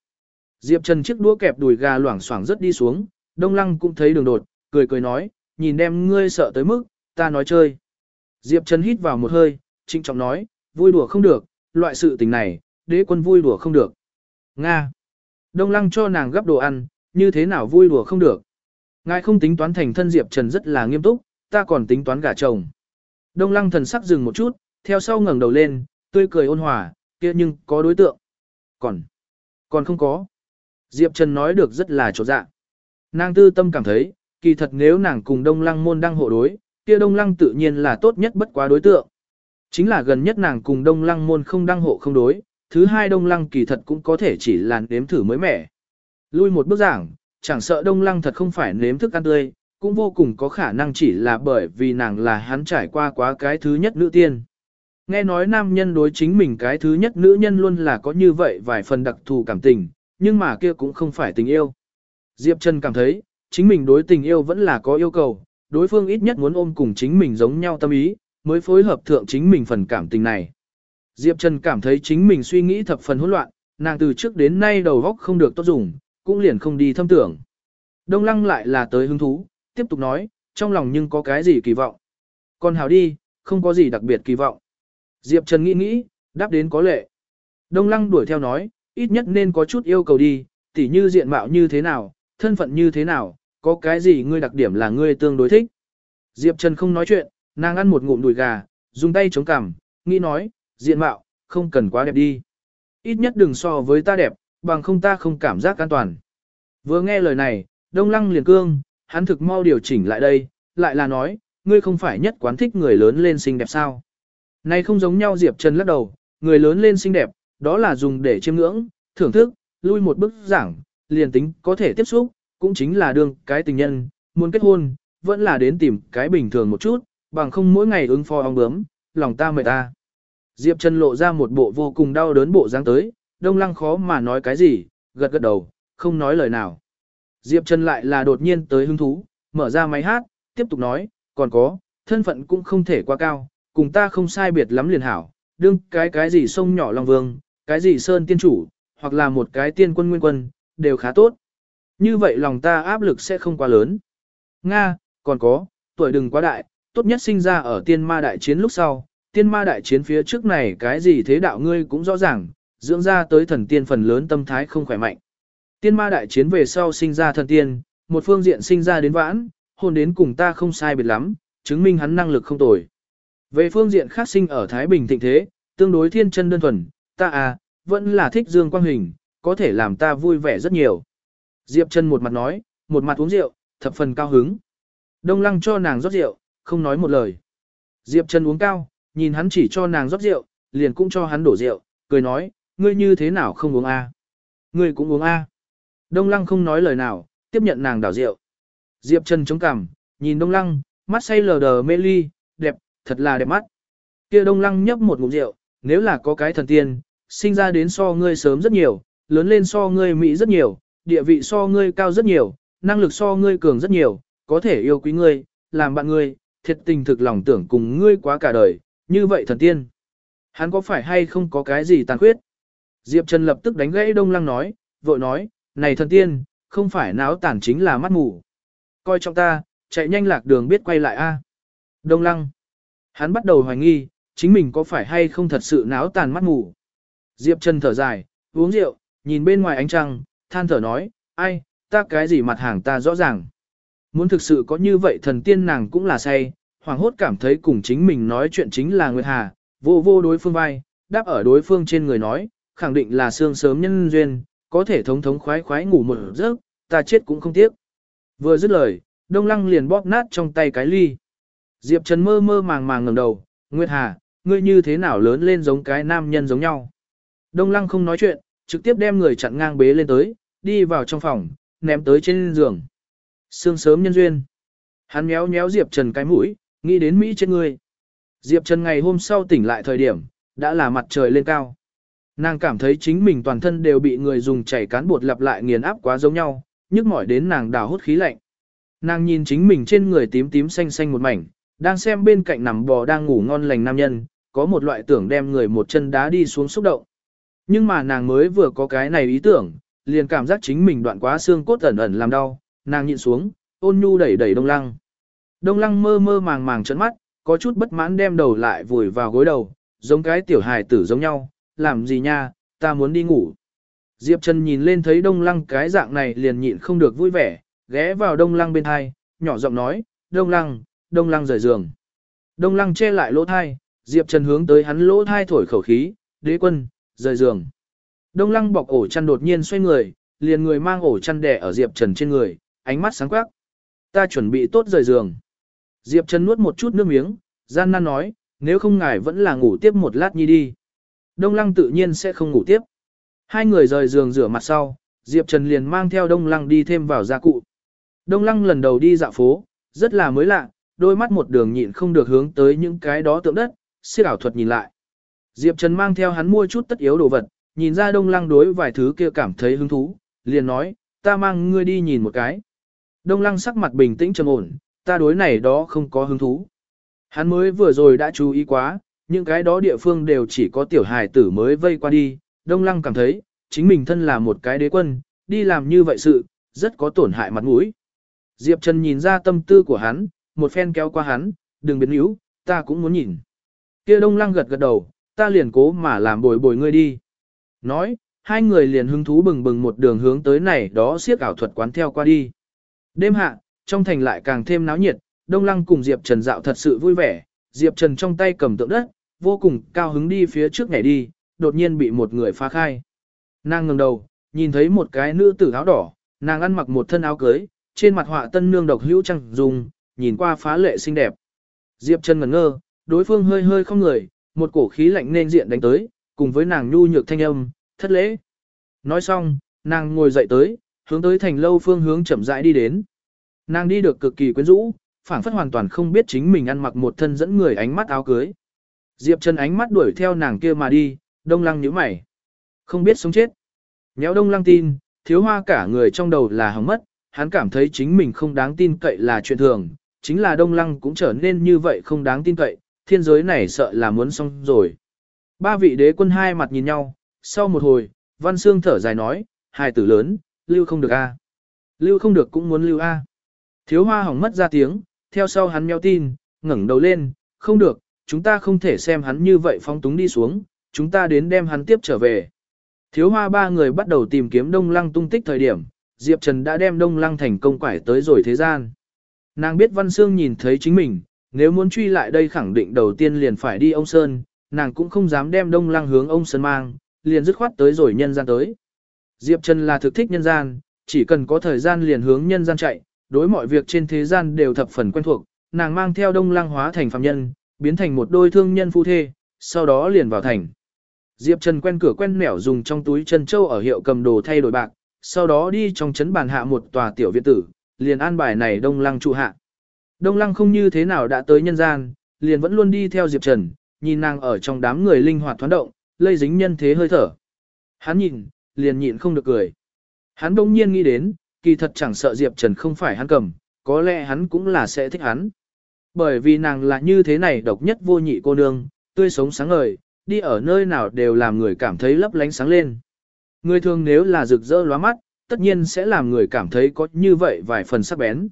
A: Diệp Trần chiếc đũa kẹp đùi gà loảng xoảng rất đi xuống, Đông Lăng cũng thấy đường đột, cười cười nói, nhìn đem ngươi sợ tới mức, ta nói chơi. Diệp Trần hít vào một hơi, trinh trọng nói, vui đùa không được, loại sự tình này, đế quân vui đùa không được. Nga. Đông Lăng cho nàng gấp đồ ăn, như thế nào vui đùa không được. Ngài không tính toán thành thân Diệp Trần rất là nghiêm túc, ta còn tính toán gả chồng. Đông Lăng thần sắc dừng một chút, theo sau ngẩng đầu lên, tươi cười ôn hòa, kia nhưng có đối tượng. Còn, còn không có. Diệp Trần nói được rất là chỗ dạ. Nàng tư tâm cảm thấy, kỳ thật nếu nàng cùng Đông Lăng môn đăng hộ đối, kia Đông Lăng tự nhiên là tốt nhất bất quá đối tượng. Chính là gần nhất nàng cùng Đông Lăng môn không đăng hộ không đối, thứ hai Đông Lăng kỳ thật cũng có thể chỉ là nếm thử mới mẻ. Lui một bước giảng, chẳng sợ Đông Lăng thật không phải nếm thức ăn tươi, cũng vô cùng có khả năng chỉ là bởi vì nàng là hắn trải qua quá cái thứ nhất nữ tiên. Nghe nói nam nhân đối chính mình cái thứ nhất nữ nhân luôn là có như vậy vài phần đặc thù cảm tình, nhưng mà kia cũng không phải tình yêu. Diệp Trần cảm thấy, chính mình đối tình yêu vẫn là có yêu cầu, đối phương ít nhất muốn ôm cùng chính mình giống nhau tâm ý, mới phối hợp thượng chính mình phần cảm tình này. Diệp Trần cảm thấy chính mình suy nghĩ thập phần hỗn loạn, nàng từ trước đến nay đầu óc không được tốt dùng, cũng liền không đi thâm tưởng. Đông Lăng lại là tới hứng thú, tiếp tục nói, trong lòng nhưng có cái gì kỳ vọng. Còn hào đi, không có gì đặc biệt kỳ vọng. Diệp Trần nghĩ nghĩ, đáp đến có lệ. Đông Lăng đuổi theo nói, ít nhất nên có chút yêu cầu đi, tỉ như diện mạo như thế nào, thân phận như thế nào, có cái gì ngươi đặc điểm là ngươi tương đối thích. Diệp Trần không nói chuyện, nàng ăn một ngụm đùi gà, Dùng tay chống cằm, nghĩ nói, diện mạo, không cần quá đẹp đi. Ít nhất đừng so với ta đẹp, bằng không ta không cảm giác an toàn. Vừa nghe lời này, đông lăng liền cương, hắn thực mau điều chỉnh lại đây, lại là nói, ngươi không phải nhất quán thích người lớn lên xinh đẹp sao. Này không giống nhau Diệp Trần lắc đầu, người lớn lên xinh đẹp, đó là dùng để chiêm ngưỡng, thưởng thức, lui một bước giảng, liền tính có thể tiếp xúc, cũng chính là đương cái tình nhân, muốn kết hôn, vẫn là đến tìm cái bình thường một chút, bằng không mỗi ngày ứng phó ong bướm, lòng ta mệt ta. Diệp Trần lộ ra một bộ vô cùng đau đớn bộ dáng tới, đông lăng khó mà nói cái gì, gật gật đầu, không nói lời nào. Diệp Trần lại là đột nhiên tới hứng thú, mở ra máy hát, tiếp tục nói, còn có, thân phận cũng không thể quá cao, cùng ta không sai biệt lắm liền hảo, đương cái cái gì sông nhỏ Long Vương, cái gì Sơn Tiên Chủ, hoặc là một cái tiên quân nguyên quân, đều khá tốt. Như vậy lòng ta áp lực sẽ không quá lớn. Nga, còn có, tuổi đừng quá đại, tốt nhất sinh ra ở tiên ma đại chiến lúc sau, tiên ma đại chiến phía trước này cái gì thế đạo ngươi cũng rõ ràng, dưỡng ra tới thần tiên phần lớn tâm thái không khỏe mạnh. Tiên ma đại chiến về sau sinh ra thần tiên, một phương diện sinh ra đến vãn, hôn đến cùng ta không sai biệt lắm, chứng minh hắn năng lực không tồi. Về phương diện khác sinh ở Thái Bình thịnh thế, tương đối thiên chân đơn thuần, ta à, vẫn là thích dương quang hình, có thể làm ta vui vẻ rất nhiều. Diệp Trần một mặt nói, một mặt uống rượu, thập phần cao hứng. Đông lăng cho nàng rót rượu, không nói một lời. Diệp Trần uống cao, nhìn hắn chỉ cho nàng rót rượu, liền cũng cho hắn đổ rượu, cười nói, ngươi như thế nào không uống a? Ngươi cũng uống a. Đông lăng không nói lời nào, tiếp nhận nàng đảo rượu. Diệp Trần chống cằm, nhìn đông lăng, mắt say lờ đờ mê ly, đẹp, thật là đẹp mắt. Kia đông lăng nhấp một ngụm rượu, nếu là có cái thần tiên, sinh ra đến so ngươi sớm rất nhiều, lớn lên so ngươi mỹ rất nhiều, địa vị so ngươi cao rất nhiều, năng lực so ngươi cường rất nhiều, có thể yêu quý ngươi, làm bạn ngươi, thiệt tình thực lòng tưởng cùng ngươi quá cả đời, như vậy thần tiên. Hắn có phải hay không có cái gì tàn khuyết? Diệp Trần lập tức đánh gãy Đông Lăng nói, vội nói, này thần tiên, không phải náo tàn chính là mắt mù. Coi trọng ta, chạy nhanh lạc đường biết quay lại a. Đông Lăng. Hắn bắt đầu hoài nghi, chính mình có phải hay không thật sự náo tàn mắt mù. Diệp Trần thở dài, uống rượu, nhìn bên ngoài ánh trăng, than thở nói, ai, ta cái gì mặt hàng ta rõ ràng. Muốn thực sự có như vậy thần tiên nàng cũng là say, hoàng hốt cảm thấy cùng chính mình nói chuyện chính là Nguyệt Hà, vô vô đối phương vai, đáp ở đối phương trên người nói, khẳng định là xương sớm nhân duyên, có thể thống thống khoái khoái ngủ một giấc, ta chết cũng không tiếc. Vừa dứt lời, Đông Lăng liền bóp nát trong tay cái ly. Diệp Trần mơ mơ màng màng ngẩng đầu, Nguyệt Hà, ngươi như thế nào lớn lên giống cái nam nhân giống nhau. Đông Lăng không nói chuyện, trực tiếp đem người chặn ngang bế lên tới, đi vào trong phòng, ném tới trên giường. Sương sớm nhân duyên. Hắn méo méo Diệp Trần cái mũi, nghĩ đến Mỹ trên người. Diệp Trần ngày hôm sau tỉnh lại thời điểm, đã là mặt trời lên cao. Nàng cảm thấy chính mình toàn thân đều bị người dùng chảy cán bột lặp lại nghiền áp quá giống nhau, nhức mỏi đến nàng đào hút khí lạnh. Nàng nhìn chính mình trên người tím tím xanh xanh một mảnh, đang xem bên cạnh nằm bò đang ngủ ngon lành nam nhân, có một loại tưởng đem người một chân đá đi xuống xúc động. Nhưng mà nàng mới vừa có cái này ý tưởng, liền cảm giác chính mình đoạn quá xương cốt ẩn ẩn làm đau, nàng nhịn xuống, ôn nhu đẩy đẩy đông lăng. Đông lăng mơ mơ màng màng trấn mắt, có chút bất mãn đem đầu lại vùi vào gối đầu, giống cái tiểu hài tử giống nhau, làm gì nha, ta muốn đi ngủ. Diệp Trần nhìn lên thấy đông lăng cái dạng này liền nhịn không được vui vẻ, ghé vào đông lăng bên thai, nhỏ giọng nói, đông lăng, đông lăng rời giường. Đông lăng che lại lỗ thai, Diệp Trần hướng tới hắn lỗ thai thổi khẩu khí, đế quân, rời giường. Đông lăng bọc ổ chăn đột nhiên xoay người, liền người mang ổ chăn đè ở Diệp Trần trên người, ánh mắt sáng quắc. Ta chuẩn bị tốt rời giường. Diệp Trần nuốt một chút nước miếng, gian nan nói, nếu không ngài vẫn là ngủ tiếp một lát nhi đi. Đông lăng tự nhiên sẽ không ngủ tiếp. Hai người rời giường rửa mặt sau, Diệp Trần liền mang theo Đông lăng đi thêm vào gia cụ. Đông lăng lần đầu đi dạo phố, rất là mới lạ, đôi mắt một đường nhịn không được hướng tới những cái đó tượng đất, siêu ảo thuật nhìn lại. Diệp Trần mang theo hắn mua chút tất yếu đồ vật, nhìn ra đông lăng đối vài thứ kia cảm thấy hứng thú, liền nói, ta mang ngươi đi nhìn một cái. Đông lăng sắc mặt bình tĩnh trầm ổn, ta đối này đó không có hứng thú. Hắn mới vừa rồi đã chú ý quá, những cái đó địa phương đều chỉ có tiểu hài tử mới vây qua đi, đông lăng cảm thấy, chính mình thân là một cái đế quân, đi làm như vậy sự, rất có tổn hại mặt mũi. Diệp Trần nhìn ra tâm tư của hắn, một phen kéo qua hắn, đừng biến yếu, ta cũng muốn nhìn. Kia đông lăng gật gật đầu, ta liền cố mà làm bồi bồi ngươi đi. Nói, hai người liền hứng thú bừng bừng một đường hướng tới này đó siếc ảo thuật quán theo qua đi. Đêm hạ, trong thành lại càng thêm náo nhiệt, Đông Lăng cùng Diệp Trần dạo thật sự vui vẻ, Diệp Trần trong tay cầm tượng đất, vô cùng cao hứng đi phía trước nhảy đi, đột nhiên bị một người phá khai. Nàng ngẩng đầu, nhìn thấy một cái nữ tử áo đỏ, nàng ăn mặc một thân áo cưới, trên mặt họa tân nương độc hữu trăng dùng, nhìn qua phá lệ xinh đẹp. Diệp Trần ngẩn ngơ, đối phương hơi hơi không người, một cổ khí lạnh nên diện đánh tới, cùng với nàng nhu nhược thanh âm, thất lễ. Nói xong, nàng ngồi dậy tới, hướng tới thành lâu phương hướng chậm rãi đi đến. Nàng đi được cực kỳ quyến rũ, phảng phất hoàn toàn không biết chính mình ăn mặc một thân dẫn người ánh mắt áo cưới. Diệp Trần ánh mắt đuổi theo nàng kia mà đi, đông lăng nhíu mày. Không biết sống chết. Nhéo đông lăng tin, thiếu hoa cả người trong đầu là hỏng mất, hắn cảm thấy chính mình không đáng tin cậy là chuyện thường, chính là đông lăng cũng trở nên như vậy không đáng tin cậy, thiên giới này sợ là muốn xong rồi. Ba vị đế quân hai mặt nhìn nhau, sau một hồi, Văn Sương thở dài nói, hài tử lớn, lưu không được a, Lưu không được cũng muốn lưu a. Thiếu hoa hỏng mất ra tiếng, theo sau hắn meo tin, ngẩng đầu lên, không được, chúng ta không thể xem hắn như vậy phong túng đi xuống, chúng ta đến đem hắn tiếp trở về. Thiếu hoa ba người bắt đầu tìm kiếm đông lăng tung tích thời điểm, Diệp Trần đã đem đông lăng thành công quải tới rồi thế gian. Nàng biết Văn Sương nhìn thấy chính mình, nếu muốn truy lại đây khẳng định đầu tiên liền phải đi ông Sơn, nàng cũng không dám đem đông lăng hướng ông Sơn mang, liền dứt khoát tới rồi nhân gian tới. Diệp Trần là thực thích nhân gian, chỉ cần có thời gian liền hướng nhân gian chạy, đối mọi việc trên thế gian đều thập phần quen thuộc, nàng mang theo đông lăng hóa thành phạm nhân, biến thành một đôi thương nhân phu thê, sau đó liền vào thành. Diệp Trần quen cửa quen nẻo dùng trong túi chân châu ở hiệu cầm đồ thay đổi bạc, sau đó đi trong trấn bàn hạ một tòa tiểu viện tử, liền an bài này đông lăng trụ hạ. Đông lăng không như thế nào đã tới nhân gian, liền vẫn luôn đi theo Diệp Trần, nhìn nàng ở trong đám người linh hoạt thoáng động, lây dính nhân thế hơi thở. Hắn nhìn, liền nhịn không được cười. Hắn đông nhiên nghĩ đến, kỳ thật chẳng sợ Diệp Trần không phải hắn cầm, có lẽ hắn cũng là sẽ thích hắn. Bởi vì nàng là như thế này độc nhất vô nhị cô nương, tươi sống sáng ngời, đi ở nơi nào đều làm người cảm thấy lấp lánh sáng lên. Người thường nếu là rực rỡ lóa mắt, tất nhiên sẽ làm người cảm thấy có như vậy vài phần sắc bén.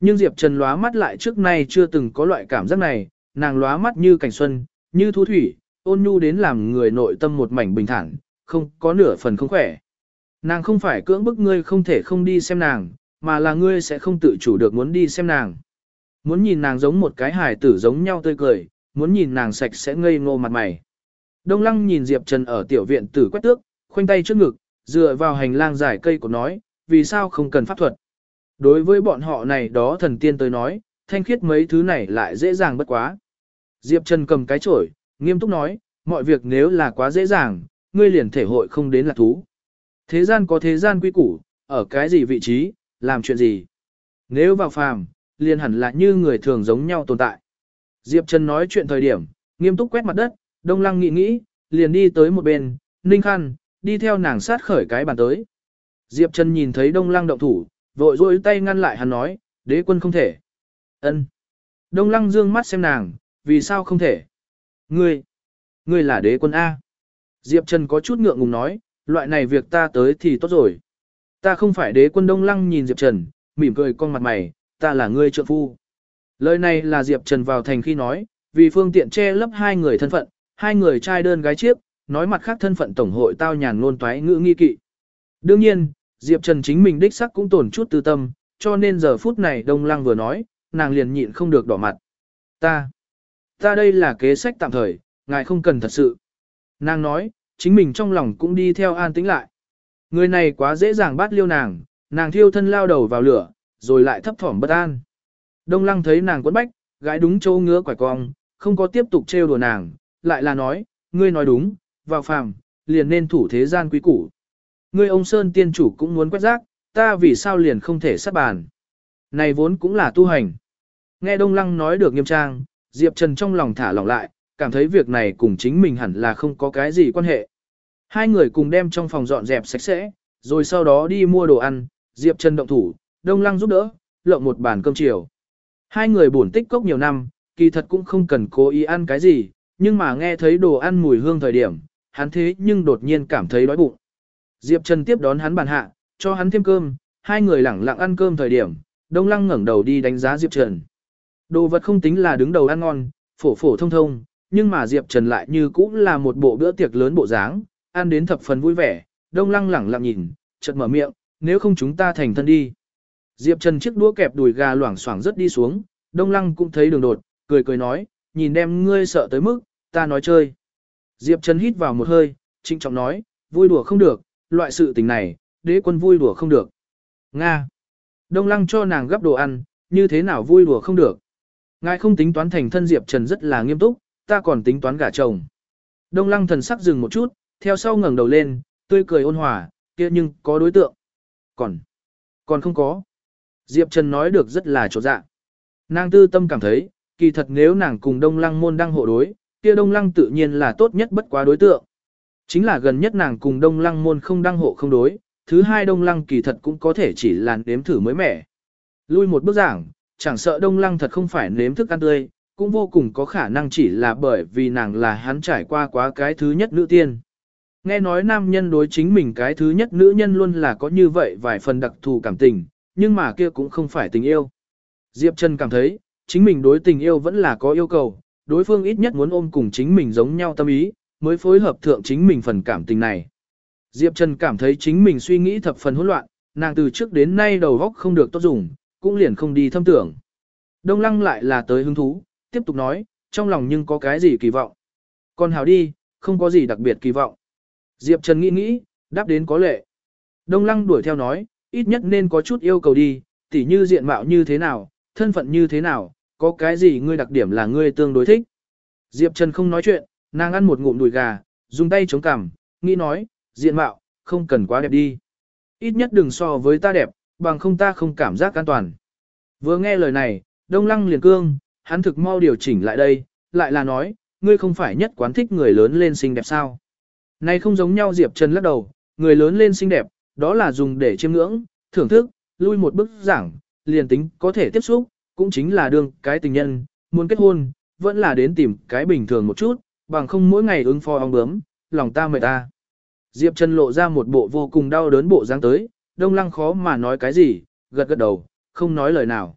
A: Nhưng Diệp Trần lóa mắt lại trước nay chưa từng có loại cảm giác này, nàng lóa mắt như cảnh xuân, như thu thủy, ôn nhu đến làm người nội tâm một mảnh bình thản, không có nửa phần không khỏe. Nàng không phải cưỡng bức ngươi không thể không đi xem nàng, mà là ngươi sẽ không tự chủ được muốn đi xem nàng. Muốn nhìn nàng giống một cái hài tử giống nhau tươi cười, muốn nhìn nàng sạch sẽ ngây ngô mặt mày. Đông lăng nhìn Diệp Trần ở tiểu viện tử quét tước, khoanh tay trước ngực, dựa vào hành lang dài cây của nói, vì sao không cần pháp thuật. Đối với bọn họ này đó thần tiên tới nói, thanh khiết mấy thứ này lại dễ dàng bất quá. Diệp Trần cầm cái chổi, nghiêm túc nói, mọi việc nếu là quá dễ dàng, ngươi liền thể hội không đến là thú. Thế gian có thế gian quy củ, ở cái gì vị trí, làm chuyện gì. Nếu vào phàm, liền hẳn là như người thường giống nhau tồn tại. Diệp Trần nói chuyện thời điểm, nghiêm túc quét mặt đất, đông lăng nghĩ nghĩ, liền đi tới một bên, ninh khăn, đi theo nàng sát khởi cái bàn tới. Diệp Trần nhìn thấy đông lăng động thủ, vội rôi tay ngăn lại hắn nói, đế quân không thể. ân Đông lăng dương mắt xem nàng, vì sao không thể? Ngươi, ngươi là đế quân A. Diệp Trần có chút ngượng ngùng nói, loại này việc ta tới thì tốt rồi. Ta không phải đế quân đông lăng nhìn Diệp Trần, mỉm cười con mặt mày, ta là ngươi trợ phu. Lời này là Diệp Trần vào thành khi nói, vì phương tiện che lấp hai người thân phận, hai người trai đơn gái chiếc, nói mặt khác thân phận tổng hội tao nhàn ngôn toái ngữ nghi kỵ. Đương nhiên, Diệp Trần chính mình đích sắc cũng tổn chút tư tâm, cho nên giờ phút này Đông Lăng vừa nói, nàng liền nhịn không được đỏ mặt. Ta, ta đây là kế sách tạm thời, ngài không cần thật sự. Nàng nói, chính mình trong lòng cũng đi theo an tĩnh lại. Người này quá dễ dàng bắt liêu nàng, nàng thiêu thân lao đầu vào lửa, rồi lại thấp thỏm bất an. Đông lăng thấy nàng quấn bách, gái đúng châu ngứa quải cong, không có tiếp tục trêu đùa nàng, lại là nói, ngươi nói đúng, vào phàm, liền nên thủ thế gian quý củ. Ngươi ông Sơn tiên chủ cũng muốn quét rác, ta vì sao liền không thể sát bàn. Này vốn cũng là tu hành. Nghe Đông Lăng nói được nghiêm trang, Diệp Trần trong lòng thả lỏng lại, cảm thấy việc này cùng chính mình hẳn là không có cái gì quan hệ. Hai người cùng đem trong phòng dọn dẹp sạch sẽ, rồi sau đó đi mua đồ ăn, Diệp Trần động thủ, Đông Lăng giúp đỡ, lộng một bàn cơm chiều. Hai người buồn tích cốc nhiều năm, kỳ thật cũng không cần cố ý ăn cái gì, nhưng mà nghe thấy đồ ăn mùi hương thời điểm, hắn thế nhưng đột nhiên cảm thấy đói bụng. Diệp Trần tiếp đón hắn bàn hạ, cho hắn thêm cơm, hai người lẳng lặng ăn cơm thời điểm, Đông Lăng ngẩng đầu đi đánh giá Diệp Trần. Đồ vật không tính là đứng đầu ăn ngon, phổ phổ thông thông, nhưng mà Diệp Trần lại như cũng là một bộ bữa tiệc lớn bộ dáng, ăn đến thập phần vui vẻ, Đông Lăng lẳng lặng nhìn, chợt mở miệng, nếu không chúng ta thành thân đi. Diệp Trần chiếc đũa kẹp đùi gà loảng xoảng rất đi xuống, Đông Lăng cũng thấy đường đột, cười cười nói, nhìn đem ngươi sợ tới mức, ta nói chơi. Diệp Trần hít vào một hơi, trinh trọng nói, vui đùa không được, loại sự tình này, đế quân vui đùa không được. Nga. Đông lăng cho nàng gấp đồ ăn, như thế nào vui đùa không được. Ngài không tính toán thành thân Diệp Trần rất là nghiêm túc, ta còn tính toán gả chồng. Đông lăng thần sắc dừng một chút, theo sau ngẩng đầu lên, tươi cười ôn hòa, kia nhưng có đối tượng. Còn, còn không có. Diệp Trần nói được rất là chỗ dạ. Nàng tư tâm cảm thấy, kỳ thật nếu nàng cùng Đông Lăng môn đăng hộ đối, kia Đông Lăng tự nhiên là tốt nhất bất quá đối tượng. Chính là gần nhất nàng cùng Đông Lăng môn không đăng hộ không đối, thứ hai Đông Lăng kỳ thật cũng có thể chỉ là nếm thử mới mẻ. Lui một bước giảng, chẳng sợ Đông Lăng thật không phải nếm thức ăn tươi, cũng vô cùng có khả năng chỉ là bởi vì nàng là hắn trải qua quá cái thứ nhất nữ tiên. Nghe nói nam nhân đối chính mình cái thứ nhất nữ nhân luôn là có như vậy vài phần đặc thù cảm tình, nhưng mà kia cũng không phải tình yêu. Diệp Trần cảm thấy, chính mình đối tình yêu vẫn là có yêu cầu, đối phương ít nhất muốn ôm cùng chính mình giống nhau tâm ý, mới phối hợp thượng chính mình phần cảm tình này. Diệp Trần cảm thấy chính mình suy nghĩ thập phần hỗn loạn, nàng từ trước đến nay đầu óc không được tốt dùng, cũng liền không đi thâm tưởng. Đông Lăng lại là tới hứng thú, tiếp tục nói, trong lòng nhưng có cái gì kỳ vọng. Còn hào đi, không có gì đặc biệt kỳ vọng. Diệp Trần nghĩ nghĩ, đáp đến có lệ. Đông Lăng đuổi theo nói, ít nhất nên có chút yêu cầu đi, tỉ như diện mạo như thế nào, thân phận như thế nào, có cái gì ngươi đặc điểm là ngươi tương đối thích. Diệp Trần không nói chuyện, nàng ăn một ngụm đùi gà, dùng tay chống cằm, nghĩ nói, diện mạo, không cần quá đẹp đi. Ít nhất đừng so với ta đẹp, bằng không ta không cảm giác an toàn. Vừa nghe lời này, Đông Lăng liền cương, hắn thực mau điều chỉnh lại đây, lại là nói, ngươi không phải nhất quán thích người lớn lên xinh đẹp sao. Này không giống nhau Diệp Trần lắc đầu, người lớn lên xinh đẹp, đó là dùng để chiêm ngưỡng, thưởng thức, lui một bước giảng, liền tính có thể tiếp xúc, cũng chính là đương cái tình nhân, muốn kết hôn, vẫn là đến tìm cái bình thường một chút, bằng không mỗi ngày ứng phó ong bướm, lòng ta mệt ta. Diệp Trần lộ ra một bộ vô cùng đau đớn bộ dáng tới, đông lăng khó mà nói cái gì, gật gật đầu, không nói lời nào.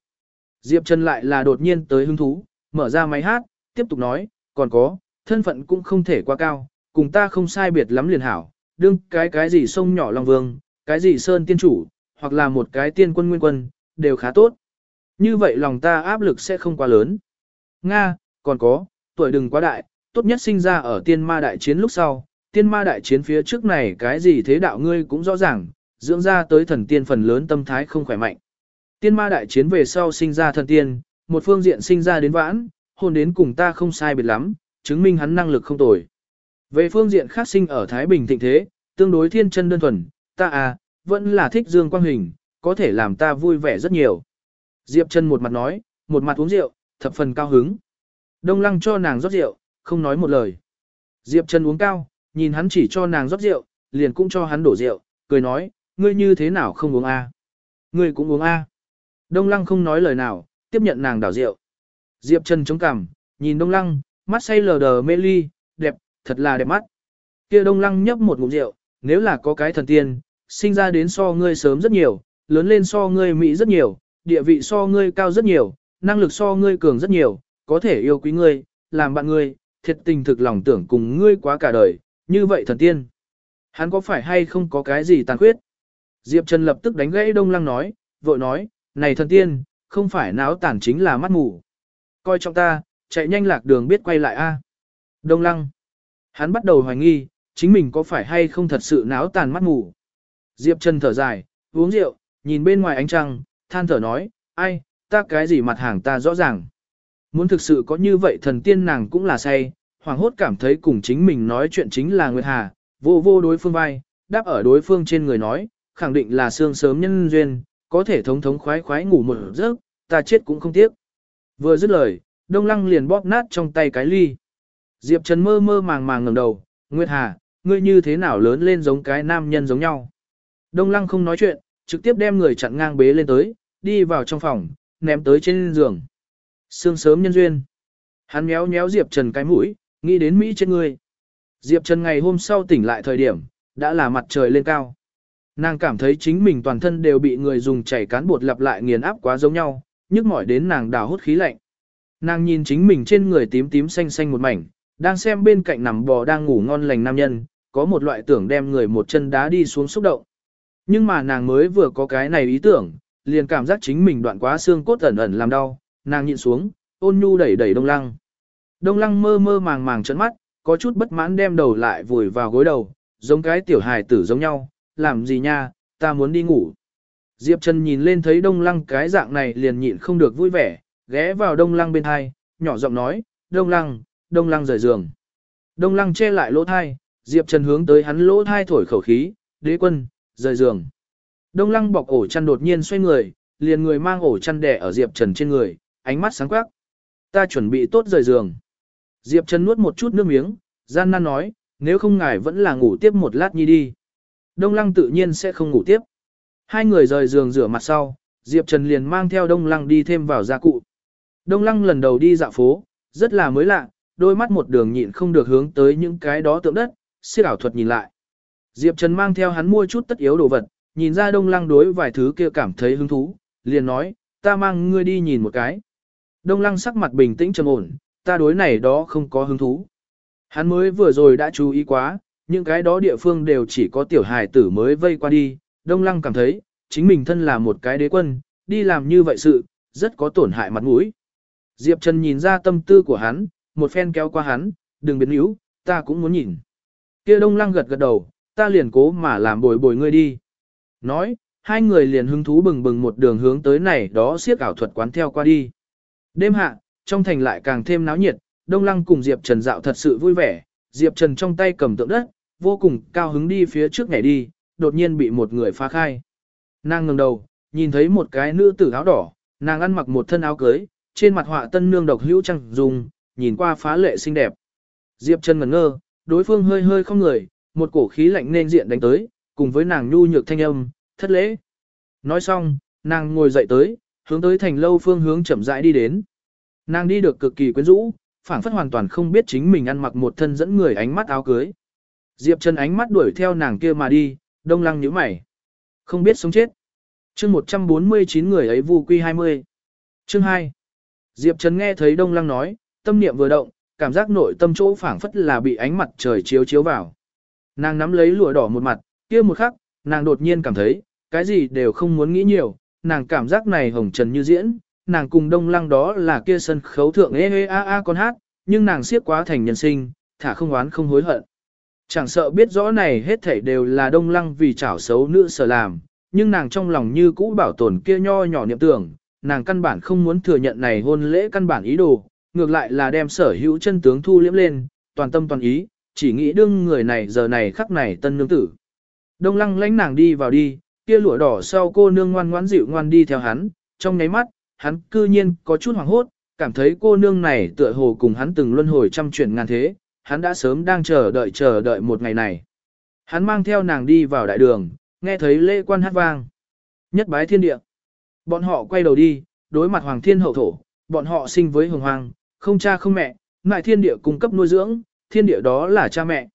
A: Diệp Trần lại là đột nhiên tới hứng thú, mở ra máy hát, tiếp tục nói, còn có, thân phận cũng không thể quá cao, cùng ta không sai biệt lắm liền hảo, đương cái cái gì sông nhỏ Long Vương, cái gì Sơn Tiên Chủ, hoặc là một cái tiên quân nguyên quân, đều khá tốt. Như vậy lòng ta áp lực sẽ không quá lớn. Nga, còn có, tuổi đừng quá đại, tốt nhất sinh ra ở tiên ma đại chiến lúc sau, tiên ma đại chiến phía trước này cái gì thế đạo ngươi cũng rõ ràng, dưỡng ra tới thần tiên phần lớn tâm thái không khỏe mạnh. Tiên ma đại chiến về sau sinh ra thần tiên, một phương diện sinh ra đến vãn, hôn đến cùng ta không sai biệt lắm, chứng minh hắn năng lực không tồi. Về phương diện khác sinh ở Thái Bình thịnh thế, tương đối thiên chân đơn thuần, ta à, vẫn là thích dương quang hình, có thể làm ta vui vẻ rất nhiều. Diệp Trần một mặt nói, một mặt uống rượu, thập phần cao hứng. Đông lăng cho nàng rót rượu, không nói một lời. Diệp Trần uống cao, nhìn hắn chỉ cho nàng rót rượu, liền cũng cho hắn đổ rượu, cười nói, ngươi như thế nào không uống a? Ngươi cũng uống a. Đông lăng không nói lời nào, tiếp nhận nàng đảo rượu. Diệp Trần chống cằm, nhìn Đông lăng, mắt say lờ đờ mê ly, đẹp, thật là đẹp mắt. Kia Đông lăng nhấp một ngụm rượu, nếu là có cái thần tiên, sinh ra đến so ngươi sớm rất nhiều, lớn lên so ngươi mỹ rất nhiều, địa vị so ngươi cao rất nhiều, năng lực so ngươi cường rất nhiều, có thể yêu quý ngươi, làm bạn ngươi, thiệt tình thực lòng tưởng cùng ngươi quá cả đời, như vậy thần tiên. Hắn có phải hay không có cái gì tàn khuyết? Diệp Trần lập tức đánh gãy Đông Lăng nói, vội nói, này thần tiên, không phải náo tàn chính là mắt mù. Coi trọng ta, chạy nhanh lạc đường biết quay lại a. Đông Lăng. Hắn bắt đầu hoài nghi, chính mình có phải hay không thật sự náo tàn mắt mù. Diệp Trần thở dài, uống rượu, nhìn bên ngoài ánh trăng, than thở nói, ai, ta cái gì mặt hàng ta rõ ràng. Muốn thực sự có như vậy thần tiên nàng cũng là say, Hoảng hốt cảm thấy cùng chính mình nói chuyện chính là Nguyệt Hà, vô vô đối phương vai, đáp ở đối phương trên người nói, khẳng định là xương sớm nhân duyên, có thể thống thống khoái khoái ngủ một giấc, ta chết cũng không tiếc. Vừa dứt lời, Đông Lăng liền bóp nát trong tay cái ly. Diệp Trần mơ mơ màng màng ngẩng đầu, Nguyệt Hà, ngươi như thế nào lớn lên giống cái nam nhân giống nhau. Đông Lăng không nói chuyện, trực tiếp đem người chặn ngang bế lên tới, đi vào trong phòng, ném tới trên giường. Sương sớm nhân duyên. Hắn méo méo Diệp Trần cái mũi, nghĩ đến Mỹ trên người. Diệp Trần ngày hôm sau tỉnh lại thời điểm, đã là mặt trời lên cao. Nàng cảm thấy chính mình toàn thân đều bị người dùng chảy cán bột lặp lại nghiền áp quá giống nhau, nhức mỏi đến nàng đào hút khí lạnh. Nàng nhìn chính mình trên người tím tím xanh xanh một mảnh, đang xem bên cạnh nằm bò đang ngủ ngon lành nam nhân, có một loại tưởng đem người một chân đá đi xuống xúc động. Nhưng mà nàng mới vừa có cái này ý tưởng, liền cảm giác chính mình đoạn quá xương cốt ẩn ẩn làm đau, nàng nhịn xuống, ôn nhu đẩy đẩy đông lăng. Đông lăng mơ mơ màng màng trợn mắt, có chút bất mãn đem đầu lại vùi vào gối đầu, giống cái tiểu hài tử giống nhau, làm gì nha, ta muốn đi ngủ. Diệp Trần nhìn lên thấy đông lăng cái dạng này liền nhịn không được vui vẻ, ghé vào đông lăng bên hai, nhỏ giọng nói, đông lăng, đông lăng rời giường. Đông lăng che lại lỗ thai, Diệp Trần hướng tới hắn lỗ thai thổi khẩu khí, đế quân, rời giường. Đông lăng bọc ổ chăn đột nhiên xoay người, liền người mang ổ chăn đẻ ở Diệp Trần trên người, ánh mắt sáng quắc. Ta chuẩn bị tốt rời giường. Diệp Trần nuốt một chút nước miếng, gian nan nói, nếu không ngài vẫn là ngủ tiếp một lát nhi đi. Đông lăng tự nhiên sẽ không ngủ tiếp. Hai người rời giường rửa mặt sau, Diệp Trần liền mang theo Đông lăng đi thêm vào gia cụ. Đông lăng lần đầu đi dạo phố, rất là mới lạ, đôi mắt một đường nhịn không được hướng tới những cái đó tượng đất, siết ảo thuật nhìn lại. Diệp Trần mang theo hắn mua chút tất yếu đồ vật, nhìn ra đông lăng đối vài thứ kia cảm thấy hứng thú, liền nói, ta mang ngươi đi nhìn một cái. Đông lăng sắc mặt bình tĩnh trầm ổn, ta đối này đó không có hứng thú. Hắn mới vừa rồi đã chú ý quá, những cái đó địa phương đều chỉ có tiểu hài tử mới vây qua đi, đông lăng cảm thấy, chính mình thân là một cái đế quân, đi làm như vậy sự, rất có tổn hại mặt mũi. Diệp Trần nhìn ra tâm tư của hắn, một phen kéo qua hắn, đừng biến yếu, ta cũng muốn nhìn. Kia đông lăng gật gật đầu, ta liền cố mà làm bồi bồi ngươi đi. Nói, hai người liền hứng thú bừng bừng một đường hướng tới này đó siết ảo thuật quán theo qua đi. Đêm hạ, trong thành lại càng thêm náo nhiệt, Đông Lăng cùng Diệp Trần dạo thật sự vui vẻ, Diệp Trần trong tay cầm tượng đất, vô cùng cao hứng đi phía trước nhảy đi, đột nhiên bị một người phá khai. Nàng ngẩng đầu, nhìn thấy một cái nữ tử áo đỏ, nàng ăn mặc một thân áo cưới, trên mặt họa tân nương độc hữu trăng dùng, nhìn qua phá lệ xinh đẹp. Diệp Trần ngẩn ngơ, đối phương hơi hơi không người, một cổ khí lạnh nên diện đánh tới, cùng với nàng nhu nhược thanh âm, thất lễ. Nói xong, nàng ngồi dậy tới, hướng tới thành lâu phương hướng chậm rãi đi đến. Nàng đi được cực kỳ quyến rũ, phảng phất hoàn toàn không biết chính mình ăn mặc một thân dẫn người ánh mắt áo cưới. Diệp Trần ánh mắt đuổi theo nàng kia mà đi, đông lăng nhíu mày. Không biết sống chết. chương 149 người ấy vu quy 20. Chương 2. Diệp Trần nghe thấy đông lăng nói, tâm niệm vừa động, cảm giác nội tâm chỗ phảng phất là bị ánh mặt trời chiếu chiếu vào. Nàng nắm lấy lụa đỏ một mặt, kia một khắc, nàng đột nhiên cảm thấy, cái gì đều không muốn nghĩ nhiều, nàng cảm giác này hồng trần như diễn, nàng cùng đông lăng đó là kia sân khấu thượng ê ê a a con hát, nhưng nàng siết quá thành nhân sinh, thả không oán không hối hận. Chẳng sợ biết rõ này hết thảy đều là đông lăng vì chảo xấu nữ sở làm, nhưng nàng trong lòng như cũ bảo tồn kia nho nhỏ niệm tưởng, nàng căn bản không muốn thừa nhận này hôn lễ căn bản ý đồ, ngược lại là đem sở hữu chân tướng thu liễm lên, toàn tâm toàn ý, chỉ nghĩ đương người này giờ này khắc này tân nương tử. Đông lăng lãnh nàng đi vào đi, kia lụa đỏ sau cô nương ngoan ngoãn dịu ngoan đi theo hắn, trong nháy mắt, hắn cư nhiên có chút hoảng hốt, cảm thấy cô nương này tựa hồ cùng hắn từng luân hồi trăm chuyển ngàn thế, hắn đã sớm đang chờ đợi chờ đợi một ngày này. Hắn mang theo nàng đi vào đại đường, nghe thấy lễ quan hát vang. Nhất bái thiên địa. Bọn họ quay đầu đi, đối mặt hoàng thiên hậu thổ, bọn họ sinh với hồng hoàng, không cha không mẹ, ngại thiên địa cung cấp nuôi dưỡng, thiên địa đó là cha mẹ.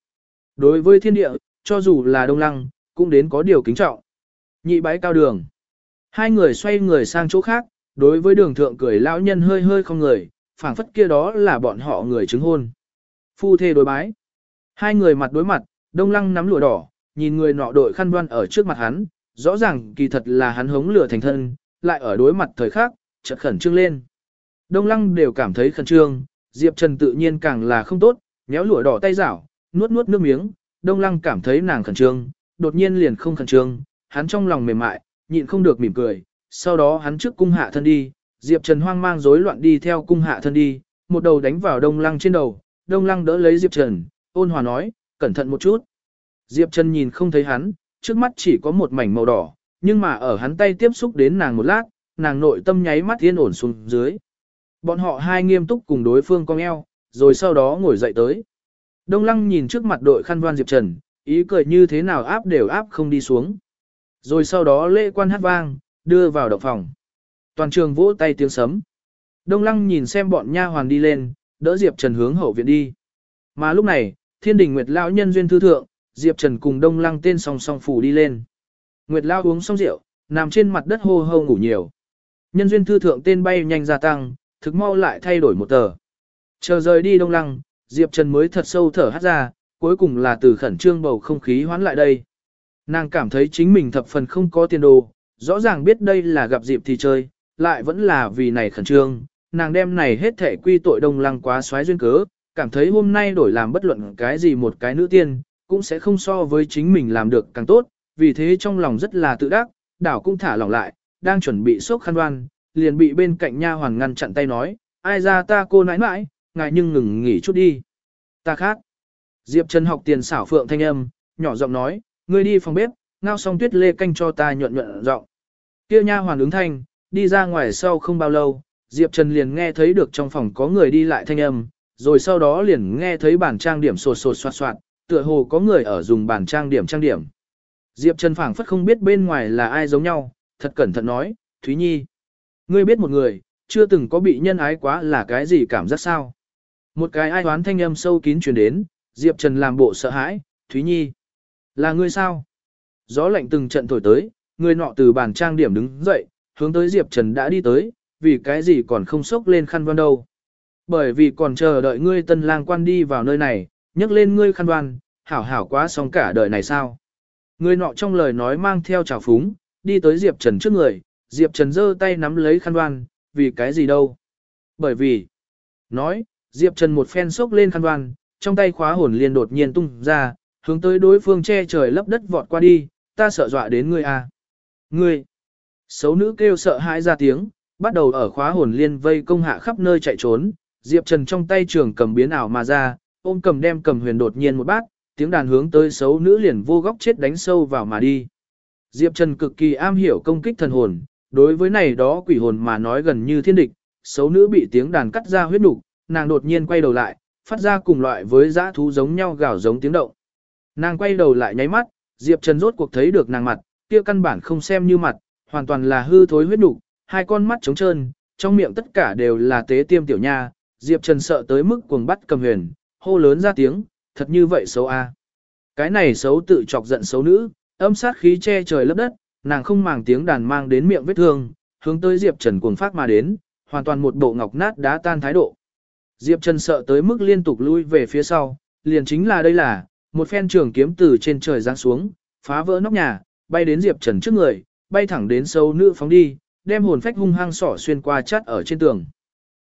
A: Đối với thiên địa, cho dù là đông lăng, cũng đến có điều kính trọng. Nhị bái cao đường. Hai người xoay người sang chỗ khác, đối với đường thượng cười lão nhân hơi hơi không người, phảng phất kia đó là bọn họ người chứng hôn. Phu thê đối bái. Hai người mặt đối mặt, đông lăng nắm lụa đỏ, nhìn người nọ đội khăn đoan ở trước mặt hắn, rõ ràng kỳ thật là hắn hống lửa thành thân, lại ở đối mặt thời khắc, chợt khẩn trương lên. Đông lăng đều cảm thấy khẩn trương, Diệp Trần tự nhiên càng là không tốt, nhéo lụa đỏ tay rảo, nuốt nuốt nước miếng, đông lăng cảm thấy nàng khẩn trương, đột nhiên liền không khẩn trương, hắn trong lòng mềm mại, nhịn không được mỉm cười, sau đó hắn trước cung hạ thân đi, Diệp Trần hoang mang rối loạn đi theo cung hạ thân đi, một đầu đánh vào đông lăng trên đầu, đông lăng đỡ lấy Diệp Trần, ôn hòa nói, cẩn thận một chút. Diệp Trần nhìn không thấy hắn, trước mắt chỉ có một mảnh màu đỏ, nhưng mà ở hắn tay tiếp xúc đến nàng một lát, nàng nội tâm nháy mắt yên ổn xuống dưới. Bọn họ hai nghiêm túc cùng đối phương cong eo, rồi sau đó ngồi dậy tới. Đông lăng nhìn trước mặt đội khăn đoan Diệp Trần, ý cười như thế nào áp đều áp không đi xuống. Rồi sau đó lễ quan hát vang, đưa vào động phòng. Toàn trường vỗ tay tiếng sấm. Đông lăng nhìn xem bọn nha hoàn đi lên, đỡ Diệp Trần hướng hậu viện đi. Mà lúc này, thiên đình Nguyệt Lão nhân duyên thư thượng, Diệp Trần cùng Đông lăng tên song song phủ đi lên. Nguyệt Lão uống xong rượu, nằm trên mặt đất hô hô ngủ nhiều. Nhân duyên thư thượng tên bay nhanh gia tăng, thực mau lại thay đổi một tờ. Chờ rời đi Đông lăng, Diệp Trần mới thật sâu thở hát ra, cuối cùng là từ khẩn trương bầu không khí hoán lại đây. Nàng cảm thấy chính mình thập phần không có tiền đồ, rõ ràng biết đây là gặp dịp thì chơi, lại vẫn là vì này khẩn trương, nàng đem này hết thể quy tội đông lăng quá xoáy duyên cớ, cảm thấy hôm nay đổi làm bất luận cái gì một cái nữ tiên, cũng sẽ không so với chính mình làm được càng tốt, vì thế trong lòng rất là tự đắc, đảo cũng thả lỏng lại, đang chuẩn bị sốc khăn đoan, liền bị bên cạnh nha hoàn ngăn chặn tay nói, ai ra ta cô nãi nãi, ngài nhưng ngừng nghỉ chút đi. Ta khác. Diệp Trần học tiền xảo phượng thanh âm, nhỏ giọng nói, ngươi đi phòng bếp, ngao xong tuyết lê canh cho ta nhuận nhuận giọng. Kia nha hoàn ứng thanh, đi ra ngoài sau không bao lâu, Diệp Trần liền nghe thấy được trong phòng có người đi lại thanh âm, rồi sau đó liền nghe thấy bản trang điểm sột sột soạt soạt, tựa hồ có người ở dùng bản trang điểm trang điểm. Diệp Trần phảng phất không biết bên ngoài là ai giống nhau, thật cẩn thận nói, Thúy Nhi. Ngươi biết một người, chưa từng có bị nhân ái quá là cái gì cảm giác sao? Một cái ai đoán thanh âm sâu kín truyền đến, Diệp Trần làm bộ sợ hãi, Thúy Nhi. Là ngươi sao? Gió lạnh từng trận thổi tới, người nọ từ bàn trang điểm đứng dậy, hướng tới Diệp Trần đã đi tới, vì cái gì còn không sốc lên khăn văn đâu. Bởi vì còn chờ đợi ngươi tân lang quan đi vào nơi này, nhấc lên ngươi khăn văn, hảo hảo quá xong cả đời này sao. Người nọ trong lời nói mang theo trào phúng, đi tới Diệp Trần trước người, Diệp Trần giơ tay nắm lấy khăn văn, vì cái gì đâu. Bởi vì, nói, Diệp Trần một phen sốc lên khăn văn, trong tay khóa hồn liền đột nhiên tung ra, hướng tới đối phương che trời lấp đất vọt qua đi, ta sợ dọa đến ngươi à. Ngươi, xấu nữ kêu sợ hãi ra tiếng, bắt đầu ở khóa hồn liên vây công hạ khắp nơi chạy trốn, Diệp Trần trong tay trường cầm biến ảo mà ra, ôm cầm đem cầm huyền đột nhiên một bát, tiếng đàn hướng tới xấu nữ liền vô góc chết đánh sâu vào mà đi. Diệp Trần cực kỳ am hiểu công kích thần hồn, đối với này đó quỷ hồn mà nói gần như thiên địch, xấu nữ bị tiếng đàn cắt ra huyết nục, nàng đột nhiên quay đầu lại, phát ra cùng loại với dã thú giống nhau gào giống tiếng động. Nàng quay đầu lại nháy mắt, Diệp Trần rốt cuộc thấy được nàng mặt, kia căn bản không xem như mặt, hoàn toàn là hư thối huyết nục, hai con mắt trống trơn, trong miệng tất cả đều là tế tiêm tiểu nha, Diệp Trần sợ tới mức cuồng bắt cầm huyền, hô lớn ra tiếng, thật như vậy xấu a. Cái này xấu tự chọc giận xấu nữ, âm sát khí che trời lấp đất, nàng không màng tiếng đàn mang đến miệng vết thương, hướng tới Diệp Trần cuồng phát mà đến, hoàn toàn một bộ ngọc nát đá tan thái độ. Diệp Trần sợ tới mức liên tục lui về phía sau, liền chính là đây là, một phen trường kiếm từ trên trời giáng xuống, phá vỡ nóc nhà, bay đến Diệp Trần trước người, bay thẳng đến sâu nữ phóng đi, đem hồn phách hung hăng sỏ xuyên qua chát ở trên tường.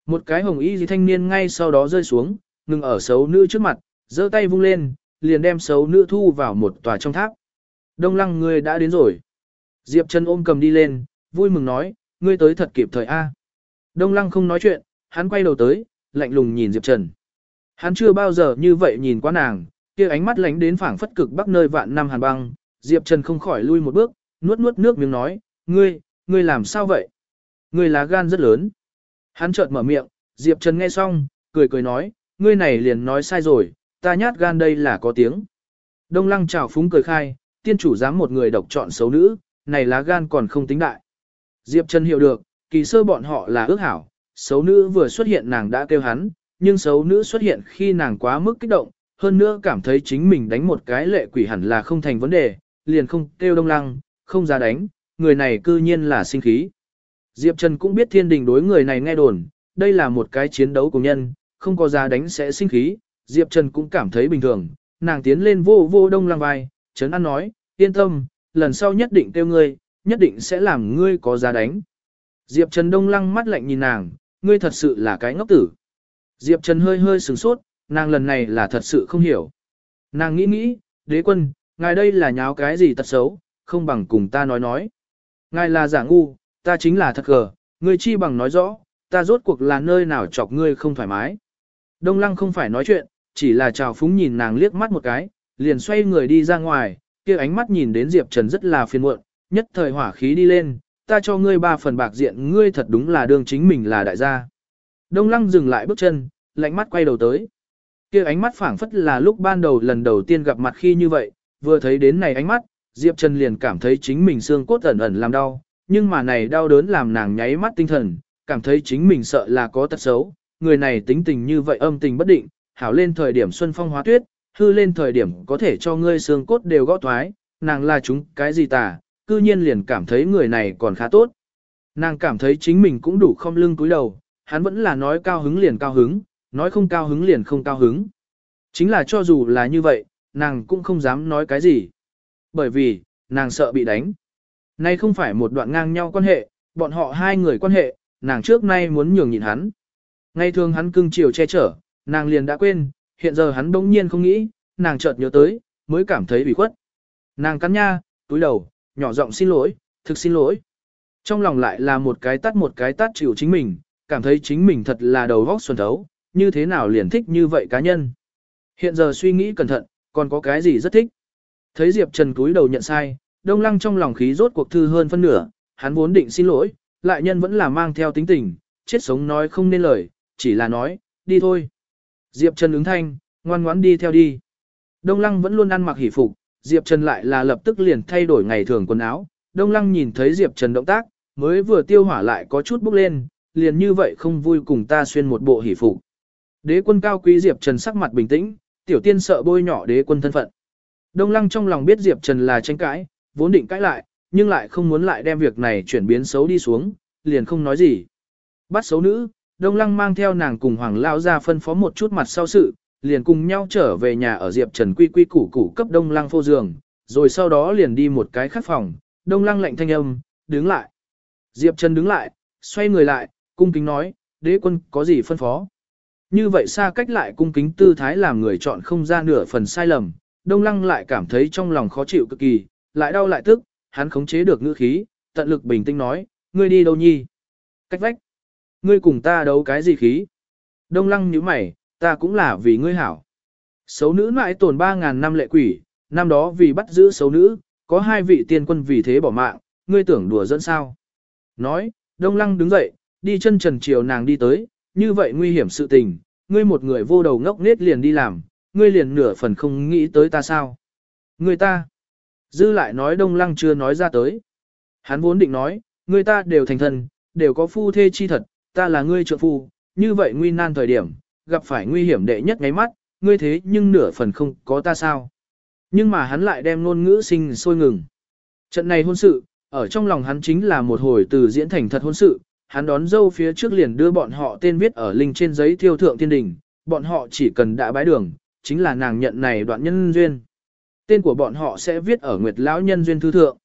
A: Một cái hồng y thanh niên ngay sau đó rơi xuống, ngừng ở xấu nữ trước mặt, giơ tay vung lên, liền đem xấu nữ thu vào một tòa trong tháp. Đông lăng ngươi đã đến rồi. Diệp Trần ôm cầm đi lên, vui mừng nói, ngươi tới thật kịp thời A. Đông lăng không nói chuyện, hắn quay đầu tới, lạnh lùng nhìn Diệp Trần. Hắn chưa bao giờ như vậy nhìn qua nàng, kia ánh mắt lánh đến phảng phất cực bắc nơi vạn năm hàn băng, Diệp Trần không khỏi lui một bước, nuốt nuốt nước miếng nói, ngươi, ngươi làm sao vậy? Ngươi lá gan rất lớn. Hắn chợt mở miệng, Diệp Trần nghe xong, cười cười nói, ngươi này liền nói sai rồi, ta nhát gan đây là có tiếng. Đông lăng trào phúng cười khai, tiên chủ dám một người độc chọn xấu nữ, này lá gan còn không tính đại. Diệp Trần hiểu được, kỳ sơ bọn họ là ước hảo, xấu nữ vừa xuất hiện nàng đã kêu hắn, nhưng xấu nữ xuất hiện khi nàng quá mức kích động, hơn nữa cảm thấy chính mình đánh một cái lệ quỷ hẳn là không thành vấn đề, liền không kêu đông lăng, không ra đánh, người này cư nhiên là sinh khí. Diệp Trần cũng biết thiên đình đối người này nghe đồn, đây là một cái chiến đấu của nhân, không có ra đánh sẽ sinh khí, Diệp Trần cũng cảm thấy bình thường, nàng tiến lên vô vô đông lăng vai, Trấn An nói, yên tâm, lần sau nhất định kêu ngươi, nhất định sẽ làm ngươi có ra đánh. Diệp Trần đông lăng mắt lạnh nhìn nàng, ngươi thật sự là cái ngốc tử. Diệp Trần hơi hơi sửng sốt, nàng lần này là thật sự không hiểu. Nàng nghĩ nghĩ, đế quân, ngài đây là nháo cái gì tật xấu, không bằng cùng ta nói nói. Ngài là giả ngu, ta chính là thật gờ, ngươi chi bằng nói rõ, ta rốt cuộc là nơi nào chọc ngươi không thoải mái. Đông lăng không phải nói chuyện, chỉ là chào phúng nhìn nàng liếc mắt một cái, liền xoay người đi ra ngoài, kia ánh mắt nhìn đến Diệp Trần rất là phiền muộn, nhất thời hỏa khí đi lên, ta cho ngươi ba phần bạc diện ngươi thật đúng là đương chính mình là đại gia. Đông lăng dừng lại bước chân, lạnh mắt quay đầu tới. kia ánh mắt phảng phất là lúc ban đầu lần đầu tiên gặp mặt khi như vậy, vừa thấy đến này ánh mắt, Diệp Trần liền cảm thấy chính mình xương cốt ẩn ẩn làm đau, nhưng mà này đau đớn làm nàng nháy mắt tinh thần, cảm thấy chính mình sợ là có tật xấu, người này tính tình như vậy âm tình bất định, hảo lên thời điểm xuân phong hóa tuyết, hư lên thời điểm có thể cho ngươi xương cốt đều gõ thoái, nàng là chúng cái gì tà, cư nhiên liền cảm thấy người này còn khá tốt. Nàng cảm thấy chính mình cũng đủ không lưng cúi đầu, hắn vẫn là nói cao hứng liền cao hứng, nói không cao hứng liền không cao hứng. Chính là cho dù là như vậy, nàng cũng không dám nói cái gì. Bởi vì, nàng sợ bị đánh. Nay không phải một đoạn ngang nhau quan hệ, bọn họ hai người quan hệ, nàng trước nay muốn nhường nhịn hắn. Ngày thường hắn cưng chiều che chở, nàng liền đã quên, hiện giờ hắn bỗng nhiên không nghĩ, nàng chợt nhớ tới, mới cảm thấy bị khuất. Nàng cắn nha, túi đầu, nhỏ giọng xin lỗi, thực xin lỗi. Trong lòng lại là một cái tắt một cái tắt chịu chính mình, cảm thấy chính mình thật là đầu vóc xuân thấu, như thế nào liền thích như vậy cá nhân. Hiện giờ suy nghĩ cẩn thận, còn có cái gì rất thích. Thấy Diệp Trần cúi đầu nhận sai, Đông Lăng trong lòng khí rốt cuộc thư hơn phân nửa, hắn vốn định xin lỗi, lại nhân vẫn là mang theo tính tình, chết sống nói không nên lời, chỉ là nói, đi thôi. Diệp Trần ứng thanh, ngoan ngoãn đi theo đi. Đông Lăng vẫn luôn ăn mặc hỷ phục, Diệp Trần lại là lập tức liền thay đổi ngày thường quần áo. Đông Lăng nhìn thấy Diệp Trần động tác, mới vừa tiêu hỏa lại có chút bốc lên, liền như vậy không vui cùng ta xuyên một bộ hỷ phục. Đế quân cao quý Diệp Trần sắc mặt bình tĩnh, tiểu tiên sợ bôi nhỏ đế quân thân phận. Đông Lăng trong lòng biết Diệp Trần là tranh cãi, vốn định cãi lại, nhưng lại không muốn lại đem việc này chuyển biến xấu đi xuống, liền không nói gì. Bắt xấu nữ, Đông Lăng mang theo nàng cùng Hoàng Lao ra phân phó một chút mặt sau sự, liền cùng nhau trở về nhà ở Diệp Trần quy quy củ củ cấp Đông Lăng phô giường, rồi sau đó liền đi một cái khác phòng, Đông Lăng lạnh thanh âm, đứng lại. Diệp Trần đứng lại, xoay người lại, cung kính nói, đế quân có gì phân phó. Như vậy xa cách lại cung kính tư thái làm người chọn không ra nửa phần sai lầm, Đông Lăng lại cảm thấy trong lòng khó chịu cực kỳ, lại đau lại tức, hắn khống chế được ngữ khí, tận lực bình tĩnh nói, ngươi đi đâu nhi? Cách vách. Ngươi cùng ta đấu cái gì khí? Đông Lăng nhíu mày, ta cũng là vì ngươi hảo. Xấu nữ mãi tồn 3.000 năm lệ quỷ, năm đó vì bắt giữ xấu nữ, có hai vị tiên quân vì thế bỏ mạng, ngươi tưởng đùa dẫn sao? Nói, Đông Lăng đứng dậy, đi chân trần chiều nàng đi tới, như vậy nguy hiểm sự tình, ngươi một người vô đầu ngốc nết liền đi làm, ngươi liền nửa phần không nghĩ tới ta sao. Ngươi ta. Dư lại nói Đông Lăng chưa nói ra tới. Hắn vốn định nói, ngươi ta đều thành thân, đều có phu thê chi thật, ta là ngươi trợ phu, như vậy nguy nan thời điểm, gặp phải nguy hiểm đệ nhất ngáy mắt, ngươi thế nhưng nửa phần không có ta sao. Nhưng mà hắn lại đem ngôn ngữ sinh sôi ngừng. Trận này hôn sự, ở trong lòng hắn chính là một hồi từ diễn thành thật hôn sự, hắn đón dâu phía trước liền đưa bọn họ tên viết ở linh trên giấy thiêu thượng thiên đình, bọn họ chỉ cần đã bái đường, chính là nàng nhận này đoạn nhân duyên. Tên của bọn họ sẽ viết ở Nguyệt Lão Nhân Duyên Thư Thượng.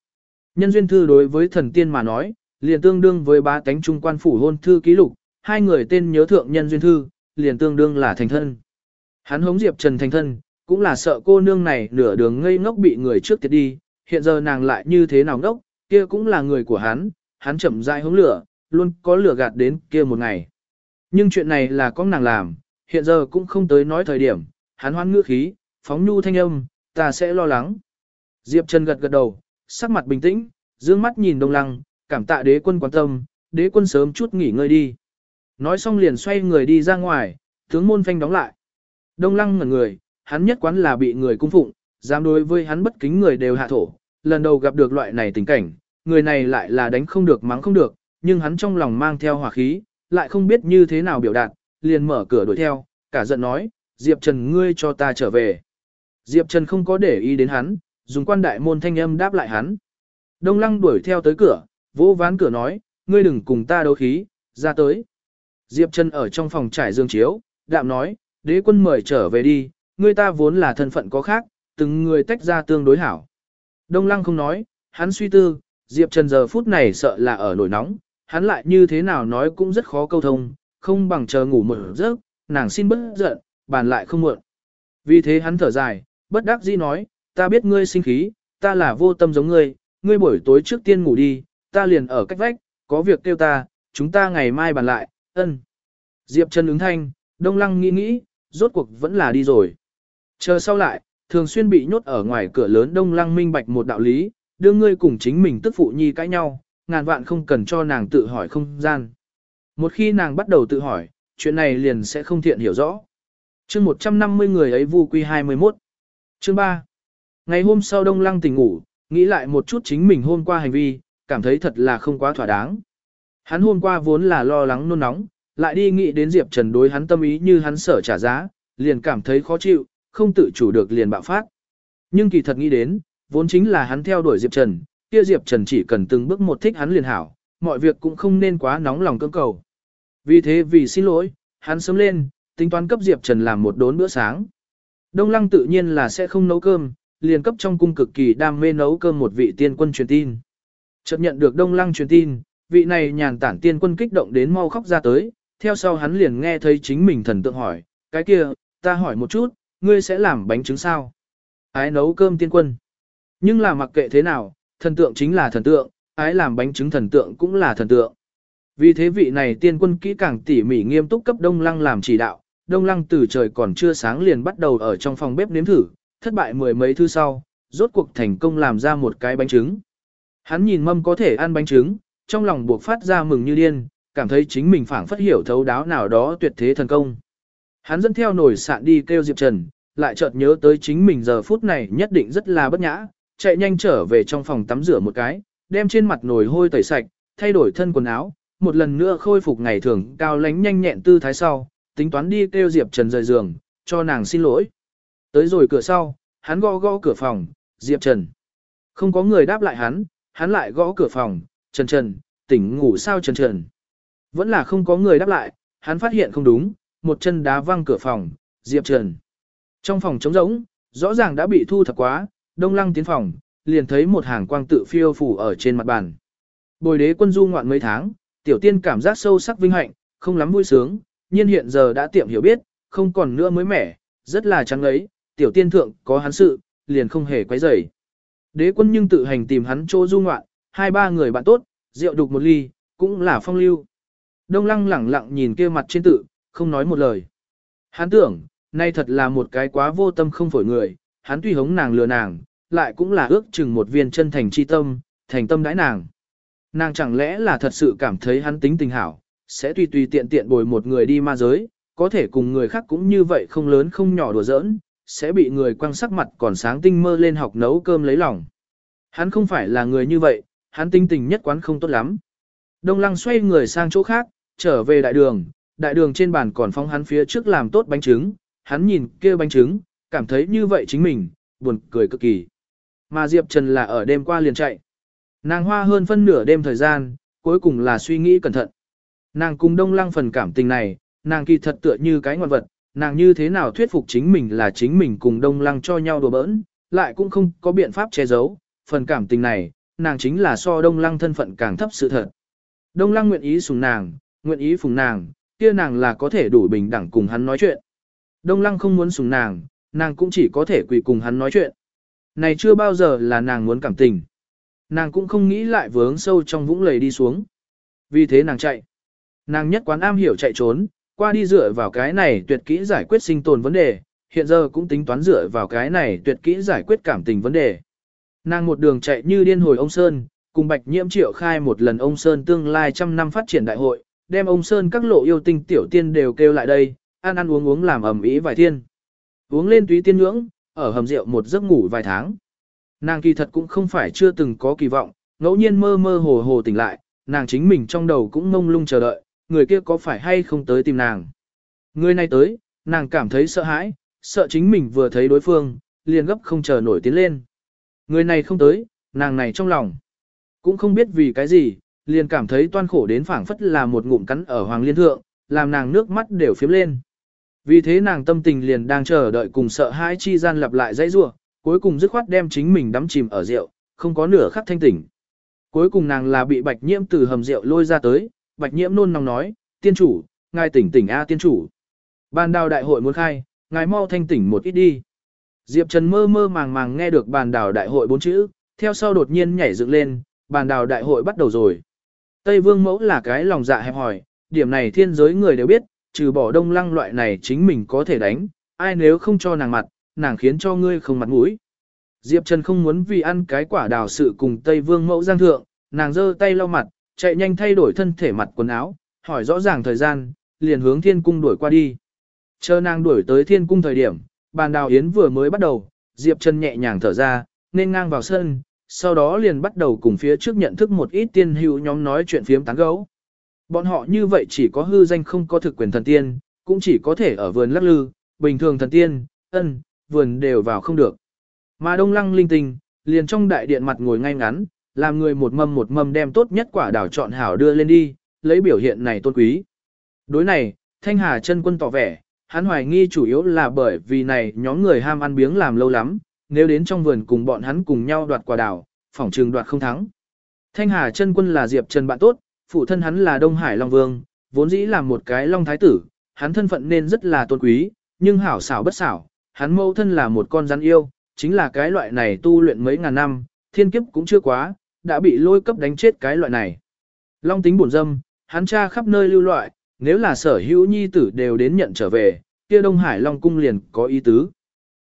A: Nhân Duyên Thư đối với thần tiên mà nói, liền tương đương với ba cánh trung quan phủ hôn thư ký lục, hai người tên nhớ thượng Nhân Duyên Thư, liền tương đương là thành thân. Hắn hống Diệp Trần thành thân, cũng là sợ cô nương này nửa đường ngây ngốc bị người trước tiệt đi, hiện giờ nàng lại như thế nào ngốc, kia cũng là người của hắn, hắn chậm rãi hống lửa, luôn có lửa gạt đến kia một ngày. Nhưng chuyện này là có nàng làm, hiện giờ cũng không tới nói thời điểm, hắn hoan ngữ khí, phóng nhu thanh âm, ta sẽ lo lắng. Diệp Trần gật gật đầu, sắc mặt bình tĩnh, dương mắt nhìn Đông Lăng, cảm tạ đế quân quan tâm, đế quân sớm chút nghỉ ngơi đi. Nói xong liền xoay người đi ra ngoài, tướng môn phanh đóng lại. Đông Lăng ngẩn người, hắn nhất quán là bị người cung phụng, dám đối với hắn bất kính người đều hạ thổ. Lần đầu gặp được loại này tình cảnh, người này lại là đánh không được mắng không được, nhưng hắn trong lòng mang theo hỏa khí, lại không biết như thế nào biểu đạt, liền mở cửa đuổi theo, cả giận nói, Diệp Trần ngươi cho ta trở về. Diệp Trần không có để ý đến hắn, dùng quan đại môn thanh âm đáp lại hắn. Đông Lăng đuổi theo tới cửa, vỗ ván cửa nói, ngươi đừng cùng ta đấu khí, ra tới. Diệp Trần ở trong phòng trải dương chiếu, đạm nói, đế quân mời trở về đi, ngươi ta vốn là thân phận có khác, từng người tách ra tương đối hảo. Đông Lăng không nói, hắn suy tư, Diệp Trần giờ phút này sợ là ở nổi nóng, hắn lại như thế nào nói cũng rất khó câu thông, không bằng chờ ngủ một giấc, nàng xin bớt giận, bàn lại không muộn. Vì thế hắn thở dài, bất đắc dĩ nói, ta biết ngươi sinh khí, ta là vô tâm giống ngươi, ngươi buổi tối trước tiên ngủ đi, ta liền ở cách vách, có việc kêu ta, chúng ta ngày mai bàn lại, ân. Diệp Trần ứng thanh, Đông Lăng nghĩ nghĩ, rốt cuộc vẫn là đi rồi. Chờ sau lại, thường xuyên bị nhốt ở ngoài cửa lớn Đông Lăng minh bạch một đạo lý, đưa ngươi cùng chính mình tức phụ nhi cãi nhau, ngàn vạn không cần cho nàng tự hỏi không gian. Một khi nàng bắt đầu tự hỏi, chuyện này liền sẽ không thiện hiểu rõ. chương 150 người ấy vu quy 21. Chương 3. Ngày hôm sau Đông Lăng tỉnh ngủ, nghĩ lại một chút chính mình hôm qua hành vi, cảm thấy thật là không quá thỏa đáng. Hắn hôm qua vốn là lo lắng nôn nóng, lại đi nghĩ đến Diệp Trần đối hắn tâm ý như hắn sở trả giá, liền cảm thấy khó chịu, không tự chủ được liền bạo phát. Nhưng kỳ thật nghĩ đến, vốn chính là hắn theo đuổi Diệp Trần, kia Diệp Trần chỉ cần từng bước một thích hắn liền hảo, mọi việc cũng không nên quá nóng lòng cưỡng cầu. Vì thế vì xin lỗi, hắn sớm lên, tính toán cấp Diệp Trần làm một đốn bữa sáng. Đông Lăng tự nhiên là sẽ không nấu cơm, liền cấp trong cung cực kỳ đam mê nấu cơm một vị tiên quân truyền tin. Chợt nhận được Đông Lăng truyền tin, vị này nhàn tản tiên quân kích động đến mau khóc ra tới, theo sau hắn liền nghe thấy chính mình thần tượng hỏi, cái kia, ta hỏi một chút, ngươi sẽ làm bánh trứng sao? Ái nấu cơm tiên quân. Nhưng là mặc kệ thế nào, thần tượng chính là thần tượng, ái làm bánh trứng thần tượng cũng là thần tượng. Vì thế vị này tiên quân kỹ càng tỉ mỉ nghiêm túc cấp Đông Lăng làm chỉ đạo, Đông Lăng từ trời còn chưa sáng liền bắt đầu ở trong phòng bếp nếm thử, thất bại mười mấy thứ sau, rốt cuộc thành công làm ra một cái bánh trứng. Hắn nhìn mâm có thể ăn bánh trứng, trong lòng buộc phát ra mừng như điên, cảm thấy chính mình phảng phất hiểu thấu đáo nào đó tuyệt thế thần công. Hắn dẫn theo nổi sạn đi kêu Diệp Trần, lại chợt nhớ tới chính mình giờ phút này nhất định rất là bất nhã, chạy nhanh trở về trong phòng tắm rửa một cái, đem trên mặt nồi hôi tẩy sạch, thay đổi thân quần áo, một lần nữa khôi phục ngày thường cao lánh nhanh nhẹn tư thái sau, tính toán đi kêu Diệp Trần rời giường, cho nàng xin lỗi. Tới rồi cửa sau, hắn gõ gõ cửa phòng, Diệp Trần. Không có người đáp lại hắn, hắn lại gõ cửa phòng, Trần Trần, tỉnh ngủ sao Trần Trần. Vẫn là không có người đáp lại, hắn phát hiện không đúng, một chân đá văng cửa phòng, Diệp Trần. Trong phòng trống rỗng, rõ ràng đã bị thu thập quá, đông lăng tiến phòng, liền thấy một hàng quang tự phiêu phủ ở trên mặt bàn. Bồi đế quân du ngoạn mấy tháng, tiểu tiên cảm giác sâu sắc vinh hạnh, không lắm vui sướng, nhiên hiện giờ đã tiệm hiểu biết, không còn nữa mới mẻ, rất là trắng ấy, tiểu tiên thượng có hắn sự, liền không hề quấy rầy. Đế quân nhưng tự hành tìm hắn chỗ du ngoạn, hai ba người bạn tốt, rượu đục một ly, cũng là phong lưu. Đông lăng lẳng lặng nhìn kia mặt trên tự, không nói một lời. Hắn tưởng, nay thật là một cái quá vô tâm không phổi người, hắn tuy hống nàng lừa nàng, lại cũng là ước chừng một viên chân thành chi tâm, thành tâm đãi nàng. Nàng chẳng lẽ là thật sự cảm thấy hắn tính tình hảo, sẽ tùy tùy tiện tiện bồi một người đi ma giới, có thể cùng người khác cũng như vậy không lớn không nhỏ đùa giỡn, sẽ bị người quăng sắc mặt còn sáng tinh mơ lên học nấu cơm lấy lòng. Hắn không phải là người như vậy, hắn tinh tình nhất quán không tốt lắm. Đông lăng xoay người sang chỗ khác, trở về đại đường, đại đường trên bàn còn phong hắn phía trước làm tốt bánh trứng, hắn nhìn kia bánh trứng, cảm thấy như vậy chính mình, buồn cười cực kỳ. Mà Diệp Trần là ở đêm qua liền chạy. Nàng hoa hơn phân nửa đêm thời gian, cuối cùng là suy nghĩ cẩn thận. Nàng cùng đông lăng phần cảm tình này, nàng kỳ thật tựa như cái ngoan vật, nàng như thế nào thuyết phục chính mình là chính mình cùng đông lăng cho nhau đùa bỡn, lại cũng không có biện pháp che giấu, phần cảm tình này, nàng chính là so đông lăng thân phận càng thấp sự thật. Đông lăng nguyện ý sùng nàng, nguyện ý phùng nàng, kia nàng là có thể đủ bình đẳng cùng hắn nói chuyện. Đông lăng không muốn sùng nàng, nàng cũng chỉ có thể quỳ cùng hắn nói chuyện. Này chưa bao giờ là nàng muốn cảm tình. Nàng cũng không nghĩ lại vướng sâu trong vũng lầy đi xuống. Vì thế nàng chạy. Nàng nhất quán am hiểu chạy trốn, qua đi dựa vào cái này tuyệt kỹ giải quyết sinh tồn vấn đề, hiện giờ cũng tính toán dựa vào cái này tuyệt kỹ giải quyết cảm tình vấn đề. Nàng một đường chạy như điên hồi ông Sơn, cùng Bạch Nhiễm triệu khai một lần ông Sơn tương lai trăm năm phát triển đại hội, đem ông Sơn các lộ yêu tinh tiểu tiên đều kêu lại đây, ăn ăn uống uống làm ẩm ý vài thiên. Uống lên túy tiên ngưỡng, ở hầm rượu một giấc ngủ vài tháng. Nàng kỳ thật cũng không phải chưa từng có kỳ vọng, ngẫu nhiên mơ mơ hồ hồ tỉnh lại, nàng chính mình trong đầu cũng mông lung chờ đợi, người kia có phải hay không tới tìm nàng. Người này tới, nàng cảm thấy sợ hãi, sợ chính mình vừa thấy đối phương, liền gấp không chờ nổi tiến lên. Người này không tới, nàng này trong lòng. Cũng không biết vì cái gì, liền cảm thấy toan khổ đến phảng phất là một ngụm cắn ở hoàng liên thượng, làm nàng nước mắt đều phiếm lên. Vì thế nàng tâm tình liền đang chờ đợi cùng sợ hãi chi gian lặp lại dãy rủa cuối cùng dứt khoát đem chính mình đắm chìm ở rượu, không có nửa khắc thanh tỉnh. Cuối cùng nàng là bị bạch nhiễm từ hầm rượu lôi ra tới, bạch nhiễm nôn nóng nói, tiên chủ, ngài tỉnh tỉnh a tiên chủ. Bàn đào đại hội muốn khai, ngài mau thanh tỉnh một ít đi. Diệp Trần mơ mơ màng màng nghe được bàn đào đại hội bốn chữ, theo sau đột nhiên nhảy dựng lên, bàn đào đại hội bắt đầu rồi. Tây Vương mẫu là cái lòng dạ hẹp hỏi, điểm này thiên giới người đều biết, trừ bỏ đông lăng loại này chính mình có thể đánh, ai nếu không cho nàng mặt, nàng khiến cho ngươi không mặt mũi. Diệp Trần không muốn vì ăn cái quả đào sự cùng Tây Vương mẫu giang thượng, nàng giơ tay lau mặt, chạy nhanh thay đổi thân thể mặt quần áo, hỏi rõ ràng thời gian, liền hướng thiên cung đuổi qua đi. Chờ nàng đuổi tới thiên cung thời điểm, bàn đào yến vừa mới bắt đầu, Diệp Trần nhẹ nhàng thở ra, nên ngang vào sân, sau đó liền bắt đầu cùng phía trước nhận thức một ít tiên hữu nhóm nói chuyện phiếm tán gấu. Bọn họ như vậy chỉ có hư danh không có thực quyền thần tiên, cũng chỉ có thể ở vườn lắc lư, bình thường thần tiên, ân, vườn đều vào không được. Mà đông lăng linh tinh, liền trong đại điện mặt ngồi ngay ngắn, làm người một mâm một mâm đem tốt nhất quả đảo chọn hảo đưa lên đi, lấy biểu hiện này tôn quý. Đối này, Thanh Hà chân quân tỏ vẻ, hắn hoài nghi chủ yếu là bởi vì này nhóm người ham ăn biếng làm lâu lắm, nếu đến trong vườn cùng bọn hắn cùng nhau đoạt quả đảo, phỏng trường đoạt không thắng. Thanh Hà chân quân là Diệp Trần bạn tốt, phụ thân hắn là Đông Hải Long Vương, vốn dĩ là một cái Long Thái tử, hắn thân phận nên rất là tôn quý, nhưng hảo xảo bất xảo, hắn mẫu thân là một con rắn yêu, chính là cái loại này tu luyện mấy ngàn năm, thiên kiếp cũng chưa quá, đã bị lôi cấp đánh chết cái loại này. Long tính buồn dâm, hắn cha khắp nơi lưu loại, nếu là sở hữu nhi tử đều đến nhận trở về, kia Đông Hải Long cung liền có ý tứ.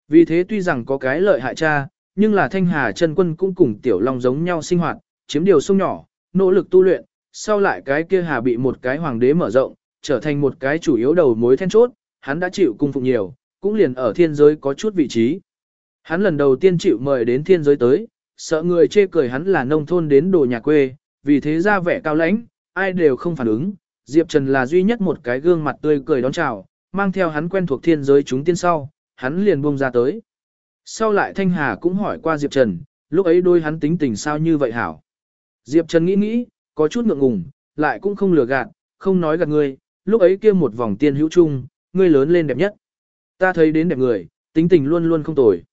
A: Vì thế tuy rằng có cái lợi hại cha, nhưng là Thanh Hà chân quân cũng cùng Tiểu Long giống nhau sinh hoạt, chiếm điều sông nhỏ, nỗ lực tu luyện, sau lại cái kia Hà bị một cái hoàng đế mở rộng, trở thành một cái chủ yếu đầu mối then chốt, hắn đã chịu cung phụng nhiều, cũng liền ở thiên giới có chút vị trí. Hắn lần đầu tiên chịu mời đến thiên giới tới, sợ người chê cười hắn là nông thôn đến đồ nhà quê, vì thế ra vẻ cao lãnh, ai đều không phản ứng. Diệp Trần là duy nhất một cái gương mặt tươi cười đón chào, mang theo hắn quen thuộc thiên giới chúng tiên sau, hắn liền buông ra tới. Sau lại Thanh Hà cũng hỏi qua Diệp Trần, lúc ấy đôi hắn tính tình sao như vậy hảo. Diệp Trần nghĩ nghĩ, có chút ngượng ngùng, lại cũng không lừa gạt, không nói gạt ngươi, lúc ấy kia một vòng tiên hữu chung, ngươi lớn lên đẹp nhất. Ta thấy đến đẹp người, tính tình luôn luôn không tồi.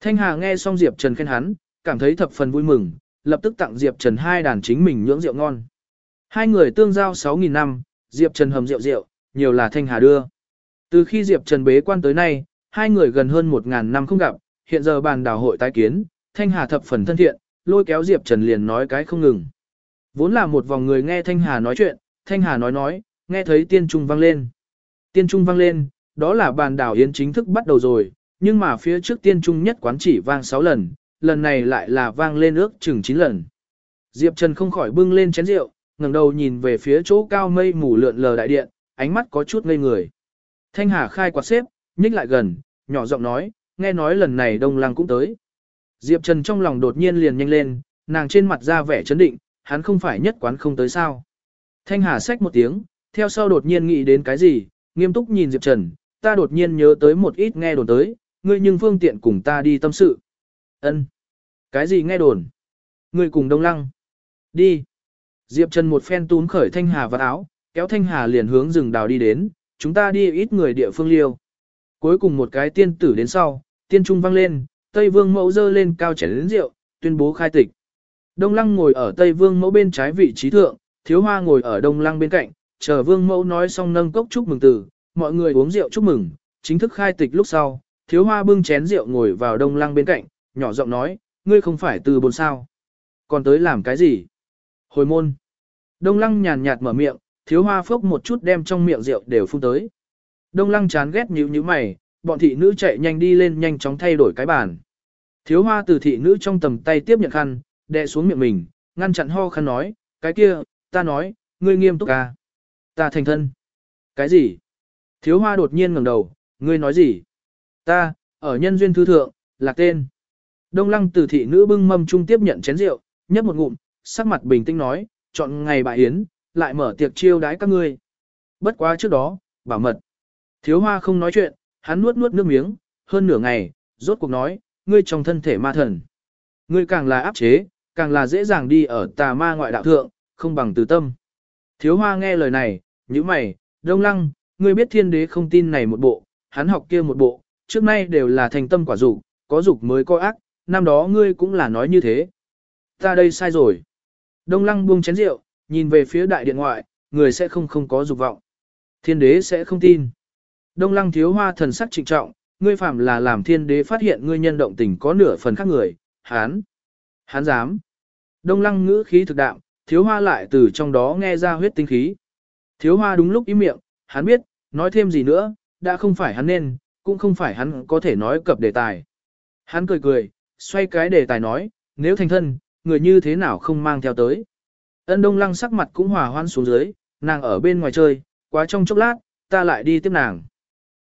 A: Thanh Hà nghe xong Diệp Trần khen hắn, cảm thấy thập phần vui mừng, lập tức tặng Diệp Trần hai đàn chính mình nhưỡng rượu ngon. Hai người tương giao 6.000 năm, Diệp Trần hầm rượu rượu, nhiều là Thanh Hà đưa. Từ khi Diệp Trần bế quan tới nay, hai người gần hơn 1.000 năm không gặp, hiện giờ bàn đào hội tái kiến, Thanh Hà thập phần thân thiện, lôi kéo Diệp Trần liền nói cái không ngừng. Vốn là một vòng người nghe Thanh Hà nói chuyện, Thanh Hà nói nói, nghe thấy tiên trung vang lên. Tiên trung vang lên, đó là bàn đảo yến chính thức bắt đầu rồi, nhưng mà phía trước tiên trung nhất quán chỉ vang 6 lần, lần này lại là vang lên ước chừng 9 lần. Diệp Trần không khỏi bưng lên chén rượu, ngẩng đầu nhìn về phía chỗ cao mây mù lượn lờ đại điện, ánh mắt có chút ngây người. Thanh Hà khai quạt xếp, nhích lại gần, nhỏ giọng nói, nghe nói lần này Đông Lăng cũng tới. Diệp Trần trong lòng đột nhiên liền nhanh lên, nàng trên mặt ra vẻ chấn định, hắn không phải nhất quán không tới sao. Thanh Hà xách một tiếng, theo sau đột nhiên nghĩ đến cái gì, nghiêm túc nhìn Diệp Trần, ta đột nhiên nhớ tới một ít nghe đồn tới, ngươi nhưng phương tiện cùng ta đi tâm sự. Ân, Cái gì nghe đồn? Ngươi cùng Đông Lăng. Đi. Diệp Trần một phen tún khởi Thanh Hà vào áo, kéo Thanh Hà liền hướng rừng đào đi đến, chúng ta đi ít người địa phương liêu. Cuối cùng một cái tiên tử đến sau, tiên trung vang lên, Tây Vương mẫu dơ lên cao chén lớn rượu, tuyên bố khai tịch. Đông Lăng ngồi ở Tây Vương mẫu bên trái vị trí thượng, Thiếu Hoa ngồi ở Đông Lăng bên cạnh, chờ Vương mẫu nói xong nâng cốc chúc mừng từ, mọi người uống rượu chúc mừng, chính thức khai tịch lúc sau, Thiếu Hoa bưng chén rượu ngồi vào Đông Lăng bên cạnh, nhỏ giọng nói, ngươi không phải từ bồn sao. Còn tới làm cái gì? Hồi môn. Đông Lăng nhàn nhạt mở miệng, Thiếu Hoa phốc một chút đem trong miệng rượu đều phun tới. Đông Lăng chán ghét nhíu nhíu mày, bọn thị nữ chạy nhanh đi lên nhanh chóng thay đổi cái bàn. Thiếu hoa từ thị nữ trong tầm tay tiếp nhận khăn, đè xuống miệng mình, ngăn chặn ho khăn nói, cái kia, ta nói, ngươi nghiêm túc à. Ta thành thân. Cái gì? Thiếu hoa đột nhiên ngẩng đầu, ngươi nói gì? Ta, ở nhân duyên thư thượng, là tên. Đông lăng từ thị nữ bưng mâm trung tiếp nhận chén rượu, nhấp một ngụm, sắc mặt bình tĩnh nói, chọn ngày bại yến, lại mở tiệc chiêu đái các ngươi. Bất quá trước đó, bảo mật. Thiếu hoa không nói chuyện, hắn nuốt nuốt nước miếng, hơn nửa ngày, rốt cuộc nói, ngươi trong thân thể ma thần. Ngươi càng là áp chế, càng là dễ dàng đi ở tà ma ngoại đạo thượng, không bằng từ tâm. Thiếu hoa nghe lời này, như mày, đông lăng, ngươi biết thiên đế không tin này một bộ, hắn học kia một bộ, trước nay đều là thành tâm quả dục, có dục mới có ác, năm đó ngươi cũng là nói như thế. Ta đây sai rồi. Đông lăng buông chén rượu, nhìn về phía đại điện ngoại, người sẽ không không có dục vọng. Thiên đế sẽ không tin. Đông lăng thiếu hoa thần sắc trịnh trọng, ngươi phạm là làm thiên đế phát hiện ngươi nhân động tình có nửa phần khác người, hán. Hán dám. Đông lăng ngữ khí thực đạm, thiếu hoa lại từ trong đó nghe ra huyết tinh khí. Thiếu hoa đúng lúc im miệng, hắn biết, nói thêm gì nữa, đã không phải hắn nên, cũng không phải hắn có thể nói cập đề tài. Hắn cười cười, xoay cái đề tài nói, nếu thành thân, người như thế nào không mang theo tới. Ân đông lăng sắc mặt cũng hòa hoan xuống dưới, nàng ở bên ngoài chơi, quá trong chốc lát, ta lại đi tiếp nàng.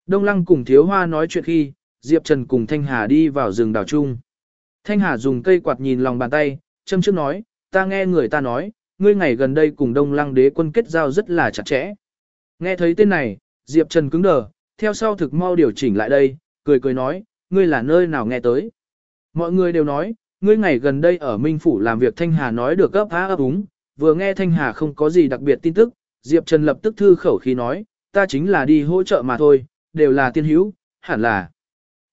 A: Đông Lăng cùng Thiếu Hoa nói chuyện khi, Diệp Trần cùng Thanh Hà đi vào rừng đào chung. Thanh Hà dùng cây quạt nhìn lòng bàn tay, châm trước nói, ta nghe người ta nói, ngươi ngày gần đây cùng Đông Lăng đế quân kết giao rất là chặt chẽ. Nghe thấy tên này, Diệp Trần cứng đờ, theo sau thực mau điều chỉnh lại đây, cười cười nói, ngươi là nơi nào nghe tới. Mọi người đều nói, ngươi ngày gần đây ở Minh Phủ làm việc Thanh Hà nói được gấp há ấp úng, vừa nghe Thanh Hà không có gì đặc biệt tin tức, Diệp Trần lập tức thư khẩu khí nói, ta chính là đi hỗ trợ mà thôi, đều là tiên hữu, hẳn là.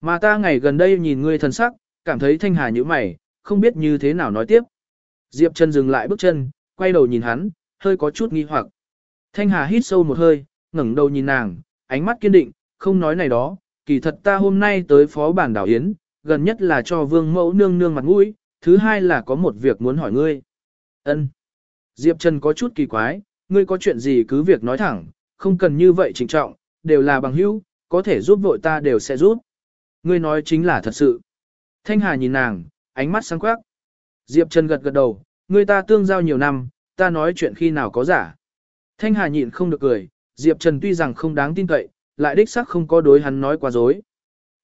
A: Mà ta ngày gần đây nhìn ngươi thần sắc, cảm thấy thanh hà như mày, không biết như thế nào nói tiếp. Diệp Trần dừng lại bước chân, quay đầu nhìn hắn, hơi có chút nghi hoặc. Thanh Hà hít sâu một hơi, ngẩng đầu nhìn nàng, ánh mắt kiên định, không nói này đó, kỳ thật ta hôm nay tới phó bản đảo Yến, gần nhất là cho vương mẫu nương nương mặt mũi, thứ hai là có một việc muốn hỏi ngươi. Ân. Diệp Trần có chút kỳ quái, ngươi có chuyện gì cứ việc nói thẳng, không cần như vậy trịnh trọng, đều là bằng hữu, có thể giúp vội ta đều sẽ giúp. Ngươi nói chính là thật sự. Thanh Hà nhìn nàng, ánh mắt sáng quắc. Diệp Trần gật gật đầu, Người ta tương giao nhiều năm, ta nói chuyện khi nào có giả. Thanh Hà nhịn không được cười, Diệp Trần tuy rằng không đáng tin cậy, lại đích xác không có đối hắn nói quá dối.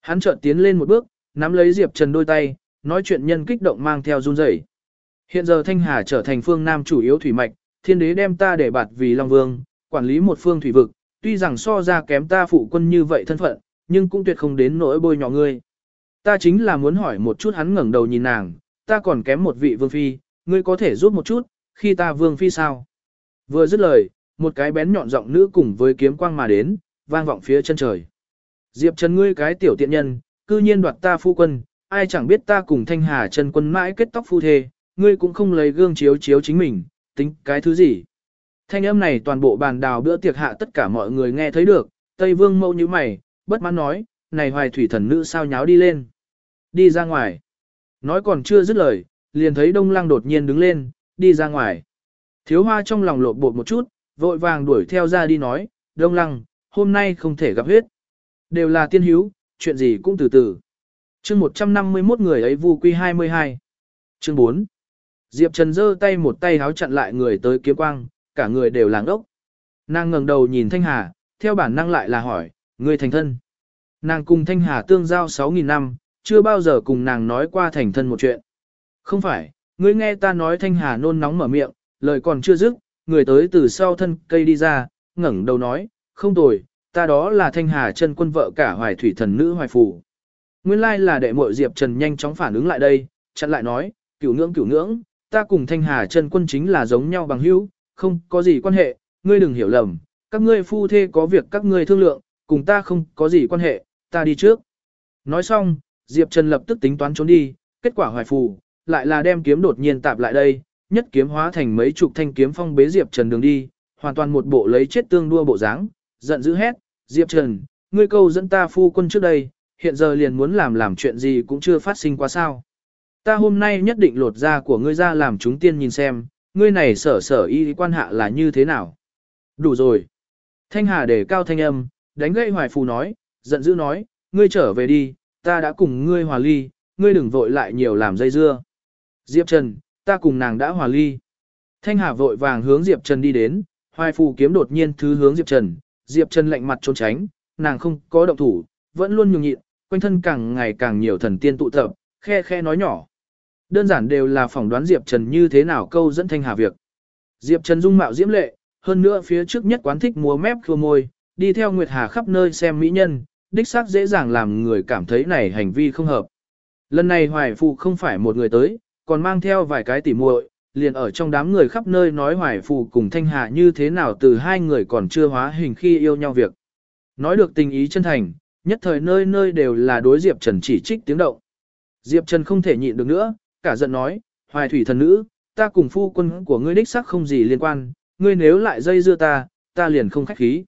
A: Hắn chợt tiến lên một bước, nắm lấy Diệp Trần đôi tay, nói chuyện nhân kích động mang theo run rẩy. Hiện giờ Thanh Hà trở thành phương Nam chủ yếu thủy mạch, thiên đế đem ta để bạt vì Long Vương, quản lý một phương thủy vực, tuy rằng so ra kém ta phụ quân như vậy thân phận, nhưng cũng tuyệt không đến nỗi bôi nhỏ ngươi. Ta chính là muốn hỏi một chút hắn ngẩng đầu nhìn nàng, ta còn kém một vị vương phi, ngươi có thể giúp một chút, khi ta vương phi sao? Vừa dứt lời, một cái bén nhọn giọng nữ cùng với kiếm quang mà đến, vang vọng phía chân trời. Diệp Trần ngươi cái tiểu tiện nhân, cư nhiên đoạt ta phu quân, ai chẳng biết ta cùng Thanh Hà Trần quân mãi kết tóc phu thê, ngươi cũng không lấy gương chiếu chiếu chính mình, tính cái thứ gì. Thanh âm này toàn bộ bàn đào bữa tiệc hạ tất cả mọi người nghe thấy được, Tây Vương mâu như mày, bất mãn nói, này hoài thủy thần nữ sao nháo đi lên. Đi ra ngoài. Nói còn chưa dứt lời, liền thấy Đông Lăng đột nhiên đứng lên, đi ra ngoài. Thiếu hoa trong lòng lộn bột một chút, vội vàng đuổi theo ra đi nói, Đông Lăng, hôm nay không thể gặp huyết. Đều là tiên hiếu, chuyện gì cũng từ từ. chương 151 người ấy vu quy 22. Chương 4. Diệp Trần giơ tay một tay háo chặn lại người tới kiếm quang, cả người đều làng ốc. Nàng ngẩng đầu nhìn Thanh Hà, theo bản năng lại là hỏi, người thành thân. Nàng cùng Thanh Hà tương giao 6.000 năm, chưa bao giờ cùng nàng nói qua thành thân một chuyện. Không phải, ngươi nghe ta nói Thanh Hà nôn nóng mở miệng, lời còn chưa dứt, người tới từ sau thân cây đi ra, ngẩng đầu nói, không tồi, ta đó là Thanh Hà chân quân vợ cả hoài thủy thần nữ hoài phù. Nguyên lai là đệ muội Diệp Trần nhanh chóng phản ứng lại đây, chặn lại nói, cửu ngưỡng cửu ngưỡng, ta cùng Thanh Hà chân quân chính là giống nhau bằng hữu, không có gì quan hệ, ngươi đừng hiểu lầm, các ngươi phu thê có việc các ngươi thương lượng, cùng ta không có gì quan hệ, ta đi trước. Nói xong, Diệp Trần lập tức tính toán trốn đi, kết quả hoài phù, lại là đem kiếm đột nhiên tạp lại đây, nhất kiếm hóa thành mấy chục thanh kiếm phong bế Diệp Trần đường đi, hoàn toàn một bộ lấy chết tương đua bộ dáng, giận dữ hét, Diệp Trần, ngươi câu dẫn ta phu quân trước đây, hiện giờ liền muốn làm làm chuyện gì cũng chưa phát sinh qua sao. Ta hôm nay nhất định lột da của ngươi ra làm chúng tiên nhìn xem, ngươi này sở sở y quan hạ là như thế nào. Đủ rồi. Thanh Hà để cao thanh âm, đánh gậy hoài phù nói, giận dữ nói, ngươi trở về đi, ta đã cùng ngươi hòa ly, ngươi đừng vội lại nhiều làm dây dưa. Diệp Trần, ta cùng nàng đã hòa ly. Thanh Hà vội vàng hướng Diệp Trần đi đến, hoài phù kiếm đột nhiên thứ hướng Diệp Trần, Diệp Trần lạnh mặt trốn tránh, nàng không có động thủ, vẫn luôn nhường nhịn, quanh thân càng ngày càng nhiều thần tiên tụ tập, khe khe nói nhỏ. Đơn giản đều là phỏng đoán Diệp Trần như thế nào câu dẫn Thanh Hà việc. Diệp Trần dung mạo diễm lệ, hơn nữa phía trước nhất quán thích múa mép khua môi, đi theo Nguyệt Hà khắp nơi xem mỹ nhân, đích xác dễ dàng làm người cảm thấy này hành vi không hợp. Lần này Hoài Phụ không phải một người tới, còn mang theo vài cái tỉ muội, liền ở trong đám người khắp nơi nói Hoài Phụ cùng Thanh Hà như thế nào từ hai người còn chưa hóa hình khi yêu nhau việc. Nói được tình ý chân thành, nhất thời nơi nơi đều là đối Diệp Trần chỉ trích tiếng động. Diệp Trần không thể nhịn được nữa, cả giận nói, Hoài Thủy thần nữ, ta cùng phu quân của ngươi đích xác không gì liên quan, ngươi nếu lại dây dưa ta, ta liền không khách khí.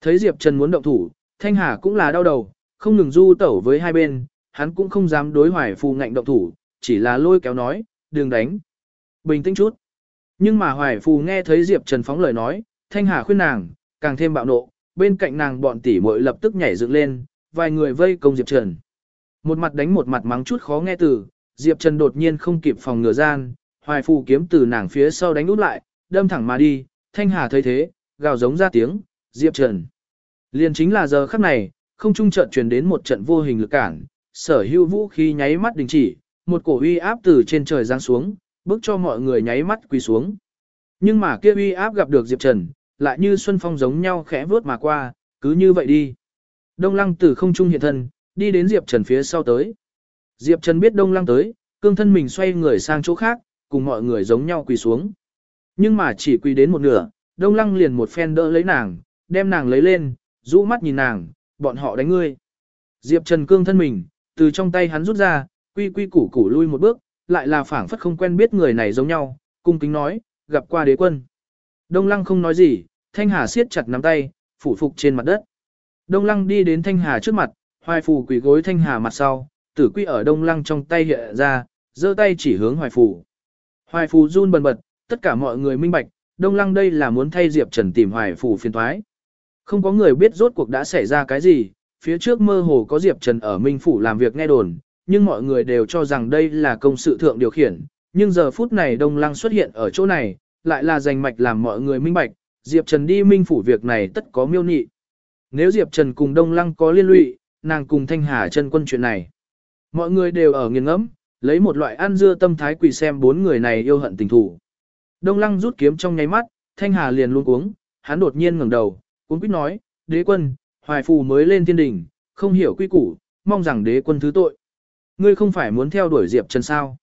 A: Thấy Diệp Trần muốn động thủ, Thanh Hà cũng là đau đầu, không ngừng du tẩu với hai bên, hắn cũng không dám đối hoài phù ngạnh động thủ, chỉ là lôi kéo nói, đừng đánh. Bình tĩnh chút. Nhưng mà hoài phù nghe thấy Diệp Trần phóng lời nói, Thanh Hà khuyên nàng, càng thêm bạo nộ, bên cạnh nàng bọn tỷ muội lập tức nhảy dựng lên, vài người vây công Diệp Trần. Một mặt đánh một mặt mắng chút khó nghe từ, Diệp Trần đột nhiên không kịp phòng ngừa gian, hoài phù kiếm từ nàng phía sau đánh út lại, đâm thẳng mà đi, Thanh Hà thấy thế, gào giống ra tiếng, Diệp Trần. Liền chính là giờ khắc này, không trung trận truyền đến một trận vô hình lực cản, sở hữu vũ khí nháy mắt đình chỉ, một cổ uy áp từ trên trời giáng xuống, bước cho mọi người nháy mắt quỳ xuống. Nhưng mà kia uy áp gặp được Diệp Trần, lại như xuân phong giống nhau khẽ vướt mà qua, cứ như vậy đi. Đông Lăng từ không trung hiện thân, đi đến Diệp Trần phía sau tới. Diệp Trần biết Đông Lăng tới, cương thân mình xoay người sang chỗ khác, cùng mọi người giống nhau quỳ xuống. Nhưng mà chỉ quỳ đến một nửa, Đông Lăng liền một phen đỡ lấy nàng, đem nàng lấy lên, rũ mắt nhìn nàng, bọn họ đánh ngươi. Diệp Trần cương thân mình, từ trong tay hắn rút ra, quy quy củ củ lui một bước, lại là phảng phất không quen biết người này giống nhau, cung kính nói, gặp qua đế quân. Đông Lăng không nói gì, Thanh Hà siết chặt nắm tay, phủ phục trên mặt đất. Đông Lăng đi đến Thanh Hà trước mặt, hoài phù quỳ gối Thanh Hà mặt sau, tử quy ở Đông Lăng trong tay hiện ra, giơ tay chỉ hướng hoài phù. Hoài phù run bần bật, tất cả mọi người minh bạch, Đông Lăng đây là muốn thay Diệp Trần tìm hoài phù phiền thoái. Không có người biết rốt cuộc đã xảy ra cái gì, phía trước mơ hồ có Diệp Trần ở Minh Phủ làm việc nghe đồn, nhưng mọi người đều cho rằng đây là công sự thượng điều khiển, nhưng giờ phút này Đông Lăng xuất hiện ở chỗ này, lại là giành mạch làm mọi người minh bạch, Diệp Trần đi Minh Phủ việc này tất có miêu nị. Nếu Diệp Trần cùng Đông Lăng có liên lụy, nàng cùng Thanh Hà chân quân chuyện này. Mọi người đều ở nghiền ngẫm, lấy một loại ăn dưa tâm thái quỳ xem bốn người này yêu hận tình thủ. Đông Lăng rút kiếm trong nháy mắt, Thanh Hà liền luôn cuống, hắn đột nhiên ngẩng đầu, cuống quýt nói, đế quân, hoài phù mới lên thiên đình, không hiểu quy củ, mong rằng đế quân thứ tội. Ngươi không phải muốn theo đuổi Diệp Trần sao?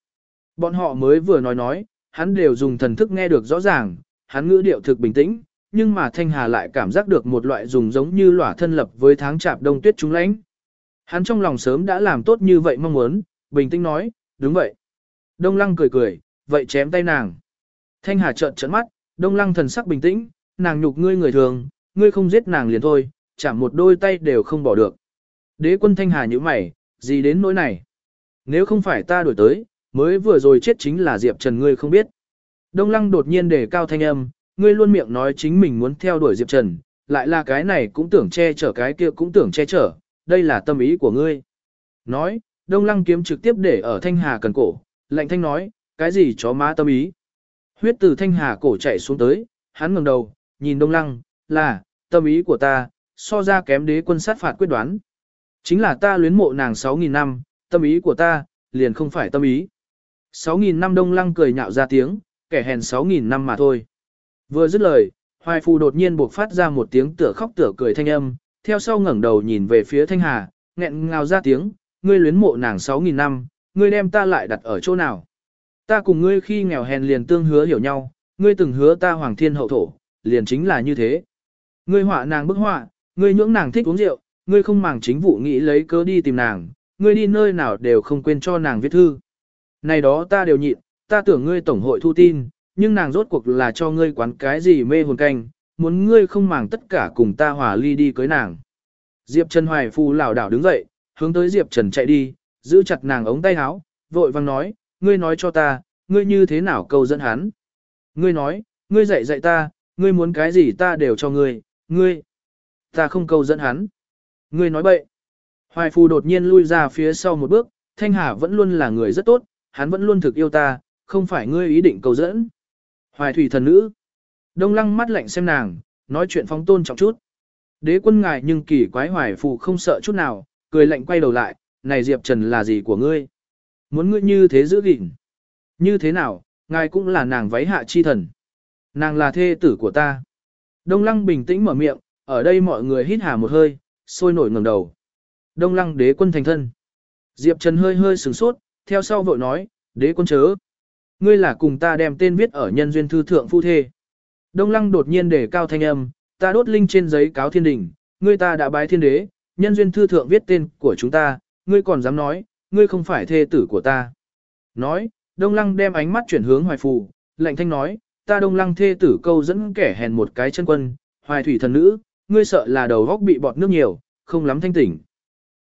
A: Bọn họ mới vừa nói nói, hắn đều dùng thần thức nghe được rõ ràng, hắn ngữ điệu thực bình tĩnh, nhưng mà Thanh Hà lại cảm giác được một loại dùng giống như lỏa thân lập với tháng chạp đông tuyết trúng lãnh. Hắn trong lòng sớm đã làm tốt như vậy mong muốn, bình tĩnh nói, đúng vậy. Đông Lăng cười cười, vậy chém tay nàng. Thanh Hà trợn trợn mắt, Đông Lăng thần sắc bình tĩnh, nàng nhục ngươi người thường, ngươi không giết nàng liền thôi, chạm một đôi tay đều không bỏ được. Đế quân Thanh Hà như mày, gì đến nỗi này? Nếu không phải ta đổi tới, mới vừa rồi chết chính là Diệp Trần ngươi không biết. Đông Lăng đột nhiên đề cao thanh âm, ngươi luôn miệng nói chính mình muốn theo đuổi Diệp Trần, lại là cái này cũng tưởng che chở cái kia cũng tưởng che chở, đây là tâm ý của ngươi. Nói, Đông Lăng kiếm trực tiếp để ở Thanh Hà cần cổ, lạnh thanh nói, cái gì chó má tâm ý. Huyết từ Thanh Hà cổ chạy xuống tới, hắn ngẩng đầu, nhìn Đông Lăng, là, tâm ý của ta, so ra kém đế quân sát phạt quyết đoán. Chính là ta luyến mộ nàng 6.000 năm, tâm ý của ta, liền không phải tâm ý. 6.000 năm Đông Lăng cười nhạo ra tiếng, kẻ hèn 6.000 năm mà thôi. Vừa dứt lời, Hoài Phù đột nhiên buộc phát ra một tiếng tựa khóc tựa cười thanh âm, theo sau ngẩng đầu nhìn về phía Thanh Hà, nghẹn ngào ra tiếng, ngươi luyến mộ nàng 6.000 năm, ngươi đem ta lại đặt ở chỗ nào. Ta cùng ngươi khi nghèo hèn liền tương hứa hiểu nhau, ngươi từng hứa ta hoàng thiên hậu thổ, liền chính là như thế. Ngươi họa nàng bức họa, ngươi nhưỡng nàng thích uống rượu, ngươi không màng chính vụ nghĩ lấy cớ đi tìm nàng, ngươi đi nơi nào đều không quên cho nàng viết thư. Này đó ta đều nhịn, ta tưởng ngươi tổng hội thu tin, nhưng nàng rốt cuộc là cho ngươi quán cái gì mê hồn canh, muốn ngươi không màng tất cả cùng ta hòa ly đi cưới nàng. Diệp Trần Hoài Phu lảo đảo đứng dậy, hướng tới Diệp Trần chạy đi, giữ chặt nàng ống tay áo, vội vang nói, ngươi nói cho ta, ngươi như thế nào câu dẫn hắn. Ngươi nói, ngươi dạy dạy ta, ngươi muốn cái gì ta đều cho ngươi, ngươi. Ta không câu dẫn hắn. Ngươi nói bậy. Hoài Phu đột nhiên lui ra phía sau một bước, Thanh Hà vẫn luôn là người rất tốt, hắn vẫn luôn thực yêu ta, không phải ngươi ý định câu dẫn. Hoài thủy thần nữ. Đông lăng mắt lạnh xem nàng, nói chuyện phóng tôn trọng chút. Đế quân ngài nhưng kỳ quái hoài phù không sợ chút nào, cười lạnh quay đầu lại, này Diệp Trần là gì của ngươi? Muốn ngươi như thế giữ gìn. Như thế nào, ngài cũng là nàng váy hạ chi thần. Nàng là thê tử của ta. Đông lăng bình tĩnh mở miệng, ở đây mọi người hít hà một hơi, sôi nổi ngẩng đầu. Đông lăng đế quân thành thân. Diệp Trần hơi hơi sửng sốt, theo sau vội nói, đế quân chớ. Ngươi là cùng ta đem tên viết ở nhân duyên thư thượng phu thê. Đông lăng đột nhiên để cao thanh âm, ta đốt linh trên giấy cáo thiên đình, ngươi ta đã bái thiên đế, nhân duyên thư thượng viết tên của chúng ta, ngươi còn dám nói, ngươi không phải thê tử của ta. Nói, đông lăng đem ánh mắt chuyển hướng hoài phù, lạnh thanh nói, ta đông lăng thê tử câu dẫn kẻ hèn một cái chân quân, hoài thủy thần nữ, ngươi sợ là đầu góc bị bọt nước nhiều, không lắm thanh tỉnh.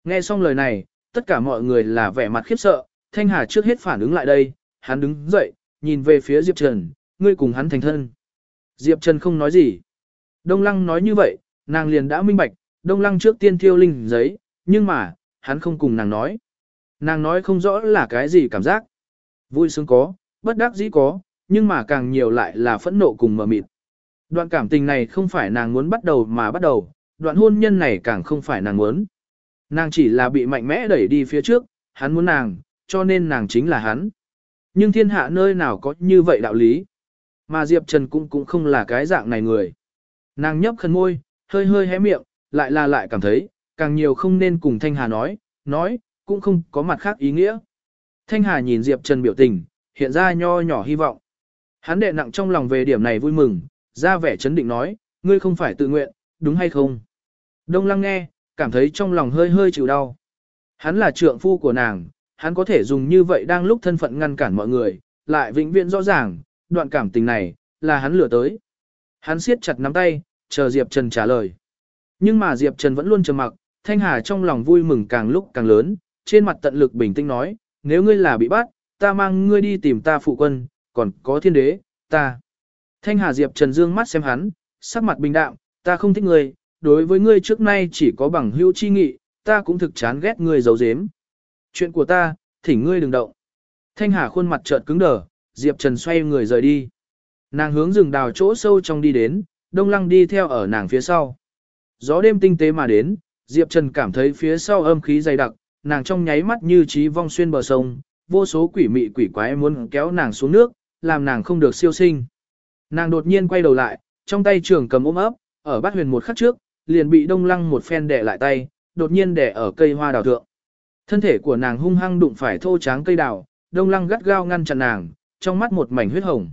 A: Nghe xong lời này, tất cả mọi người là vẻ mặt khiếp sợ, Thanh Hà trước hết phản ứng lại đây, hắn đứng dậy, nhìn về phía Diệp Trần, ngươi cùng hắn thành thân. Diệp Trần không nói gì. Đông Lăng nói như vậy, nàng liền đã minh bạch, Đông Lăng trước tiên thiêu linh giấy, nhưng mà, hắn không cùng nàng nói. Nàng nói không rõ là cái gì cảm giác. Vui sướng có, bất đắc dĩ có, nhưng mà càng nhiều lại là phẫn nộ cùng mờ mịt. Đoạn cảm tình này không phải nàng muốn bắt đầu mà bắt đầu, đoạn hôn nhân này càng không phải nàng muốn. Nàng chỉ là bị mạnh mẽ đẩy đi phía trước, hắn muốn nàng, cho nên nàng chính là hắn. Nhưng thiên hạ nơi nào có như vậy đạo lý. Mà Diệp Trần cũng cũng không là cái dạng này người. Nàng nhấp khẩn môi, hơi hơi hé miệng, lại là lại cảm thấy, càng nhiều không nên cùng Thanh Hà nói, nói, cũng không có mặt khác ý nghĩa. Thanh Hà nhìn Diệp Trần biểu tình, hiện ra nho nhỏ hy vọng. Hắn đệ nặng trong lòng về điểm này vui mừng, ra vẻ chấn định nói, ngươi không phải tự nguyện, đúng hay không? Đông lăng nghe, cảm thấy trong lòng hơi hơi chịu đau. Hắn là trượng phu của nàng, hắn có thể dùng như vậy đang lúc thân phận ngăn cản mọi người, lại vĩnh viễn rõ ràng, đoạn cảm tình này, là hắn lừa tới. Hắn siết chặt nắm tay, chờ Diệp Trần trả lời. Nhưng mà Diệp Trần vẫn luôn trầm mặc, Thanh Hà trong lòng vui mừng càng lúc càng lớn, trên mặt tận lực bình tĩnh nói, nếu ngươi là bị bắt, ta mang ngươi đi tìm ta phụ quân, còn có thiên đế, ta. Thanh Hà Diệp Trần dương mắt xem hắn, sắc mặt bình đạm, ta không thích ngươi, đối với ngươi trước nay chỉ có bằng hữu chi nghị, ta cũng thực chán ghét ngươi giấu giếm. Chuyện của ta, thỉnh ngươi đừng động. Thanh Hà khuôn mặt chợt cứng đờ, Diệp Trần xoay người rời đi. Nàng hướng rừng đào chỗ sâu trong đi đến, Đông Lăng đi theo ở nàng phía sau. Gió đêm tinh tế mà đến, Diệp Trần cảm thấy phía sau âm khí dày đặc, nàng trong nháy mắt như trí vong xuyên bờ sông, vô số quỷ mị quỷ quái muốn kéo nàng xuống nước, làm nàng không được siêu sinh. Nàng đột nhiên quay đầu lại, trong tay trường cầm ôm ấp, ở bát huyền một khắc trước, liền bị đông lăng một phen đẻ lại tay, đột nhiên đẻ ở cây hoa đào thượng. Thân thể của nàng hung hăng đụng phải thô tráng cây đào, đông lăng gắt gao ngăn chặn nàng, trong mắt một mảnh huyết hồng.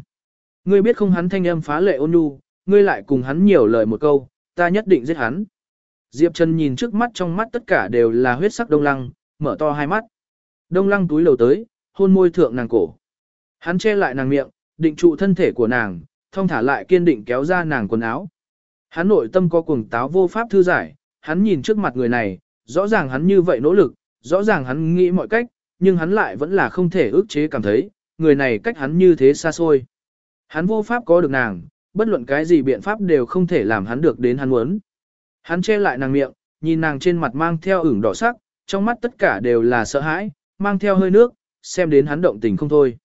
A: Ngươi biết không hắn thanh âm phá lệ ôn nhu, ngươi lại cùng hắn nhiều lời một câu, ta nhất định giết hắn. Diệp Trần nhìn trước mắt trong mắt tất cả đều là huyết sắc đông lăng, mở to hai mắt. Đông lăng túi lầu tới, hôn môi thượng nàng cổ. Hắn che lại nàng miệng, định trụ thân thể của nàng, thông thả lại kiên định kéo ra nàng quần áo. Hắn nội tâm có cuồng táo vô pháp thư giải, hắn nhìn trước mặt người này, rõ ràng hắn như vậy nỗ lực, rõ ràng hắn nghĩ mọi cách, nhưng hắn lại vẫn là không thể ước chế cảm thấy, người này cách hắn như thế xa xôi. Hắn vô pháp có được nàng, bất luận cái gì biện pháp đều không thể làm hắn được đến hắn muốn. Hắn che lại nàng miệng, nhìn nàng trên mặt mang theo ửng đỏ sắc, trong mắt tất cả đều là sợ hãi, mang theo hơi nước, xem đến hắn động tình không thôi.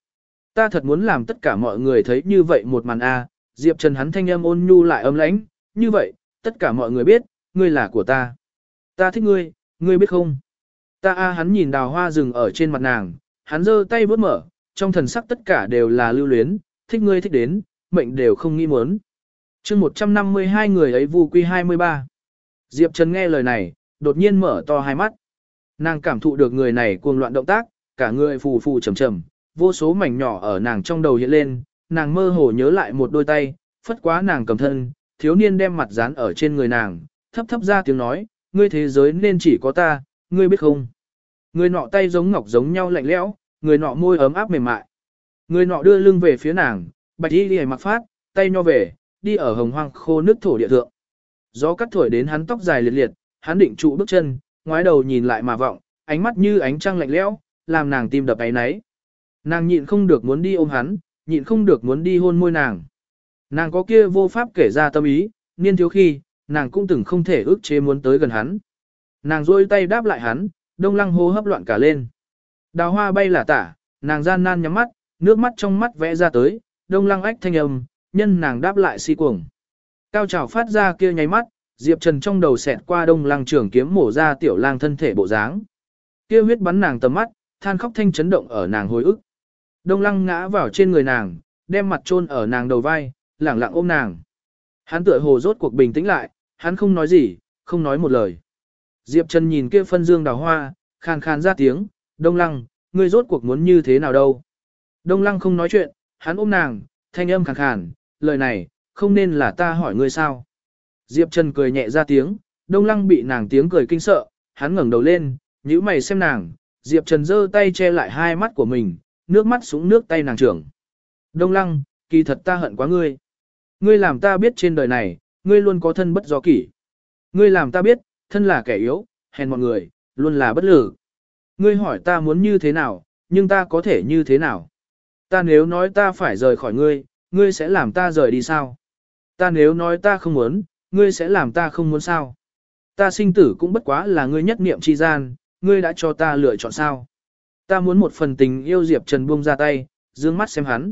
A: Ta thật muốn làm tất cả mọi người thấy như vậy một màn A, Diệp Trần hắn thanh âm ôn nhu lại ấm lãnh, như vậy, tất cả mọi người biết, ngươi là của ta. Ta thích ngươi, ngươi biết không? Ta A hắn nhìn đào hoa rừng ở trên mặt nàng, hắn giơ tay vớt mở, trong thần sắc tất cả đều là lưu luyến, thích ngươi thích đến, mệnh đều không nghĩ muốn. chương 152 người ấy vu quy 23. Diệp Trần nghe lời này, đột nhiên mở to hai mắt. Nàng cảm thụ được người này cuồng loạn động tác, cả người phù phù trầm trầm, vô số mảnh nhỏ ở nàng trong đầu hiện lên, nàng mơ hồ nhớ lại một đôi tay, phất quá nàng cầm thân, thiếu niên đem mặt dán ở trên người nàng, thấp thấp ra tiếng nói, ngươi thế giới nên chỉ có ta, ngươi biết không? Người nọ tay giống ngọc giống nhau lạnh lẽo, người nọ môi ấm áp mềm mại. Người nọ đưa lưng về phía nàng, bạch y liễu mặc phát, tay nho về, đi ở hồng hoang khô nước thổ địa thượng. Gió cắt thổi đến hắn tóc dài liệt liệt, hắn định trụ bước chân, ngoái đầu nhìn lại mà vọng, ánh mắt như ánh trăng lạnh lẽo, làm nàng tim đập ấy nấy. Nàng nhịn không được muốn đi ôm hắn, nhịn không được muốn đi hôn môi nàng. Nàng có kia vô pháp kể ra tâm ý, niên thiếu khi, nàng cũng từng không thể ước chế muốn tới gần hắn. Nàng rôi tay đáp lại hắn, đông lăng hô hấp loạn cả lên. Đào hoa bay là tả, nàng gian nan nhắm mắt, nước mắt trong mắt vẽ ra tới, đông lăng ách thanh âm, nhân nàng đáp lại si cuồng. Cao trào phát ra kia nháy mắt, Diệp Trần trong đầu xẹt qua đông lăng trưởng kiếm mổ ra tiểu lang thân thể bộ dáng. Kia huyết bắn nàng tầm mắt, than khóc thanh chấn động ở nàng hồi ức. Đông lăng ngã vào trên người nàng, đem mặt chôn ở nàng đầu vai, lẳng lặng ôm nàng. Hắn tựa hồ rốt cuộc bình tĩnh lại, hắn không nói gì, không nói một lời. Diệp Trần nhìn kia phân dương đào hoa, khàn khàn ra tiếng, Đông Lăng, ngươi rốt cuộc muốn như thế nào đâu. Đông Lăng không nói chuyện, hắn ôm nàng, thanh âm khàn khàn, lời này, không nên là ta hỏi ngươi sao. Diệp Trần cười nhẹ ra tiếng, Đông Lăng bị nàng tiếng cười kinh sợ, hắn ngẩng đầu lên, nhíu mày xem nàng, Diệp Trần giơ tay che lại hai mắt của mình, nước mắt súng nước tay nàng trưởng. Đông Lăng, kỳ thật ta hận quá ngươi. Ngươi làm ta biết trên đời này, ngươi luôn có thân bất do kỷ. Ngươi làm ta biết, thân là kẻ yếu, hèn mọi người, luôn là bất lử. Ngươi hỏi ta muốn như thế nào, nhưng ta có thể như thế nào? Ta nếu nói ta phải rời khỏi ngươi, ngươi sẽ làm ta rời đi sao? Ta nếu nói ta không muốn, ngươi sẽ làm ta không muốn sao? Ta sinh tử cũng bất quá là ngươi nhất niệm chi gian, ngươi đã cho ta lựa chọn sao? Ta muốn một phần tình yêu Diệp Trần buông ra tay, dương mắt xem hắn.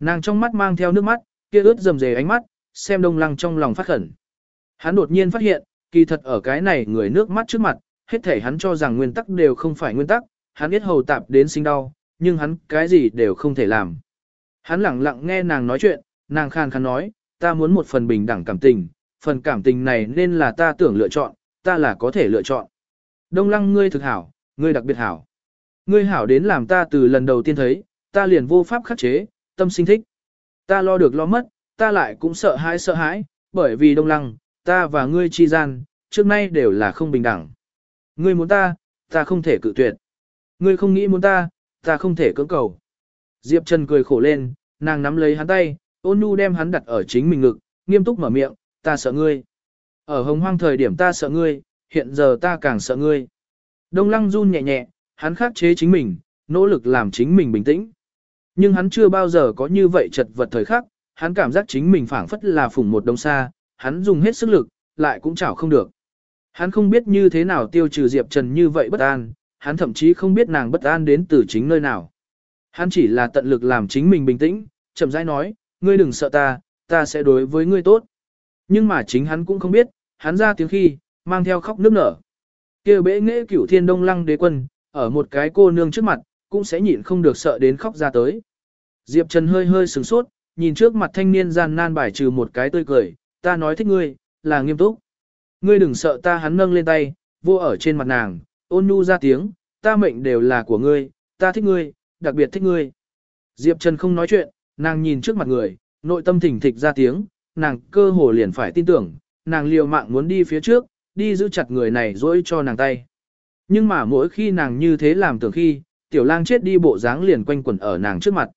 A: Nàng trong mắt mang theo nước mắt, kia ướt rầm rề ánh mắt, xem đông lăng trong lòng phát khẩn. Hắn đột nhiên phát hiện, kỳ thật ở cái này người nước mắt trước mặt, hết thể hắn cho rằng nguyên tắc đều không phải nguyên tắc, hắn biết hầu tạp đến sinh đau, nhưng hắn cái gì đều không thể làm. Hắn lặng lặng nghe nàng nói chuyện, nàng khàn khàn nói, ta muốn một phần bình đẳng cảm tình, phần cảm tình này nên là ta tưởng lựa chọn, ta là có thể lựa chọn. Đông lăng ngươi thực hảo, ngươi đặc biệt hảo. Ngươi hảo đến làm ta từ lần đầu tiên thấy, ta liền vô pháp khắc chế, tâm sinh thích. Ta lo được lo mất, ta lại cũng sợ hãi sợ hãi, bởi vì đông lăng, ta và ngươi chi gian, trước nay đều là không bình đẳng. Ngươi muốn ta, ta không thể cự tuyệt. Ngươi không nghĩ muốn ta, ta không thể cưỡng cầu. Diệp Trần cười khổ lên, nàng nắm lấy hắn tay, ôn nhu đem hắn đặt ở chính mình ngực, nghiêm túc mở miệng, ta sợ ngươi. Ở hồng hoang thời điểm ta sợ ngươi, hiện giờ ta càng sợ ngươi. Đông lăng run nhẹ nhẹ, hắn khắc chế chính mình, nỗ lực làm chính mình bình tĩnh. Nhưng hắn chưa bao giờ có như vậy chật vật thời khắc, hắn cảm giác chính mình phảng phất là phủng một đông xa, hắn dùng hết sức lực, lại cũng chảo không được. Hắn không biết như thế nào tiêu trừ Diệp Trần như vậy bất an, hắn thậm chí không biết nàng bất an đến từ chính nơi nào. Hắn chỉ là tận lực làm chính mình bình tĩnh, chậm rãi nói, ngươi đừng sợ ta, ta sẽ đối với ngươi tốt. Nhưng mà chính hắn cũng không biết, hắn ra tiếng khi, mang theo khóc nước nở. kia bệ nghệ cửu thiên đông lăng đế quân, ở một cái cô nương trước mặt, cũng sẽ nhịn không được sợ đến khóc ra tới. Diệp Trần hơi hơi sửng sốt, nhìn trước mặt thanh niên gian nan bài trừ một cái tươi cười, ta nói thích ngươi, là nghiêm túc. Ngươi đừng sợ ta hắn nâng lên tay, vô ở trên mặt nàng, ôn nhu ra tiếng, ta mệnh đều là của ngươi, ta thích ngươi, đặc biệt thích ngươi. Diệp Trần không nói chuyện, nàng nhìn trước mặt người, nội tâm thỉnh thịch ra tiếng, nàng cơ hồ liền phải tin tưởng, nàng liều mạng muốn đi phía trước, đi giữ chặt người này dỗi cho nàng tay. Nhưng mà mỗi khi nàng như thế làm tưởng khi, tiểu lang chết đi bộ dáng liền quanh quẩn ở nàng trước mặt.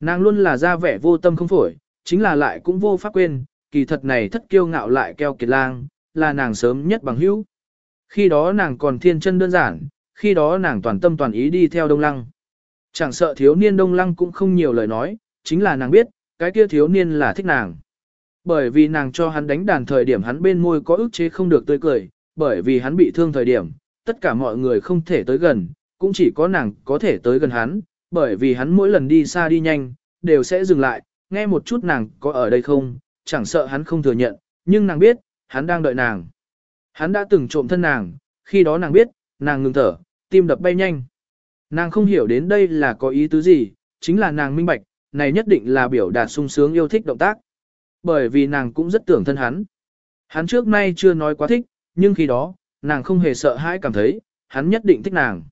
A: Nàng luôn là ra vẻ vô tâm không phổi, chính là lại cũng vô pháp quên, kỳ thật này thất kiêu ngạo lại keo kiệt lang, là nàng sớm nhất bằng hữu. Khi đó nàng còn thiên chân đơn giản, khi đó nàng toàn tâm toàn ý đi theo đông lăng. Chẳng sợ thiếu niên đông lăng cũng không nhiều lời nói, chính là nàng biết, cái kia thiếu niên là thích nàng. Bởi vì nàng cho hắn đánh đàn thời điểm hắn bên môi có ức chế không được tươi cười, bởi vì hắn bị thương thời điểm, tất cả mọi người không thể tới gần, cũng chỉ có nàng có thể tới gần hắn, bởi vì hắn mỗi lần đi xa đi nhanh, đều sẽ dừng lại, nghe một chút nàng có ở đây không, chẳng sợ hắn không thừa nhận, nhưng nàng biết, hắn đang đợi nàng. Hắn đã từng trộm thân nàng, khi đó nàng biết, nàng ngừng thở, tim đập bay nhanh. Nàng không hiểu đến đây là có ý tứ gì, chính là nàng minh bạch, này nhất định là biểu đạt sung sướng yêu thích động tác. Bởi vì nàng cũng rất tưởng thân hắn. Hắn trước nay chưa nói quá thích, nhưng khi đó, nàng không hề sợ hãi cảm thấy, hắn nhất định thích nàng.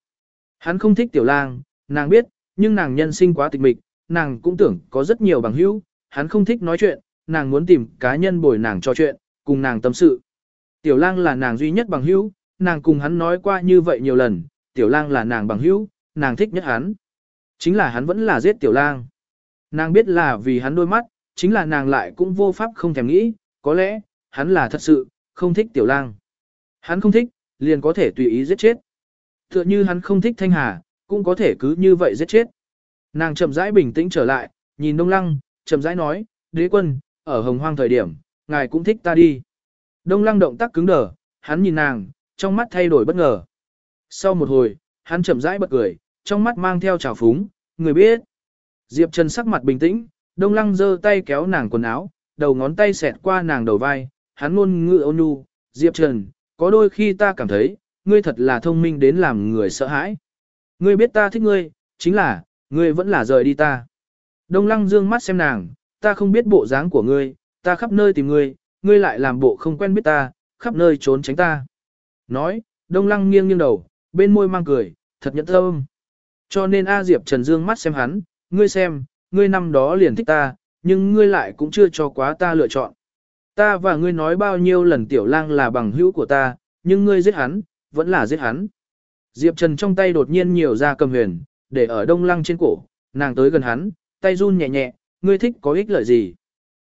A: Hắn không thích tiểu lang, nàng biết, nhưng nàng nhân sinh quá tịch mịch, nàng cũng tưởng có rất nhiều bằng hữu, hắn không thích nói chuyện, nàng muốn tìm cá nhân bồi nàng cho chuyện, cùng nàng tâm sự. Tiểu lang là nàng duy nhất bằng hữu, nàng cùng hắn nói qua như vậy nhiều lần, tiểu lang là nàng bằng hữu, nàng thích nhất hắn. Chính là hắn vẫn là giết tiểu lang. Nàng biết là vì hắn đôi mắt, chính là nàng lại cũng vô pháp không thèm nghĩ, có lẽ, hắn là thật sự, không thích tiểu lang. Hắn không thích, liền có thể tùy ý giết chết. Tựa như hắn không thích thanh hà, cũng có thể cứ như vậy giết chết. Nàng chậm rãi bình tĩnh trở lại, nhìn đông lăng, chậm rãi nói, đế quân, ở hồng hoang thời điểm, ngài cũng thích ta đi. Đông lăng động tác cứng đờ, hắn nhìn nàng, trong mắt thay đổi bất ngờ. Sau một hồi, hắn chậm rãi bật cười, trong mắt mang theo trào phúng, người biết. Diệp Trần sắc mặt bình tĩnh, đông lăng giơ tay kéo nàng quần áo, đầu ngón tay xẹt qua nàng đầu vai, hắn ngôn ngữ ôn nhu, Diệp Trần, có đôi khi ta cảm thấy, ngươi thật là thông minh đến làm người sợ hãi. Ngươi biết ta thích ngươi, chính là, ngươi vẫn là rời đi ta. Đông lăng dương mắt xem nàng, ta không biết bộ dáng của ngươi, ta khắp nơi tìm ngươi, ngươi lại làm bộ không quen biết ta, khắp nơi trốn tránh ta. Nói, đông lăng nghiêng nghiêng đầu, bên môi mang cười, thật nhẫn tâm. Cho nên A Diệp Trần dương mắt xem hắn, ngươi xem, ngươi năm đó liền thích ta, nhưng ngươi lại cũng chưa cho quá ta lựa chọn. Ta và ngươi nói bao nhiêu lần tiểu lang là bằng hữu của ta, nhưng ngươi giết hắn, vẫn là giết hắn. Diệp Trần trong tay đột nhiên nhiều ra cầm huyền, để ở đông lăng trên cổ, nàng tới gần hắn, tay run nhẹ nhẹ, ngươi thích có ích lợi gì?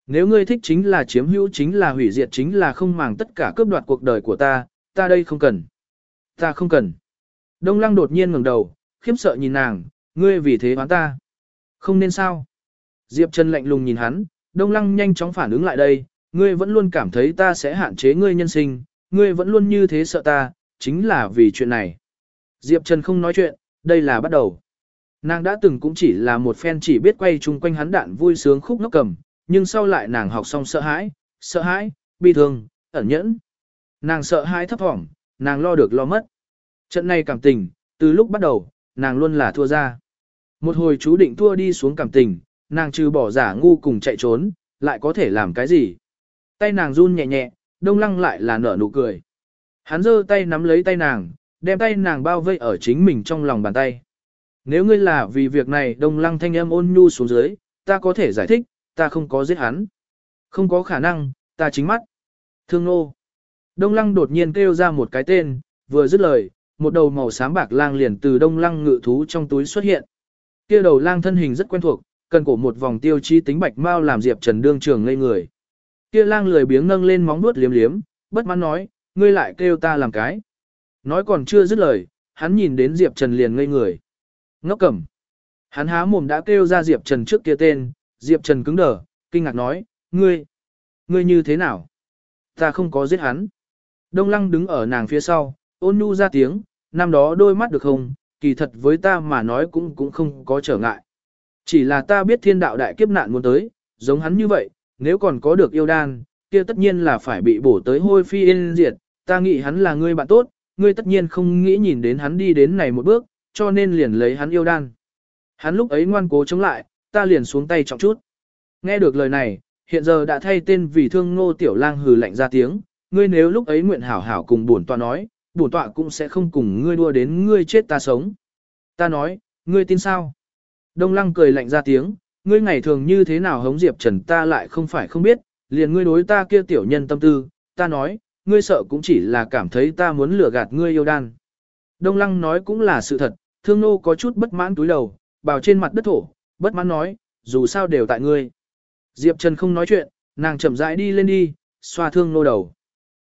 A: Nếu ngươi thích chính là chiếm hữu chính là hủy diệt chính là không màng tất cả cướp đoạt cuộc đời của ta, ta đây không cần. Ta không cần. Đông lăng đột nhiên ngẩng đầu, khiếp sợ nhìn nàng, ngươi vì thế hoán ta. Không nên sao? Diệp Trần lạnh lùng nhìn hắn, Đông Lăng nhanh chóng phản ứng lại đây, ngươi vẫn luôn cảm thấy ta sẽ hạn chế ngươi nhân sinh, ngươi vẫn luôn như thế sợ ta, chính là vì chuyện này. Diệp Trần không nói chuyện, đây là bắt đầu. Nàng đã từng cũng chỉ là một fan chỉ biết quay chung quanh hắn đạn vui sướng khúc nốc cầm, nhưng sau lại nàng học xong sợ hãi, sợ hãi, bi thương, ẩn nhẫn. Nàng sợ hãi thấp thỏm, nàng lo được lo mất. Trận này cảm tình, từ lúc bắt đầu, nàng luôn là thua ra. Một hồi chú định thua đi xuống cảm tình, nàng trừ bỏ giả ngu cùng chạy trốn, lại có thể làm cái gì? Tay nàng run nhẹ nhẹ, đông lăng lại là nở nụ cười. Hắn giơ tay nắm lấy tay nàng, đem tay nàng bao vây ở chính mình trong lòng bàn tay. Nếu ngươi là vì việc này đông lăng thanh âm ôn nhu xuống dưới, ta có thể giải thích, ta không có giết hắn. Không có khả năng, ta chính mắt. Thương nô. Đông lăng đột nhiên kêu ra một cái tên, vừa dứt lời, một đầu màu xám bạc lang liền từ đông lăng ngự thú trong túi xuất hiện. Kia đầu lang thân hình rất quen thuộc, cần cổ một vòng tiêu chi tính bạch mau làm Diệp Trần đương trường ngây người. Kia lang lười biếng nâng lên móng vuốt liếm liếm, bất mãn nói, ngươi lại kêu ta làm cái. Nói còn chưa dứt lời, hắn nhìn đến Diệp Trần liền ngây người. Ngốc cẩm. Hắn há mồm đã kêu ra Diệp Trần trước kia tên, Diệp Trần cứng đờ, kinh ngạc nói, ngươi, ngươi như thế nào? Ta không có giết hắn. Đông lăng đứng ở nàng phía sau, ôn nhu ra tiếng, năm đó đôi mắt được không, kỳ thật với ta mà nói cũng cũng không có trở ngại. Chỉ là ta biết thiên đạo đại kiếp nạn muốn tới, giống hắn như vậy, nếu còn có được yêu đan, kia tất nhiên là phải bị bổ tới hôi phi yên diệt, ta nghĩ hắn là người bạn tốt, ngươi tất nhiên không nghĩ nhìn đến hắn đi đến này một bước, cho nên liền lấy hắn yêu đan. Hắn lúc ấy ngoan cố chống lại, ta liền xuống tay trọng chút. Nghe được lời này, hiện giờ đã thay tên vì thương ngô tiểu lang hừ lạnh ra tiếng, ngươi nếu lúc ấy nguyện hảo hảo cùng bổn tọa nói, bổn tọa cũng sẽ không cùng ngươi đua đến ngươi chết ta sống. Ta nói, ngươi tin sao? Đông lăng cười lạnh ra tiếng, ngươi ngày thường như thế nào hống Diệp Trần ta lại không phải không biết, liền ngươi đối ta kia tiểu nhân tâm tư, ta nói, ngươi sợ cũng chỉ là cảm thấy ta muốn lừa gạt ngươi yêu đan. Đông lăng nói cũng là sự thật, thương nô có chút bất mãn túi đầu, bào trên mặt đất thổ, bất mãn nói, dù sao đều tại ngươi. Diệp Trần không nói chuyện, nàng chậm rãi đi lên đi, xoa thương nô đầu.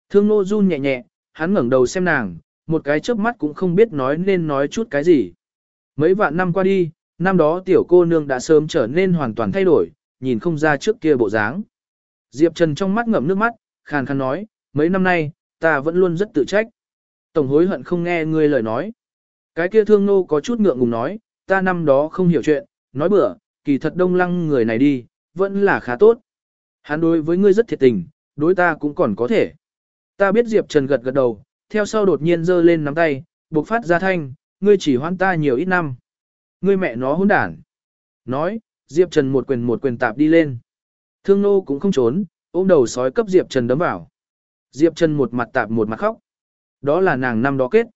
A: Thương nô run nhẹ nhẹ, hắn ngẩng đầu xem nàng, một cái chớp mắt cũng không biết nói nên nói chút cái gì. Mấy vạn năm qua đi, năm đó tiểu cô nương đã sớm trở nên hoàn toàn thay đổi, nhìn không ra trước kia bộ dáng. Diệp Trần trong mắt ngậm nước mắt, khàn khàn nói, mấy năm nay, ta vẫn luôn rất tự trách. Tổng hối hận không nghe ngươi lời nói. Cái kia thương nô có chút ngượng ngùng nói, ta năm đó không hiểu chuyện, nói bừa, kỳ thật đông lăng người này đi, vẫn là khá tốt. Hắn đối với ngươi rất thiệt tình, đối ta cũng còn có thể. Ta biết Diệp Trần gật gật đầu, theo sau đột nhiên giơ lên nắm tay, buộc phát ra thanh, ngươi chỉ hoãn ta nhiều ít năm. Ngươi mẹ nó hỗn đản. Nói, Diệp Trần một quyền một quyền tạp đi lên. Thương nô cũng không trốn, ôm đầu sói cấp Diệp Trần đấm vào. Diệp Trần một mặt tạp một mặt khóc. Đó là nàng năm đó kết.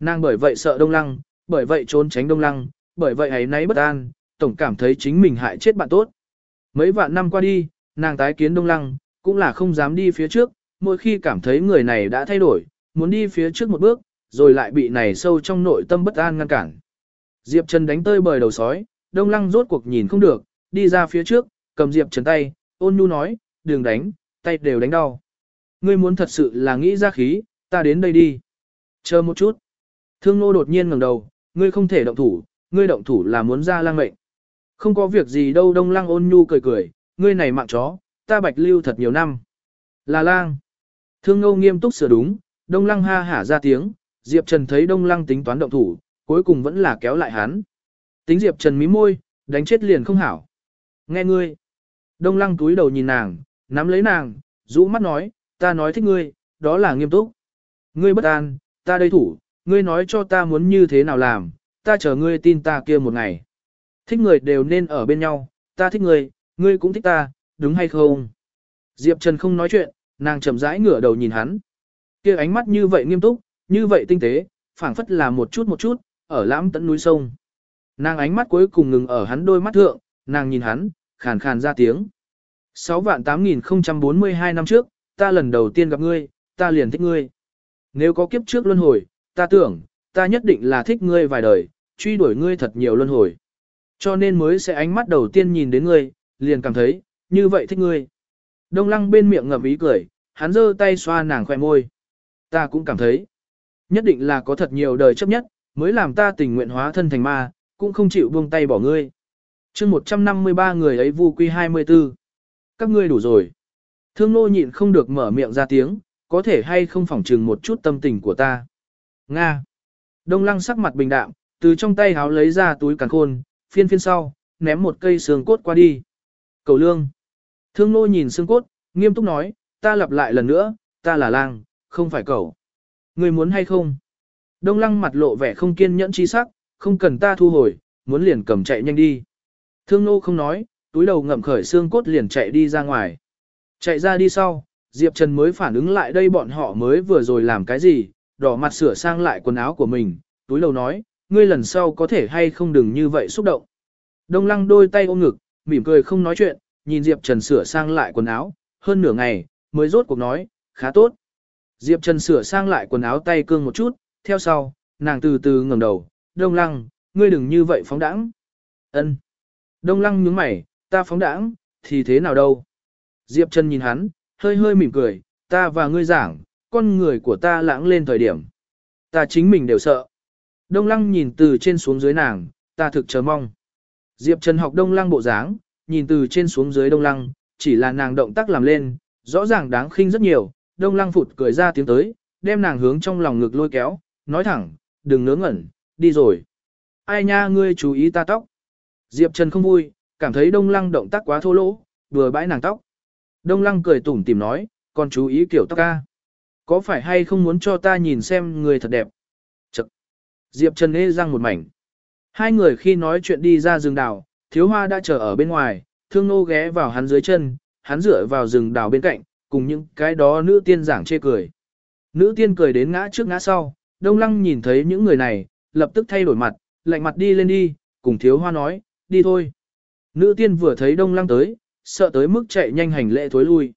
A: Nàng bởi vậy sợ Đông Lăng, bởi vậy trốn tránh Đông Lăng, bởi vậy ấy nấy bất an, tổng cảm thấy chính mình hại chết bạn tốt. Mấy vạn năm qua đi, nàng tái kiến Đông Lăng, cũng là không dám đi phía trước, mỗi khi cảm thấy người này đã thay đổi, muốn đi phía trước một bước, rồi lại bị này sâu trong nội tâm bất an ngăn cản. Diệp Trần đánh tơi bời đầu sói, Đông Lăng rốt cuộc nhìn không được, đi ra phía trước, cầm Diệp Trần tay, ôn nhu nói, đừng đánh, tay đều đánh đau. Ngươi muốn thật sự là nghĩ ra khí, ta đến đây đi. Chờ một chút. Thương nô đột nhiên ngẩng đầu, ngươi không thể động thủ, ngươi động thủ là muốn ra lang mệnh. Không có việc gì đâu đông lăng ôn nhu cười cười, ngươi này mạng chó, ta bạch lưu thật nhiều năm. Là lang. Thương nô nghiêm túc sửa đúng, đông lăng ha hả ra tiếng, Diệp Trần thấy đông lăng tính toán động thủ, cuối cùng vẫn là kéo lại hắn. Tính Diệp Trần mí môi, đánh chết liền không hảo. Nghe ngươi. Đông lăng túi đầu nhìn nàng, nắm lấy nàng, rũ mắt nói, ta nói thích ngươi, đó là nghiêm túc. Ngươi bất an, ta đây thủ, ngươi nói cho ta muốn như thế nào làm, ta chờ ngươi tin ta kia một ngày. Thích người đều nên ở bên nhau, ta thích ngươi, ngươi cũng thích ta, đúng hay không? Diệp Trần không nói chuyện, nàng chậm rãi ngửa đầu nhìn hắn. Kia ánh mắt như vậy nghiêm túc, như vậy tinh tế, phảng phất là một chút một chút, ở lãm tận núi sông. Nàng ánh mắt cuối cùng ngừng ở hắn đôi mắt thượng, nàng nhìn hắn, khàn khàn ra tiếng. 6 vạn 8042 năm trước, ta lần đầu tiên gặp ngươi, ta liền thích ngươi. Nếu có kiếp trước luân hồi, ta tưởng, ta nhất định là thích ngươi vài đời, truy đuổi ngươi thật nhiều luân hồi. Cho nên mới sẽ ánh mắt đầu tiên nhìn đến ngươi, liền cảm thấy, như vậy thích ngươi. Đông lăng bên miệng ngậm ý cười, hắn giơ tay xoa nàng khoe môi. Ta cũng cảm thấy, nhất định là có thật nhiều đời chấp nhất, mới làm ta tình nguyện hóa thân thành ma, cũng không chịu buông tay bỏ ngươi. chương 153 người ấy vu quy 24. Các ngươi đủ rồi. Thương nô nhịn không được mở miệng ra tiếng, có thể hay không phỏng trừng một chút tâm tình của ta. Nga. Đông lăng sắc mặt bình đạm, từ trong tay háo lấy ra túi càn khôn, phiên phiên sau, ném một cây xương cốt qua đi. Cầu lương. Thương nô nhìn xương cốt, nghiêm túc nói, ta lặp lại lần nữa, ta là lang, không phải cậu. Người muốn hay không? Đông lăng mặt lộ vẻ không kiên nhẫn chi sắc, không cần ta thu hồi, muốn liền cầm chạy nhanh đi. Thương nô không nói, túi đầu ngậm khởi xương cốt liền chạy đi ra ngoài. Chạy ra đi sau, Diệp Trần mới phản ứng lại đây bọn họ mới vừa rồi làm cái gì, đỏ mặt sửa sang lại quần áo của mình, túi đầu nói, ngươi lần sau có thể hay không đừng như vậy xúc động. Đông lăng đôi tay ôm ngực, mỉm cười không nói chuyện, nhìn Diệp Trần sửa sang lại quần áo, hơn nửa ngày, mới rốt cuộc nói, khá tốt. Diệp Trần sửa sang lại quần áo tay cương một chút, theo sau, nàng từ từ ngẩng đầu, đông lăng, ngươi đừng như vậy phóng đãng. Ân. Đông lăng nhướng mày, ta phóng đãng, thì thế nào đâu. Diệp Trần nhìn hắn, hơi hơi mỉm cười, ta và ngươi giảng, con người của ta lãng lên thời điểm. Ta chính mình đều sợ. Đông lăng nhìn từ trên xuống dưới nàng, ta thực chờ mong. Diệp Trần học đông lăng bộ dáng, nhìn từ trên xuống dưới đông lăng, chỉ là nàng động tác làm lên, rõ ràng đáng khinh rất nhiều, đông lăng phụt cười ra tiếng tới, đem nàng hướng trong lòng ngực lôi kéo, nói thẳng, đừng ngớ ngẩn, đi rồi. Ai nha ngươi chú ý ta tóc. Diệp Trần không vui, cảm thấy đông lăng động tác quá thô lỗ, vừa bãi nàng tóc. Đông lăng cười tủm tìm nói, còn chú ý kiểu tóc ca. Có phải hay không muốn cho ta nhìn xem người thật đẹp? Chật. Diệp Trần ê răng một mảnh. Hai người khi nói chuyện đi ra rừng đào, thiếu hoa đã chờ ở bên ngoài, thương nô ghé vào hắn dưới chân, hắn dựa vào rừng đào bên cạnh, cùng những cái đó nữ tiên giảng chê cười. Nữ tiên cười đến ngã trước ngã sau, đông lăng nhìn thấy những người này, lập tức thay đổi mặt, lạnh mặt đi lên đi, cùng thiếu hoa nói, đi thôi. Nữ tiên vừa thấy đông lăng tới, sợ tới mức chạy nhanh hành lễ thối lui.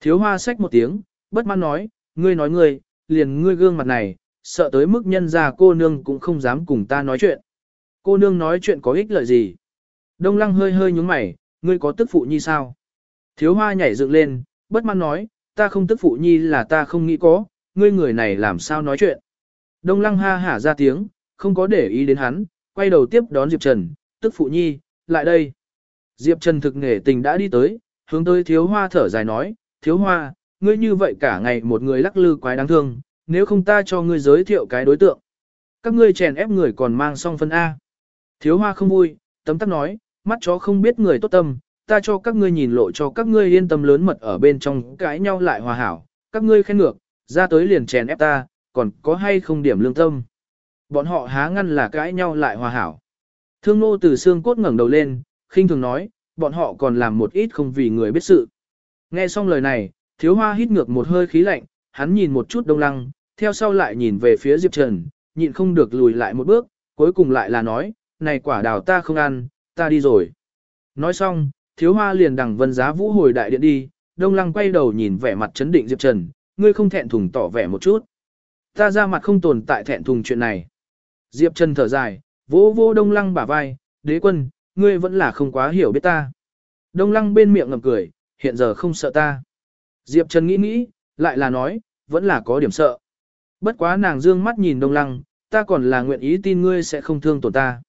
A: Thiếu hoa xách một tiếng, bất mãn nói, ngươi nói ngươi, liền ngươi gương mặt này, sợ tới mức nhân ra cô nương cũng không dám cùng ta nói chuyện. Cô nương nói chuyện có ích lợi gì? Đông lăng hơi hơi nhúng mày, ngươi có tức phụ nhi sao? Thiếu hoa nhảy dựng lên, bất mãn nói, ta không tức phụ nhi là ta không nghĩ có, ngươi người này làm sao nói chuyện. Đông lăng ha hả ra tiếng, không có để ý đến hắn, quay đầu tiếp đón Diệp Trần, tức phụ nhi, lại đây. Diệp Trần thực nghề tình đã đi tới, hướng tới thiếu hoa thở dài nói, thiếu hoa, ngươi như vậy cả ngày một người lắc lư quái đáng thương, nếu không ta cho ngươi giới thiệu cái đối tượng. Các ngươi chèn ép người còn mang song phân A. Thiếu hoa không vui, tấm tắc nói, mắt chó không biết người tốt tâm, ta cho các ngươi nhìn lộ cho các ngươi yên tâm lớn mật ở bên trong cãi nhau lại hòa hảo, các ngươi khen ngược, ra tới liền chèn ép ta, còn có hay không điểm lương tâm. Bọn họ há ngăn là cãi nhau lại hòa hảo. Thương nô từ xương cốt ngẩng đầu lên, khinh thường nói, bọn họ còn làm một ít không vì người biết sự. Nghe xong lời này, thiếu hoa hít ngược một hơi khí lạnh, hắn nhìn một chút đông lăng, theo sau lại nhìn về phía Diệp Trần, nhịn không được lùi lại một bước, cuối cùng lại là nói, này quả đào ta không ăn, ta đi rồi. Nói xong, thiếu hoa liền đằng vân giá vũ hồi đại điện đi, đông lăng quay đầu nhìn vẻ mặt chấn định Diệp Trần, ngươi không thẹn thùng tỏ vẻ một chút. Ta ra mặt không tồn tại thẹn thùng chuyện này. Diệp Trần thở dài, vỗ vô đông lăng bả vai, đế quân, ngươi vẫn là không quá hiểu biết ta. Đông lăng bên miệng ngầm cười, hiện giờ không sợ ta. Diệp Trần nghĩ nghĩ, lại là nói, vẫn là có điểm sợ. Bất quá nàng dương mắt nhìn đông lăng, ta còn là nguyện ý tin ngươi sẽ không thương tổn ta.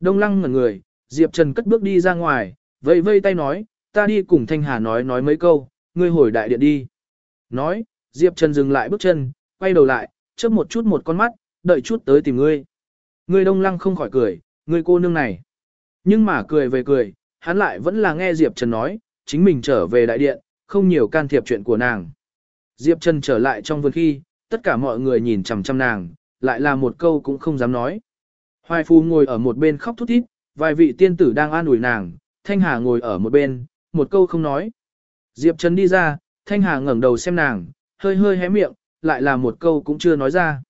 A: Đông lăng ngẩn người, Diệp Trần cất bước đi ra ngoài, vây vây tay nói, ta đi cùng Thanh Hà nói nói mấy câu, ngươi hồi đại điện đi. Nói, Diệp Trần dừng lại bước chân, quay đầu lại, chớp một chút một con mắt, đợi chút tới tìm ngươi. Ngươi đông lăng không khỏi cười, ngươi cô nương này. Nhưng mà cười về cười, hắn lại vẫn là nghe Diệp Trần nói, chính mình trở về đại điện, không nhiều can thiệp chuyện của nàng. Diệp Trần trở lại trong vườn khi, tất cả mọi người nhìn chằm chằm nàng, lại là một câu cũng không dám nói. Hoài Phu ngồi ở một bên khóc thút thít, vài vị tiên tử đang an ủi nàng, Thanh Hà ngồi ở một bên, một câu không nói. Diệp Trần đi ra, Thanh Hà ngẩng đầu xem nàng, hơi hơi hé miệng, lại là một câu cũng chưa nói ra.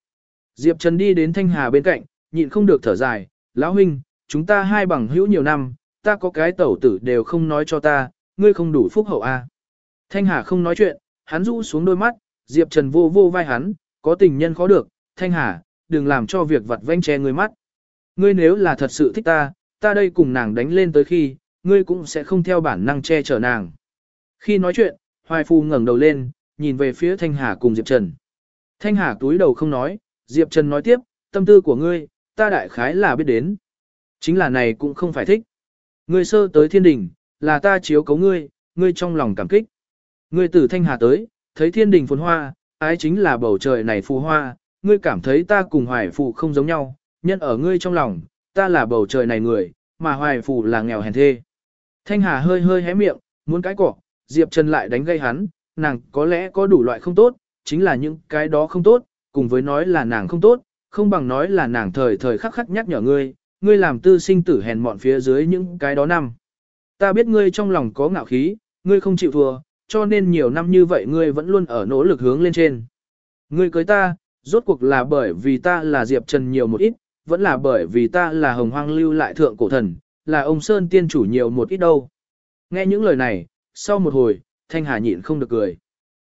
A: Diệp Trần đi đến Thanh Hà bên cạnh, nhịn không được thở dài, lão huynh, chúng ta hai bằng hữu nhiều năm, ta có cái tẩu tử đều không nói cho ta, ngươi không đủ phúc hậu a. À. Thanh Hà không nói chuyện, hắn rũ xuống đôi mắt, Diệp Trần vô vô vai hắn, có tình nhân khó được, Thanh Hà, đừng làm cho việc vặt vanh che ngươi mắt. Ngươi nếu là thật sự thích ta, ta đây cùng nàng đánh lên tới khi, ngươi cũng sẽ không theo bản năng che chở nàng. Khi nói chuyện, Hoài Phu ngẩng đầu lên, nhìn về phía Thanh Hà cùng Diệp Trần. Thanh Hà túi đầu không nói, Diệp Trần nói tiếp, tâm tư của ngươi, ta đại khái là biết đến. Chính là này cũng không phải thích. Ngươi sơ tới thiên đình, là ta chiếu cấu ngươi, ngươi trong lòng cảm kích. Ngươi từ Thanh Hà tới, thấy thiên đình phồn hoa, ái chính là bầu trời này phù hoa, ngươi cảm thấy ta cùng hoài phù không giống nhau, nhân ở ngươi trong lòng, ta là bầu trời này người, mà hoài phù là nghèo hèn thê. Thanh Hà hơi hơi hé miệng, muốn cái cỏ, Diệp Trần lại đánh gây hắn, nàng có lẽ có đủ loại không tốt, chính là những cái đó không tốt, cùng với nói là nàng không tốt, không bằng nói là nàng thời thời khắc khắc nhắc nhở ngươi, ngươi làm tư sinh tử hèn mọn phía dưới những cái đó năm. Ta biết ngươi trong lòng có ngạo khí, ngươi không chịu thua, cho nên nhiều năm như vậy ngươi vẫn luôn ở nỗ lực hướng lên trên. Ngươi cưới ta, rốt cuộc là bởi vì ta là Diệp Trần nhiều một ít, vẫn là bởi vì ta là hồng hoang lưu lại thượng cổ thần, là ông Sơn tiên chủ nhiều một ít đâu. Nghe những lời này, sau một hồi, Thanh Hà nhịn không được cười.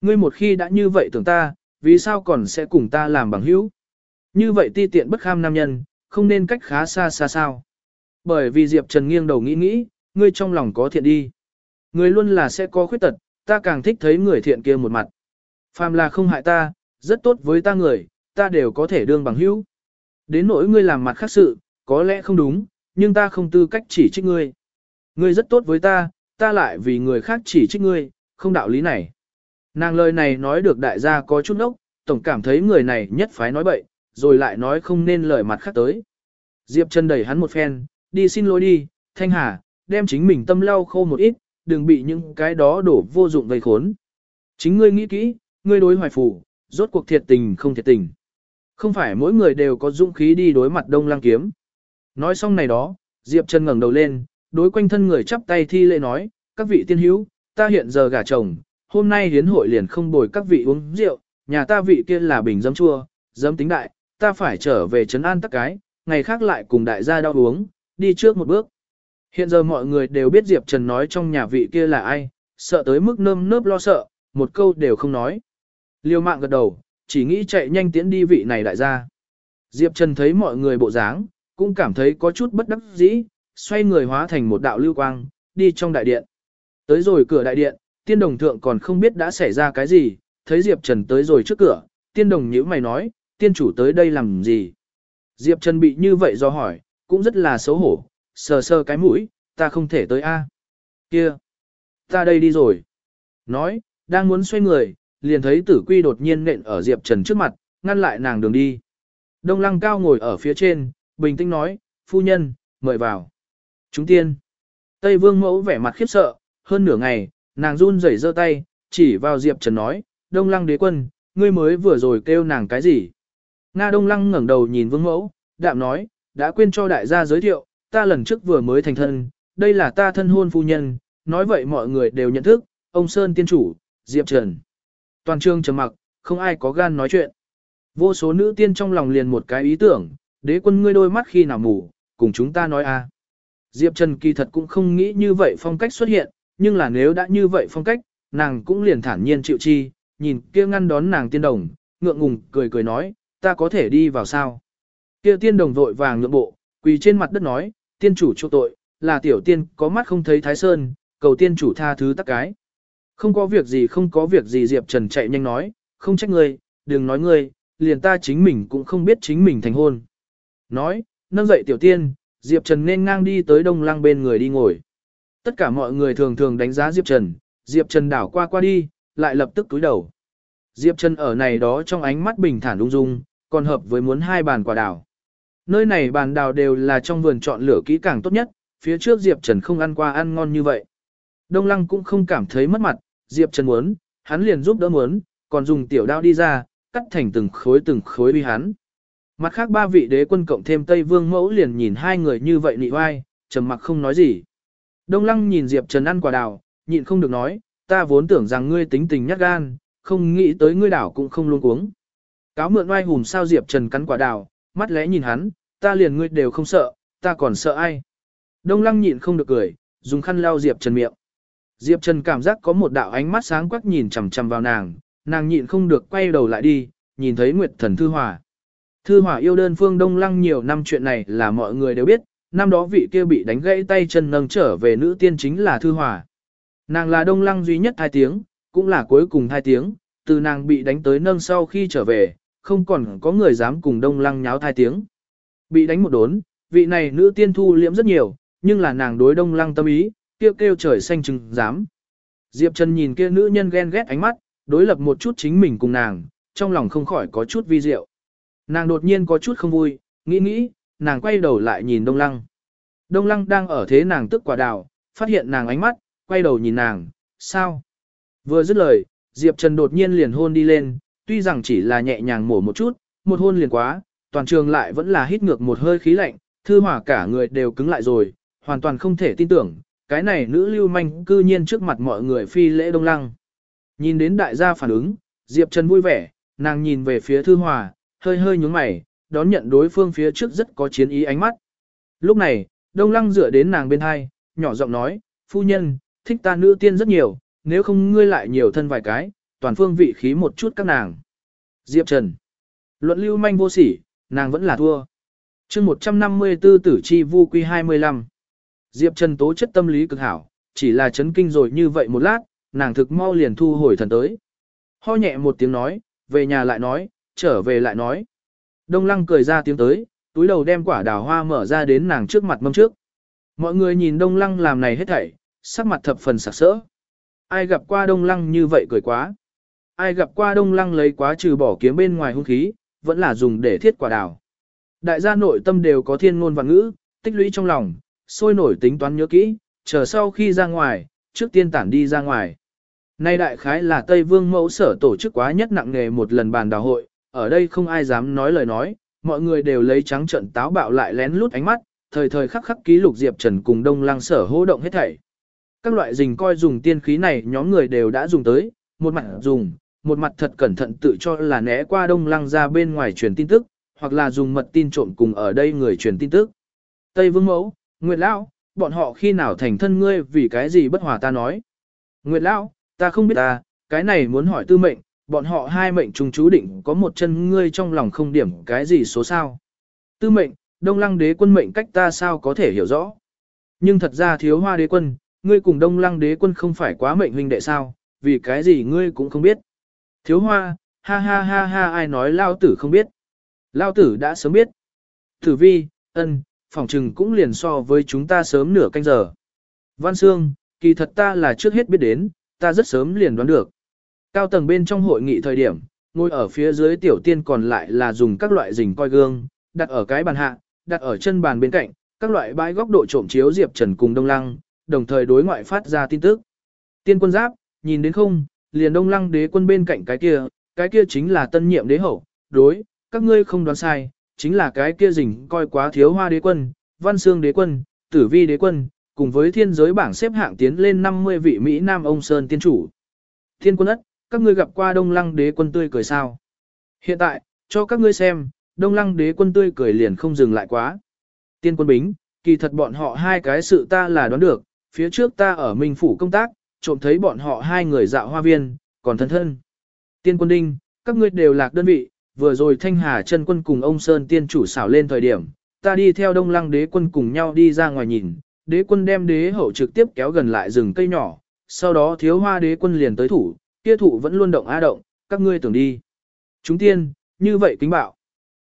A: Ngươi một khi đã như vậy tưởng ta, vì sao còn sẽ cùng ta làm bằng hữu? Như vậy ti tiện bất kham nam nhân, không nên cách khá xa xa sao. Bởi vì Diệp Trần nghiêng đầu nghĩ nghĩ, ngươi trong lòng có thiện đi. Ngươi luôn là sẽ có khuyết tật, ta càng thích thấy người thiện kia một mặt. Phàm là không hại ta, rất tốt với ta người, ta đều có thể đương bằng hữu. Đến nỗi ngươi làm mặt khác sự, có lẽ không đúng, nhưng ta không tư cách chỉ trích ngươi. Ngươi rất tốt với ta, ta lại vì người khác chỉ trích ngươi, không đạo lý này. Nàng lời này nói được đại gia có chút ốc, tổng cảm thấy người này nhất phái nói bậy, rồi lại nói không nên lời mặt khác tới. Diệp Trần đẩy hắn một phen, đi xin lỗi đi, Thanh Hà, đem chính mình tâm lau khô một ít, đừng bị những cái đó đổ vô dụng vây khốn. Chính ngươi nghĩ kỹ, ngươi đối hoài phủ, rốt cuộc thiệt tình không thiệt tình. Không phải mỗi người đều có dũng khí đi đối mặt đông lang kiếm. Nói xong này đó, Diệp Trần ngẩng đầu lên, đối quanh thân người chắp tay thi lễ nói, các vị tiên hữu, ta hiện giờ gả chồng, hôm nay hiến hội liền không bồi các vị uống rượu, nhà ta vị kia là bình dấm chua, dấm tính đại, ta phải trở về trấn an tắc cái, ngày khác lại cùng đại gia đau uống, đi trước một bước. Hiện giờ mọi người đều biết Diệp Trần nói trong nhà vị kia là ai, sợ tới mức nơm nớp lo sợ, một câu đều không nói. Liêu mạng gật đầu, chỉ nghĩ chạy nhanh tiến đi vị này đại gia. Diệp Trần thấy mọi người bộ dáng, cũng cảm thấy có chút bất đắc dĩ, xoay người hóa thành một đạo lưu quang, đi trong đại điện. Tới rồi cửa đại điện, tiên đồng thượng còn không biết đã xảy ra cái gì, thấy Diệp Trần tới rồi trước cửa, tiên đồng nhíu mày nói, tiên chủ tới đây làm gì? Diệp Trần bị như vậy do hỏi, cũng rất là xấu hổ, sờ sờ cái mũi, ta không thể tới a. Kia, ta đây đi rồi. Nói, đang muốn xoay người, liền thấy tử quy đột nhiên nện ở Diệp Trần trước mặt, ngăn lại nàng đường đi. Đông lăng cao ngồi ở phía trên, bình tĩnh nói, phu nhân, mời vào. Chúng tiên. Tây vương mẫu vẻ mặt khiếp sợ, hơn nửa ngày, nàng run rẩy giơ tay, chỉ vào Diệp Trần nói, đông lăng đế quân, ngươi mới vừa rồi kêu nàng cái gì. Nga đông lăng ngẩng đầu nhìn vương mẫu, đạm nói, đã quên cho đại gia giới thiệu, ta lần trước vừa mới thành thân, đây là ta thân hôn phu nhân, nói vậy mọi người đều nhận thức, ông Sơn tiên chủ, Diệp Trần. Toàn trường trầm mặc, không ai có gan nói chuyện. Vô số nữ tiên trong lòng liền một cái ý tưởng, đế quân ngươi đôi mắt khi nào mù, cùng chúng ta nói a. Diệp Trần kỳ thật cũng không nghĩ như vậy phong cách xuất hiện, nhưng là nếu đã như vậy phong cách, nàng cũng liền thản nhiên chịu chi, nhìn kia ngăn đón nàng tiên đồng, ngượng ngùng cười cười nói, ta có thể đi vào sao. Kia tiên đồng vội vàng ngượng bộ, quỳ trên mặt đất nói, tiên chủ chỗ tội, là tiểu tiên có mắt không thấy thái sơn, cầu tiên chủ tha thứ tắc cái. Không có việc gì không có việc gì Diệp Trần chạy nhanh nói, không trách ngươi, đừng nói ngươi, liền ta chính mình cũng không biết chính mình thành hôn. Nói, nâng dậy tiểu tiên, Diệp Trần nên ngang đi tới đông lăng bên người đi ngồi. Tất cả mọi người thường thường đánh giá Diệp Trần, Diệp Trần đảo qua qua đi, lại lập tức túi đầu. Diệp Trần ở này đó trong ánh mắt bình thản ung dung, còn hợp với muốn hai bàn quả đảo. Nơi này bàn đào đều là trong vườn chọn lửa kỹ càng tốt nhất, phía trước Diệp Trần không ăn qua ăn ngon như vậy. Đông Lăng cũng không cảm thấy mất mặt, Diệp Trần muốn, hắn liền giúp đỡ muốn, còn dùng tiểu đao đi ra, cắt thành từng khối từng khối uy hắn. Mặt khác ba vị đế quân cộng thêm Tây Vương mẫu liền nhìn hai người như vậy nị oai, trầm mặc không nói gì. Đông Lăng nhìn Diệp Trần ăn quả đào, nhịn không được nói, ta vốn tưởng rằng ngươi tính tình nhát gan, không nghĩ tới ngươi đảo cũng không luôn cuống. Cáo mượn oai hùm sao Diệp Trần cắn quả đào, mắt lẽ nhìn hắn, ta liền ngươi đều không sợ, ta còn sợ ai. Đông Lăng nhịn không được cười, dùng khăn lau Diệp Trần miệng. Diệp Trần cảm giác có một đạo ánh mắt sáng quắc nhìn chằm chằm vào nàng, nàng nhịn không được quay đầu lại đi, nhìn thấy Nguyệt Thần Thư Hòa. Thư Hòa yêu đơn phương Đông Lăng nhiều năm chuyện này là mọi người đều biết, năm đó vị kia bị đánh gãy tay chân nâng trở về nữ tiên chính là Thư Hòa. Nàng là Đông Lăng duy nhất hai tiếng, cũng là cuối cùng hai tiếng, từ nàng bị đánh tới nâng sau khi trở về, không còn có người dám cùng Đông Lăng nháo hai tiếng. Bị đánh một đốn, vị này nữ tiên thu liễm rất nhiều, nhưng là nàng đối Đông Lăng tâm ý, kêu kêu trời xanh chừng dám. Diệp Trần nhìn kia nữ nhân ghen ghét ánh mắt, đối lập một chút chính mình cùng nàng, trong lòng không khỏi có chút vi diệu. Nàng đột nhiên có chút không vui, nghĩ nghĩ, nàng quay đầu lại nhìn Đông Lăng. Đông Lăng đang ở thế nàng tức quả đào, phát hiện nàng ánh mắt, quay đầu nhìn nàng, sao? Vừa dứt lời, Diệp Trần đột nhiên liền hôn đi lên, tuy rằng chỉ là nhẹ nhàng mổ một chút, một hôn liền quá, toàn trường lại vẫn là hít ngược một hơi khí lạnh, thư hỏa cả người đều cứng lại rồi, hoàn toàn không thể tin tưởng, cái này nữ lưu manh cư nhiên trước mặt mọi người phi lễ đông lăng. Nhìn đến đại gia phản ứng, Diệp Trần vui vẻ, nàng nhìn về phía thư hòa, hơi hơi nhúng mày, đón nhận đối phương phía trước rất có chiến ý ánh mắt. Lúc này, đông lăng dựa đến nàng bên hai, nhỏ giọng nói, phu nhân, thích ta nữ tiên rất nhiều, nếu không ngươi lại nhiều thân vài cái, toàn phương vị khí một chút các nàng. Diệp Trần. Luận lưu manh vô sỉ, nàng vẫn là thua. chương 154 tử chi vu quy 25. Diệp Trần tố chất tâm lý cực hảo, chỉ là chấn kinh rồi như vậy một lát, nàng thực mau liền thu hồi thần tới. Ho nhẹ một tiếng nói, về nhà lại nói, trở về lại nói. Đông lăng cười ra tiếng tới, túi đầu đem quả đào hoa mở ra đến nàng trước mặt mâm trước. Mọi người nhìn đông lăng làm này hết thảy, sắc mặt thập phần sặc sỡ. Ai gặp qua đông lăng như vậy cười quá. Ai gặp qua đông lăng lấy quá trừ bỏ kiếm bên ngoài hung khí, vẫn là dùng để thiết quả đào. Đại gia nội tâm đều có thiên ngôn và ngữ, tích lũy trong lòng, sôi nổi tính toán nhớ kỹ, chờ sau khi ra ngoài, trước tiên tản đi ra ngoài. Nay đại khái là Tây Vương mẫu sở tổ chức quá nhất nặng nghề một lần bàn đào hội, ở đây không ai dám nói lời nói, mọi người đều lấy trắng trận táo bạo lại lén lút ánh mắt, thời thời khắc khắc ký lục Diệp Trần cùng Đông Lăng sở hô động hết thảy. Các loại rình coi dùng tiên khí này nhóm người đều đã dùng tới, một mặt dùng, một mặt thật cẩn thận tự cho là né qua Đông Lăng ra bên ngoài truyền tin tức, hoặc là dùng mật tin trộm cùng ở đây người truyền tin tức. Tây Vương Mẫu, Nguyệt Lão, bọn họ khi nào thành thân ngươi vì cái gì bất hòa ta nói. Nguyệt Lão, ta không biết ta, cái này muốn hỏi tư mệnh, bọn họ hai mệnh trùng chú định có một chân ngươi trong lòng không điểm cái gì số sao. Tư mệnh, Đông Lăng đế quân mệnh cách ta sao có thể hiểu rõ. Nhưng thật ra thiếu hoa đế quân, ngươi cùng Đông Lăng đế quân không phải quá mệnh huynh đệ sao, vì cái gì ngươi cũng không biết. Thiếu hoa, ha ha ha ha ai nói lao tử không biết. Lao tử đã sớm biết. Tử vi, ân, phỏng trừng cũng liền so với chúng ta sớm nửa canh giờ. Văn Sương, kỳ thật ta là trước hết biết đến, ta rất sớm liền đoán được. Cao tầng bên trong hội nghị thời điểm, ngồi ở phía dưới tiểu tiên còn lại là dùng các loại rình coi gương, đặt ở cái bàn hạ, đặt ở chân bàn bên cạnh, các loại bãi góc độ trộm chiếu Diệp Trần cùng Đông Lăng, đồng thời đối ngoại phát ra tin tức. Tiên quân giáp, nhìn đến không, liền Đông Lăng đế quân bên cạnh cái kia, cái kia chính là tân nhiệm đế hậu, đối, các ngươi không đoán sai, chính là cái kia rình coi quá thiếu hoa đế quân, văn xương đế quân, tử vi đế quân, cùng với thiên giới bảng xếp hạng tiến lên 50 vị Mỹ Nam ông Sơn tiên chủ. Thiên quân ất, các ngươi gặp qua đông lăng đế quân tươi cười sao? Hiện tại, cho các ngươi xem, đông lăng đế quân tươi cười liền không dừng lại quá. Tiên quân bính, kỳ thật bọn họ hai cái sự ta là đoán được, phía trước ta ở Minh Phủ công tác, trộm thấy bọn họ hai người dạo hoa viên, còn thân thân. Tiên quân đinh, các ngươi đều lạc đơn vị, vừa rồi Thanh Hà chân quân cùng ông Sơn tiên chủ xảo lên thời điểm, ta đi theo đông lăng đế quân cùng nhau đi ra ngoài nhìn, đế quân đem đế hậu trực tiếp kéo gần lại rừng cây nhỏ, sau đó thiếu hoa đế quân liền tới thủ, kia thủ vẫn luôn động a động, các ngươi tưởng đi. Chúng tiên, như vậy kính bạo.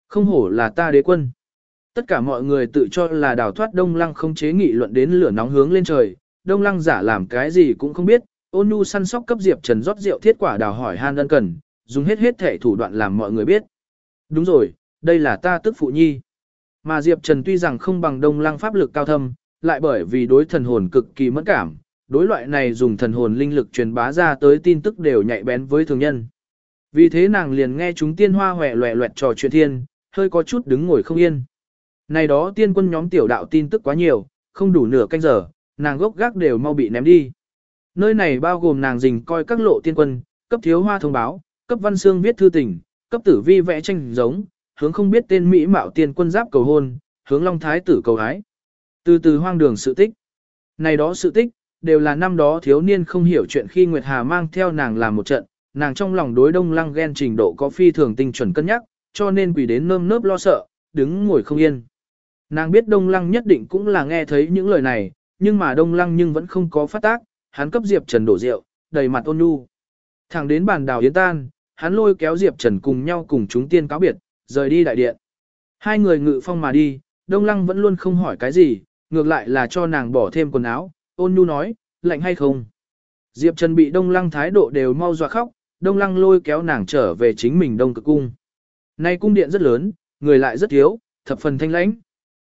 A: Không hổ là ta đế quân. Tất cả mọi người tự cho là đào thoát đông lăng không chế nghị luận đến lửa nóng hướng lên trời, đông lăng giả làm cái gì cũng không biết, ôn nhu săn sóc cấp diệp trần rót rượu thiết quả đào hỏi han ân cần, dùng hết hết thể thủ đoạn làm mọi người biết. Đúng rồi, đây là ta tức phụ nhi. Mà Diệp Trần tuy rằng không bằng đông lăng pháp lực cao thâm, lại bởi vì đối thần hồn cực kỳ mẫn cảm, đối loại này dùng thần hồn linh lực truyền bá ra tới tin tức đều nhạy bén với thường nhân. Vì thế nàng liền nghe chúng tiên hoa hòe loẹ loẹt trò chuyện thiên, hơi có chút đứng ngồi không yên. Này đó tiên quân nhóm tiểu đạo tin tức quá nhiều, không đủ nửa canh giờ, nàng gốc gác đều mau bị ném đi. Nơi này bao gồm nàng dình coi các lộ tiên quân, cấp thiếu hoa thông báo, cấp văn xương viết thư tình, cấp tử vi vẽ tranh giống, hướng không biết tên Mỹ mạo tiên quân giáp cầu hôn, hướng long thái tử cầu hái. Từ từ hoang đường sự tích. Này đó sự tích, đều là năm đó thiếu niên không hiểu chuyện khi Nguyệt Hà mang theo nàng làm một trận, nàng trong lòng đối đông lăng ghen trình độ có phi thường tinh chuẩn cân nhắc, cho nên quỷ đến nơm nớp lo sợ, đứng ngồi không yên. Nàng biết đông lăng nhất định cũng là nghe thấy những lời này, nhưng mà đông lăng nhưng vẫn không có phát tác, hắn cấp Diệp Trần đổ rượu, đầy mặt ôn nhu. Thẳng đến bàn đào yến tan, hắn lôi kéo Diệp Trần cùng nhau cùng chúng tiên cáo biệt, rời đi đại điện. Hai người ngự phong mà đi, đông lăng vẫn luôn không hỏi cái gì, ngược lại là cho nàng bỏ thêm quần áo, ôn nhu nói, lạnh hay không. Diệp Trần bị đông lăng thái độ đều mau dọa khóc, đông lăng lôi kéo nàng trở về chính mình đông cực cung. Nay cung điện rất lớn, người lại rất thiếu, thập phần thanh lãnh.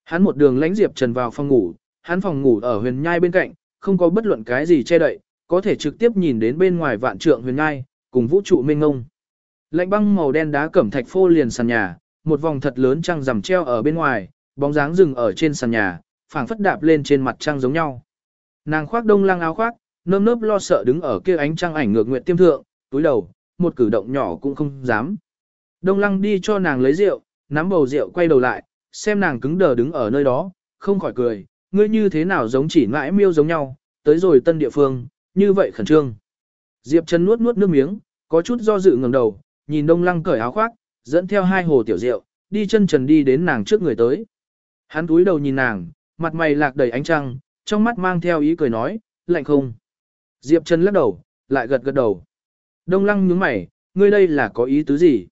A: Hắn một đường lãnh Diệp Trần vào phòng ngủ, hắn phòng ngủ ở huyền nhai bên cạnh, không có bất luận cái gì che đậy, có thể trực tiếp nhìn đến bên ngoài vạn trượng huyền nhai, cùng vũ trụ mênh ngông. Lạnh băng màu đen đá cẩm thạch phô liền sàn nhà, một vòng thật lớn trăng rằm treo ở bên ngoài, bóng dáng rừng ở trên sàn nhà, phảng phất đạp lên trên mặt trăng giống nhau. Nàng khoác đông lăng áo khoác, nơm nớp lo sợ đứng ở kia ánh trăng ảnh ngược nguyện tiêm thượng, túi đầu, một cử động nhỏ cũng không dám. Đông lăng đi cho nàng lấy rượu, nắm bầu rượu quay đầu lại, xem nàng cứng đờ đứng ở nơi đó, không khỏi cười, ngươi như thế nào giống chỉ mãi miêu giống nhau, tới rồi tân địa phương, như vậy khẩn trương. Diệp Trần nuốt nuốt nước miếng, có chút do dự ngẩng đầu, nhìn Đông Lăng cởi áo khoác, dẫn theo hai hồ tiểu rượu, đi chân trần đi đến nàng trước người tới. Hắn túi đầu nhìn nàng, mặt mày lạc đầy ánh trăng, trong mắt mang theo ý cười nói, lạnh không. Diệp Trần lắc đầu, lại gật gật đầu. Đông lăng nhướng mày, ngươi đây là có ý tứ gì?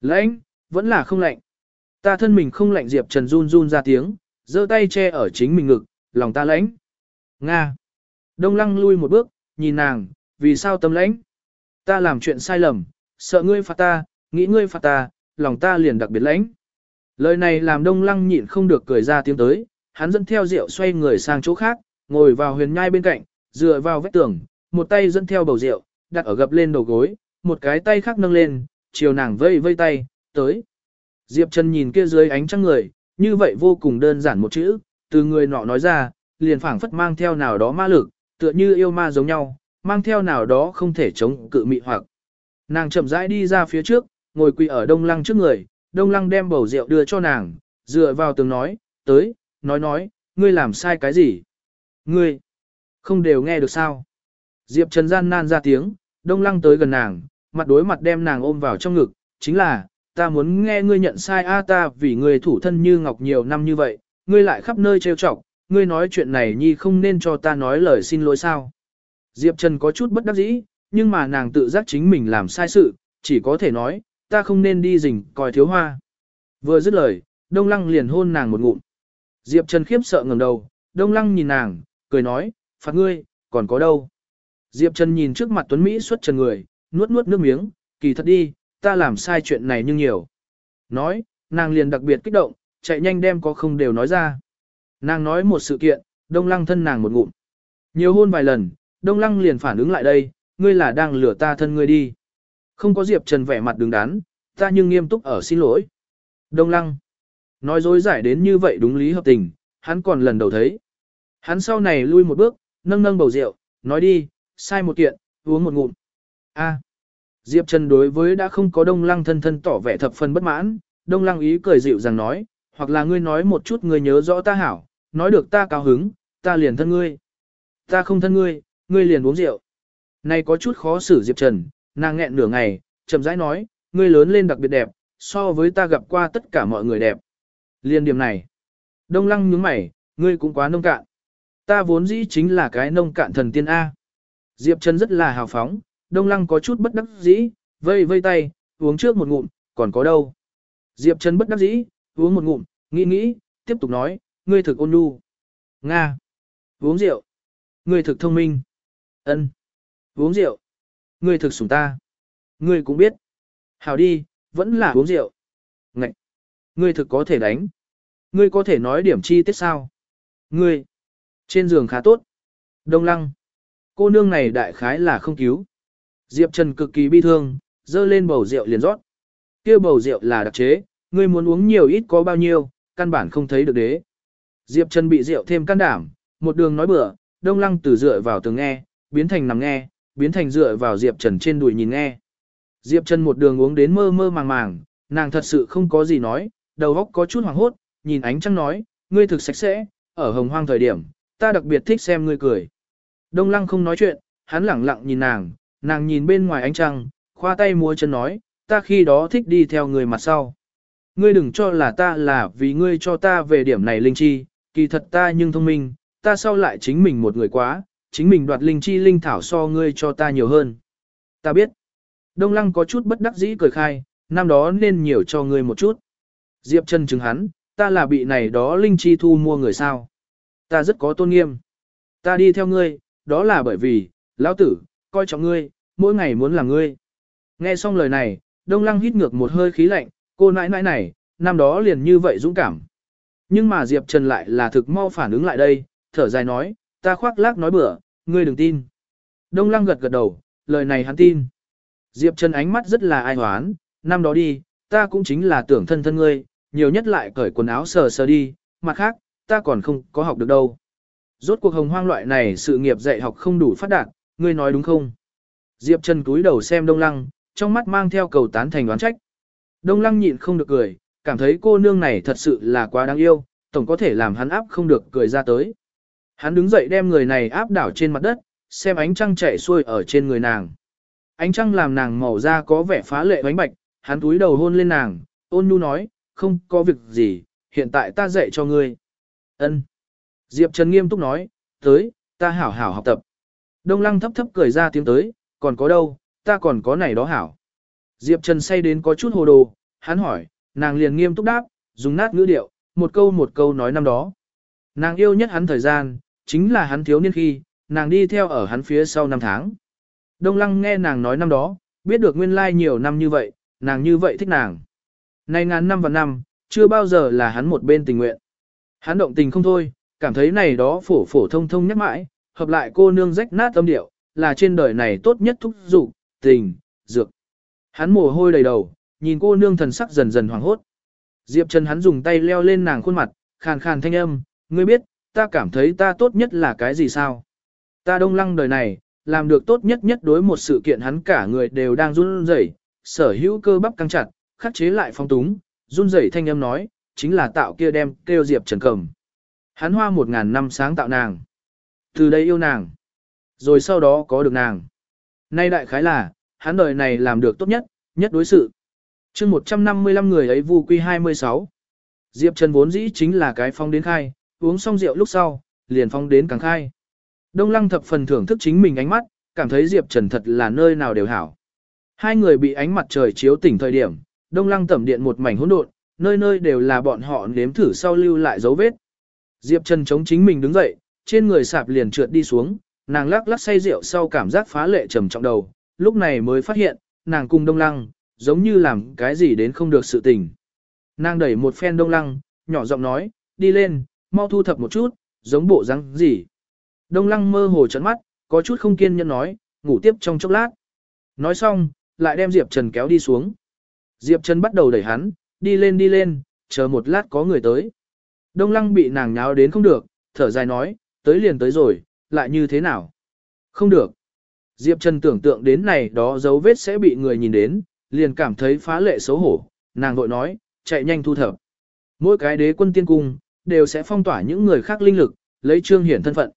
A: Lạnh, vẫn là không lạnh. Ta thân mình không lạnh Diệp Trần run run ra tiếng, giơ tay che ở chính mình ngực, lòng ta lãnh. Nga. Đông lăng lui một bước, nhìn nàng, vì sao tâm lãnh? Ta làm chuyện sai lầm, sợ ngươi phạt ta, nghĩ ngươi phạt ta, lòng ta liền đặc biệt lãnh. Lời này làm đông lăng nhịn không được cười ra tiếng tới, hắn dẫn theo rượu xoay người sang chỗ khác, ngồi vào huyền nhai bên cạnh, dựa vào vách tường, một tay dẫn theo bầu rượu, đặt ở gập lên đầu gối, một cái tay khác nâng lên, chiều nàng vây vây tay, tới. Diệp Trần nhìn kia dưới ánh trăng người, như vậy vô cùng đơn giản một chữ, từ người nọ nói ra, liền phảng phất mang theo nào đó ma lực, tựa như yêu ma giống nhau, mang theo nào đó không thể chống cự mị hoặc. Nàng chậm rãi đi ra phía trước, ngồi quỳ ở đông lăng trước người, đông lăng đem bầu rượu đưa cho nàng, dựa vào tường nói, tới, nói nói, ngươi làm sai cái gì? Ngươi, không đều nghe được sao? Diệp Trần gian nan ra tiếng, đông lăng tới gần nàng, mặt đối mặt đem nàng ôm vào trong ngực, chính là, ta muốn nghe ngươi nhận sai a ta vì ngươi thủ thân như ngọc nhiều năm như vậy, ngươi lại khắp nơi trêu chọc, ngươi nói chuyện này nhi không nên cho ta nói lời xin lỗi sao. Diệp Trần có chút bất đắc dĩ, nhưng mà nàng tự giác chính mình làm sai sự, chỉ có thể nói, ta không nên đi rình coi thiếu hoa. Vừa dứt lời, Đông Lăng liền hôn nàng một ngụm. Diệp Trần khiếp sợ ngẩng đầu, Đông Lăng nhìn nàng, cười nói, phạt ngươi, còn có đâu. Diệp Trần nhìn trước mặt Tuấn Mỹ xuất trần người, nuốt nuốt nước miếng, kỳ thật đi, ta làm sai chuyện này nhưng nhiều. Nói, nàng liền đặc biệt kích động, chạy nhanh đem có không đều nói ra. Nàng nói một sự kiện, Đông Lăng thân nàng một ngụm. Nhiều hôn vài lần, Đông Lăng liền phản ứng lại đây, ngươi là đang lừa ta thân ngươi đi. Không có Diệp Trần vẻ mặt đứng đắn, ta nhưng nghiêm túc ở xin lỗi. Đông Lăng. Nói dối giải đến như vậy đúng lý hợp tình, hắn còn lần đầu thấy. Hắn sau này lui một bước, nâng nâng bầu rượu, nói đi, sai một kiện, uống một ngụm. A. Diệp Trần đối với đã không có Đông Lăng thân thân tỏ vẻ thập phần bất mãn, Đông Lăng ý cười dịu rằng nói, hoặc là ngươi nói một chút ngươi nhớ rõ ta hảo, nói được ta cao hứng, ta liền thân ngươi. Ta không thân ngươi, ngươi liền uống rượu. Này có chút khó xử Diệp Trần, nàng nghẹn nửa ngày, chậm rãi nói, ngươi lớn lên đặc biệt đẹp, so với ta gặp qua tất cả mọi người đẹp. Liên điểm này. Đông lăng nhướng mày, ngươi cũng quá nông cạn. Ta vốn dĩ chính là cái nông cạn thần tiên A. Diệp Trần rất là hào phóng, đông lăng có chút bất đắc dĩ, vây vây tay, uống trước một ngụm, còn có đâu. Diệp Trần bất đắc dĩ, uống một ngụm, nghĩ nghĩ, tiếp tục nói, ngươi thực ôn nhu. Nga. Uống rượu. Ngươi thực thông minh. Ân. Uống rượu. Ngươi thực sủng ta. Ngươi cũng biết. Hảo đi, vẫn là uống rượu. Ngậy. Ngươi thực có thể đánh. Ngươi có thể nói điểm chi tiết sao? Ngươi. Trên giường khá tốt. Đông lăng. Cô nương này đại khái là không cứu. Diệp Trần cực kỳ bi thương, dơ lên bầu rượu liền rót. kia bầu rượu là đặc chế, ngươi muốn uống nhiều ít có bao nhiêu, căn bản không thấy được đế. Diệp Trần bị rượu thêm can đảm, một đường nói bừa, đông lăng từ dựa vào tường nghe, biến thành nằm nghe, biến thành dựa vào Diệp Trần trên đùi nhìn nghe. Diệp Trần một đường uống đến mơ mơ màng màng, nàng thật sự không có gì nói, đầu óc có chút hoảng hốt, nhìn ánh trăng nói, ngươi thực sạch sẽ, ở hồng hoang thời điểm, ta đặc biệt thích xem ngươi cười. Đông lăng không nói chuyện, hắn lẳng lặng nhìn nàng, nàng nhìn bên ngoài ánh trăng, khoa tay múa chân nói, ta khi đó thích đi theo người mặt sau. Ngươi đừng cho là ta là vì ngươi cho ta về điểm này linh chi, kỳ thật ta nhưng thông minh, ta sau lại chính mình một người quá, chính mình đoạt linh chi linh thảo so ngươi cho ta nhiều hơn. Ta biết. Đông Lăng có chút bất đắc dĩ cười khai, năm đó nên nhiều cho ngươi một chút. Diệp Trần chứng hắn, ta là bị này đó linh chi thu mua người sao. Ta rất có tôn nghiêm. Ta đi theo ngươi, đó là bởi vì, lão tử, coi trọng ngươi, mỗi ngày muốn là ngươi. Nghe xong lời này, Đông Lăng hít ngược một hơi khí lạnh, cô nãi nãi này, năm đó liền như vậy dũng cảm. Nhưng mà Diệp Trần lại là thực mau phản ứng lại đây, thở dài nói, ta khoác lác nói bừa, ngươi đừng tin. Đông Lăng gật gật đầu, lời này hắn tin. Diệp Trần ánh mắt rất là ai hoán, năm đó đi, ta cũng chính là tưởng thân thân ngươi, nhiều nhất lại cởi quần áo sờ sờ đi, mặt khác, ta còn không có học được đâu. Rốt cuộc hồng hoang loại này sự nghiệp dạy học không đủ phát đạt, ngươi nói đúng không? Diệp Trần cúi đầu xem Đông Lăng, trong mắt mang theo cầu tán thành đoán trách. Đông Lăng nhịn không được cười, cảm thấy cô nương này thật sự là quá đáng yêu, tổng có thể làm hắn áp không được cười ra tới. Hắn đứng dậy đem người này áp đảo trên mặt đất, xem ánh trăng chạy xuôi ở trên người nàng. Ánh trăng làm nàng màu da có vẻ phá lệ bánh bạch, hắn túi đầu hôn lên nàng, ôn nhu nói, không có việc gì, hiện tại ta dạy cho ngươi. Ân. Diệp Trần nghiêm túc nói, tới, ta hảo hảo học tập. Đông lăng thấp thấp cười ra tiếng tới, còn có đâu, ta còn có này đó hảo. Diệp Trần say đến có chút hồ đồ, hắn hỏi, nàng liền nghiêm túc đáp, dùng nát ngữ điệu, một câu một câu nói năm đó. Nàng yêu nhất hắn thời gian, chính là hắn thiếu niên khi, nàng đi theo ở hắn phía sau năm tháng. Đông Lăng nghe nàng nói năm đó, biết được nguyên lai nhiều năm như vậy, nàng như vậy thích nàng. Nay ngàn năm và năm, chưa bao giờ là hắn một bên tình nguyện. Hắn động tình không thôi, cảm thấy này đó phổ phổ thông thông nhắc mãi, hợp lại cô nương rách nát âm điệu, là trên đời này tốt nhất thúc dục tình, dược. Hắn mồ hôi đầy đầu, nhìn cô nương thần sắc dần dần hoảng hốt. Diệp Trần hắn dùng tay leo lên nàng khuôn mặt, khàn khàn thanh âm, ngươi biết, ta cảm thấy ta tốt nhất là cái gì sao? Ta đông lăng đời này, làm được tốt nhất nhất đối một sự kiện hắn cả người đều đang run rẩy, sở hữu cơ bắp căng chặt, khắc chế lại phong túng, run rẩy thanh âm nói, chính là tạo kia đem kêu Diệp Trần cầm. Hắn hoa một ngàn năm sáng tạo nàng. Từ đây yêu nàng. Rồi sau đó có được nàng. Nay đại khái là, hắn đời này làm được tốt nhất, nhất đối sự. chương 155 người ấy vu quy 26. Diệp Trần vốn dĩ chính là cái phong đến khai, uống xong rượu lúc sau, liền phong đến càng khai. Đông lăng thập phần thưởng thức chính mình ánh mắt, cảm thấy Diệp Trần thật là nơi nào đều hảo. Hai người bị ánh mặt trời chiếu tỉnh thời điểm, đông lăng tẩm điện một mảnh hỗn độn, nơi nơi đều là bọn họ nếm thử sau lưu lại dấu vết. Diệp Trần chống chính mình đứng dậy, trên người sạp liền trượt đi xuống, nàng lắc lắc say rượu sau cảm giác phá lệ trầm trọng đầu, lúc này mới phát hiện, nàng cùng đông lăng, giống như làm cái gì đến không được sự tình. Nàng đẩy một phen đông lăng, nhỏ giọng nói, đi lên, mau thu thập một chút, giống bộ răng gì. Đông lăng mơ hồ trận mắt, có chút không kiên nhẫn nói, ngủ tiếp trong chốc lát. Nói xong, lại đem Diệp Trần kéo đi xuống. Diệp Trần bắt đầu đẩy hắn, đi lên đi lên, chờ một lát có người tới. Đông lăng bị nàng nháo đến không được, thở dài nói, tới liền tới rồi, lại như thế nào? Không được. Diệp Trần tưởng tượng đến này đó dấu vết sẽ bị người nhìn đến, liền cảm thấy phá lệ xấu hổ, nàng vội nói, chạy nhanh thu thập. Mỗi cái đế quân tiên cung, đều sẽ phong tỏa những người khác linh lực, lấy trương hiển thân phận.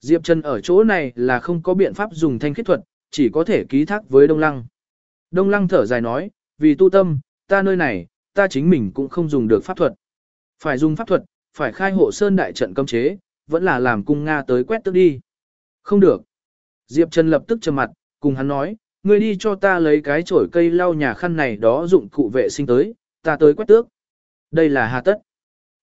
A: Diệp Trần ở chỗ này là không có biện pháp dùng thanh khiết thuật, chỉ có thể ký thác với Đông Lăng. Đông Lăng thở dài nói, vì tu tâm, ta nơi này, ta chính mình cũng không dùng được pháp thuật. Phải dùng pháp thuật, phải khai hộ sơn đại trận cấm chế, vẫn là làm cung Nga tới quét tức đi. Không được. Diệp Trần lập tức trầm mặt, cùng hắn nói, ngươi đi cho ta lấy cái chổi cây lau nhà khăn này đó dụng cụ vệ sinh tới, ta tới quét tước. Đây là hà tất.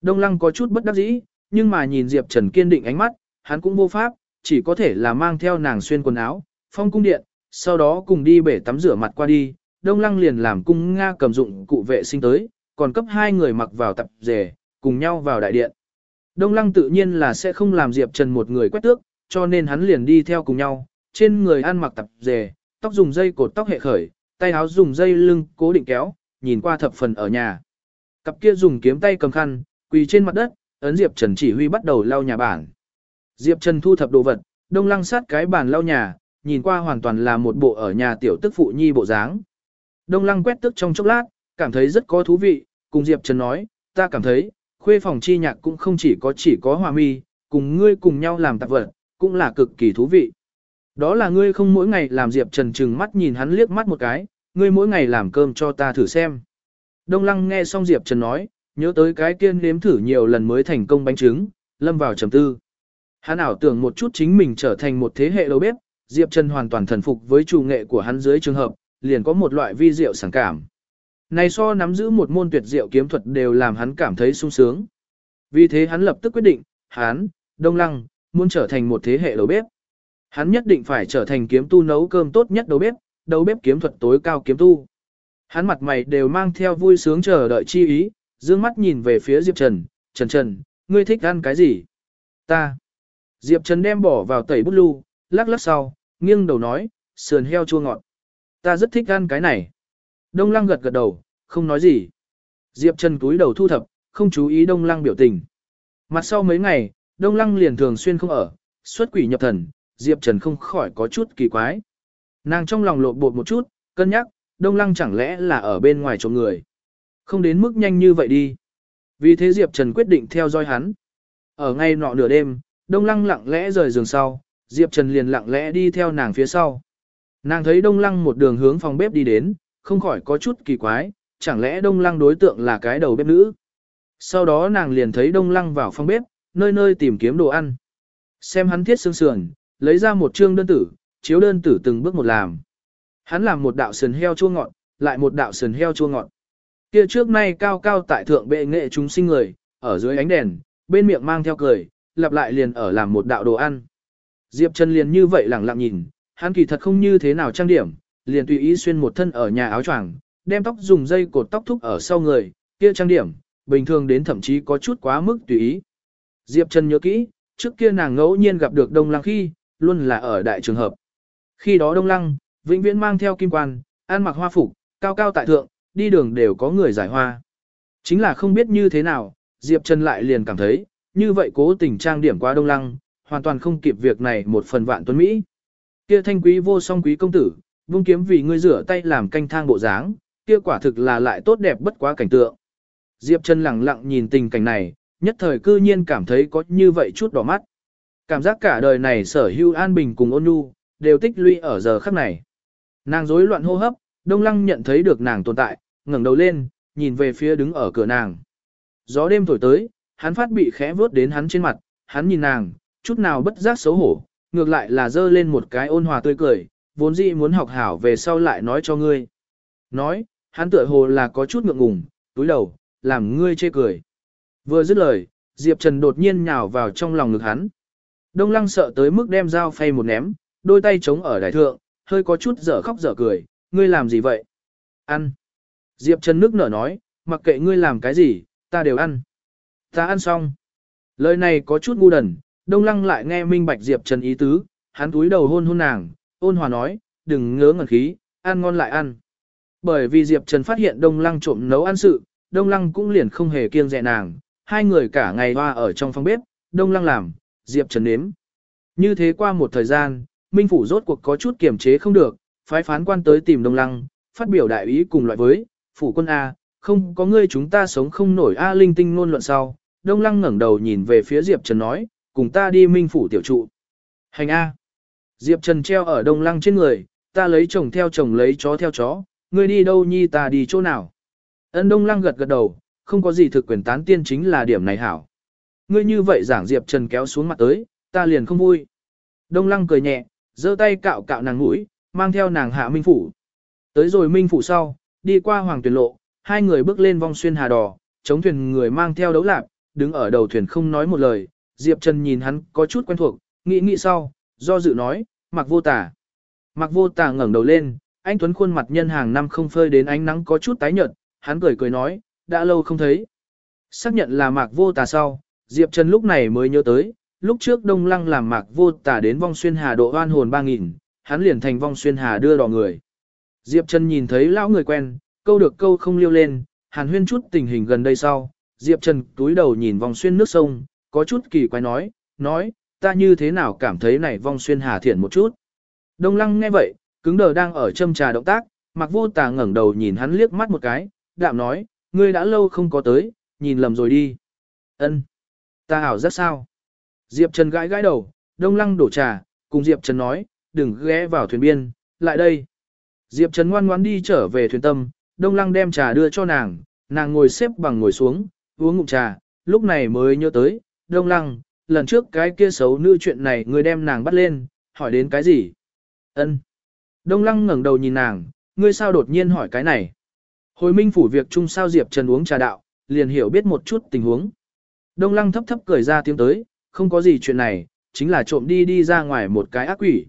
A: Đông Lăng có chút bất đắc dĩ, nhưng mà nhìn Diệp Trần kiên định ánh mắt, hắn cũng vô pháp, chỉ có thể là mang theo nàng xuyên quần áo, phong cung điện, sau đó cùng đi bể tắm rửa mặt qua đi. Đông Lăng liền làm cung Nga cầm dụng cụ vệ sinh tới, còn cấp hai người mặc vào tập rể, cùng nhau vào đại điện. Đông Lăng tự nhiên là sẽ không làm Diệp Trần một người quét tước, cho nên hắn liền đi theo cùng nhau, trên người ăn mặc tập rể, tóc dùng dây cột tóc hệ khởi, tay áo dùng dây lưng cố định kéo, nhìn qua thập phần ở nhà. Cặp kia dùng kiếm tay cầm khăn, quỳ trên mặt đất, ấn Diệp Trần chỉ huy bắt đầu lau nhà bản. Diệp Trần thu thập đồ vật, đông lăng sát cái bàn lau nhà, nhìn qua hoàn toàn là một bộ ở nhà tiểu tức phụ nhi bộ dáng. Đông lăng quét tức trong chốc lát, cảm thấy rất có thú vị, cùng Diệp Trần nói, ta cảm thấy, khuê phòng chi nhạc cũng không chỉ có chỉ có hòa mi, cùng ngươi cùng nhau làm tạp vật, cũng là cực kỳ thú vị. Đó là ngươi không mỗi ngày làm Diệp Trần trừng mắt nhìn hắn liếc mắt một cái, ngươi mỗi ngày làm cơm cho ta thử xem. Đông Lăng nghe xong Diệp Trần nói, nhớ tới cái kiên nếm thử nhiều lần mới thành công bánh trứng, lâm vào trầm tư. Hắn ảo tưởng một chút chính mình trở thành một thế hệ đầu bếp, Diệp Trần hoàn toàn thần phục với chủ nghệ của hắn dưới trường hợp, liền có một loại vi diệu sảng cảm. Này so nắm giữ một môn tuyệt diệu kiếm thuật đều làm hắn cảm thấy sung sướng. Vì thế hắn lập tức quyết định, hắn, Đông Lăng, muốn trở thành một thế hệ đầu bếp. Hắn nhất định phải trở thành kiếm tu nấu cơm tốt nhất đầu bếp, đầu bếp kiếm thuật tối cao kiếm tu. Hắn mặt mày đều mang theo vui sướng chờ đợi chi ý, dương mắt nhìn về phía Diệp Trần, Trần Trần, ngươi thích ăn cái gì? Ta. Diệp Trần đem bỏ vào tẩy bút lưu lắc lắc sau, nghiêng đầu nói, sườn heo chua ngọt. Ta rất thích ăn cái này. Đông Lăng gật gật đầu, không nói gì. Diệp Trần cúi đầu thu thập, không chú ý Đông Lăng biểu tình. Mặt sau mấy ngày, Đông Lăng liền thường xuyên không ở, xuất quỷ nhập thần, Diệp Trần không khỏi có chút kỳ quái. Nàng trong lòng lộn bột một chút, cân nhắc, Đông Lăng chẳng lẽ là ở bên ngoài trộm người. Không đến mức nhanh như vậy đi. Vì thế Diệp Trần quyết định theo dõi hắn. Ở ngay nọ nửa đêm, Đông Lăng lặng lẽ rời giường sau, Diệp Trần liền lặng lẽ đi theo nàng phía sau. Nàng thấy Đông Lăng một đường hướng phòng bếp đi đến, không khỏi có chút kỳ quái, chẳng lẽ Đông Lăng đối tượng là cái đầu bếp nữ. Sau đó nàng liền thấy Đông Lăng vào phòng bếp, nơi nơi tìm kiếm đồ ăn. Xem hắn thiết xương sườn, lấy ra một trương đơn tử, chiếu đơn tử từng bước một làm. Hắn làm một đạo sườn heo chua ngọt, lại một đạo sườn heo chua ngọt. Kia trước nay cao cao tại thượng bệ nghệ chúng sinh người, ở dưới ánh đèn, bên miệng mang theo cười, lặp lại liền ở làm một đạo đồ ăn. Diệp Trần liền như vậy lẳng lặng nhìn, hắn kỳ thật không như thế nào trang điểm, liền tùy ý xuyên một thân ở nhà áo choàng, đem tóc dùng dây cột tóc thúc ở sau người, kia trang điểm, bình thường đến thậm chí có chút quá mức tùy ý. Diệp Trần nhớ kỹ, trước kia nàng ngẫu nhiên gặp được Đông Lăng khi, luôn là ở đại trường hợp. Khi đó Đông Lăng, vĩnh viễn mang theo kim quan, ăn mặc hoa phục, cao cao tại thượng, đi đường đều có người giải hoa. Chính là không biết như thế nào, Diệp Trần lại liền cảm thấy, như vậy cố tình trang điểm quá Đông Lăng, hoàn toàn không kịp việc này một phần vạn tuấn Mỹ. Kia thanh quý vô song quý công tử, vung kiếm vì ngươi rửa tay làm canh thang bộ dáng, kia quả thực là lại tốt đẹp bất quá cảnh tượng. Diệp Trần lặng lặng nhìn tình cảnh này, nhất thời cư nhiên cảm thấy có như vậy chút đỏ mắt. Cảm giác cả đời này sở hữu an bình cùng ôn nhu, đều tích lũy ở giờ khắc này. Nàng rối loạn hô hấp, Đông Lăng nhận thấy được nàng tồn tại, ngẩng đầu lên, nhìn về phía đứng ở cửa nàng. Gió đêm thổi tới, hắn phát bị khẽ vướt đến hắn trên mặt, hắn nhìn nàng, chút nào bất giác xấu hổ, ngược lại là dơ lên một cái ôn hòa tươi cười, vốn dĩ muốn học hảo về sau lại nói cho ngươi. Nói, hắn tựa hồ là có chút ngượng ngùng, túi đầu, làm ngươi chê cười. Vừa dứt lời, Diệp Trần đột nhiên nhào vào trong lòng ngực hắn. Đông lăng sợ tới mức đem dao phay một ném, đôi tay chống ở đại thượng, hơi có chút dở khóc dở cười, ngươi làm gì vậy? Ăn. Diệp Trần nước nở nói, mặc kệ ngươi làm cái gì, ta đều ăn. Ta ăn xong. Lời này có chút ngu đần, Đông Lăng lại nghe minh bạch Diệp Trần ý tứ, hắn túi đầu hôn hôn nàng, ôn hòa nói, đừng ngớ ngẩn khí, ăn ngon lại ăn. Bởi vì Diệp Trần phát hiện Đông Lăng trộm nấu ăn sự, Đông Lăng cũng liền không hề kiêng dè nàng, hai người cả ngày hoa ở trong phòng bếp, Đông Lăng làm, Diệp Trần nếm. Như thế qua một thời gian, Minh Phủ rốt cuộc có chút kiềm chế không được, phái phán quan tới tìm Đông Lăng, phát biểu đại ý cùng loại với, Phủ quân A, không có ngươi chúng ta sống không nổi A linh tinh ngôn luận sau. Đông Lăng ngẩng đầu nhìn về phía Diệp Trần nói, cùng ta đi Minh Phủ tiểu trụ. Hành A. Diệp Trần treo ở Đông Lăng trên người, ta lấy chồng theo chồng lấy chó theo chó, ngươi đi đâu nhi ta đi chỗ nào. Ân Đông Lăng gật gật đầu, không có gì thực quyền tán tiên chính là điểm này hảo. Ngươi như vậy giảng Diệp Trần kéo xuống mặt tới, ta liền không vui. Đông Lăng cười nhẹ, giơ tay cạo cạo nàng mũi, mang theo nàng hạ Minh Phủ. Tới rồi Minh Phủ sau, đi qua Hoàng tuyển Lộ, hai người bước lên vong xuyên hà đò, chống thuyền người mang theo đấu lạc, đứng ở đầu thuyền không nói một lời. Diệp Trần nhìn hắn có chút quen thuộc, nghĩ nghĩ sau, do dự nói, mặc vô tả. Mặc vô tả ngẩng đầu lên, anh Tuấn khuôn mặt nhân hàng năm không phơi đến ánh nắng có chút tái nhợt, hắn cười cười nói, đã lâu không thấy. Xác nhận là mạc vô tà sau, Diệp Trần lúc này mới nhớ tới, lúc trước Đông Lăng làm mạc vô tà đến vong xuyên hà độ oan hồn 3.000, hắn liền thành vong xuyên hà đưa đò người. Diệp Trần nhìn thấy lão người quen, câu được câu không liêu lên, hàn huyên chút tình hình gần đây sau. Diệp Trần túi đầu nhìn vòng xuyên nước sông, có chút kỳ quái nói, nói, ta như thế nào cảm thấy này vong xuyên hà thiện một chút. Đông Lăng nghe vậy, cứng đờ đang ở châm trà động tác, mặc vô tà ngẩng đầu nhìn hắn liếc mắt một cái, đạm nói, ngươi đã lâu không có tới, nhìn lầm rồi đi. Ân, Ta hảo rất sao? Diệp Trần gãi gãi đầu, đông lăng đổ trà, cùng Diệp Trần nói, đừng ghé vào thuyền biên, lại đây. Diệp Trần ngoan ngoãn đi trở về thuyền tâm, đông lăng đem trà đưa cho nàng, nàng ngồi xếp bằng ngồi xuống, uống ngụm trà, lúc này mới nhớ tới, đông lăng, lần trước cái kia xấu nữ chuyện này người đem nàng bắt lên, hỏi đến cái gì? Ân. Đông lăng ngẩng đầu nhìn nàng, ngươi sao đột nhiên hỏi cái này? Hồi minh phủ việc chung sao Diệp Trần uống trà đạo, liền hiểu biết một chút tình huống. Đông lăng thấp thấp cười ra tiếng tới, không có gì chuyện này, chính là trộm đi đi ra ngoài một cái ác quỷ.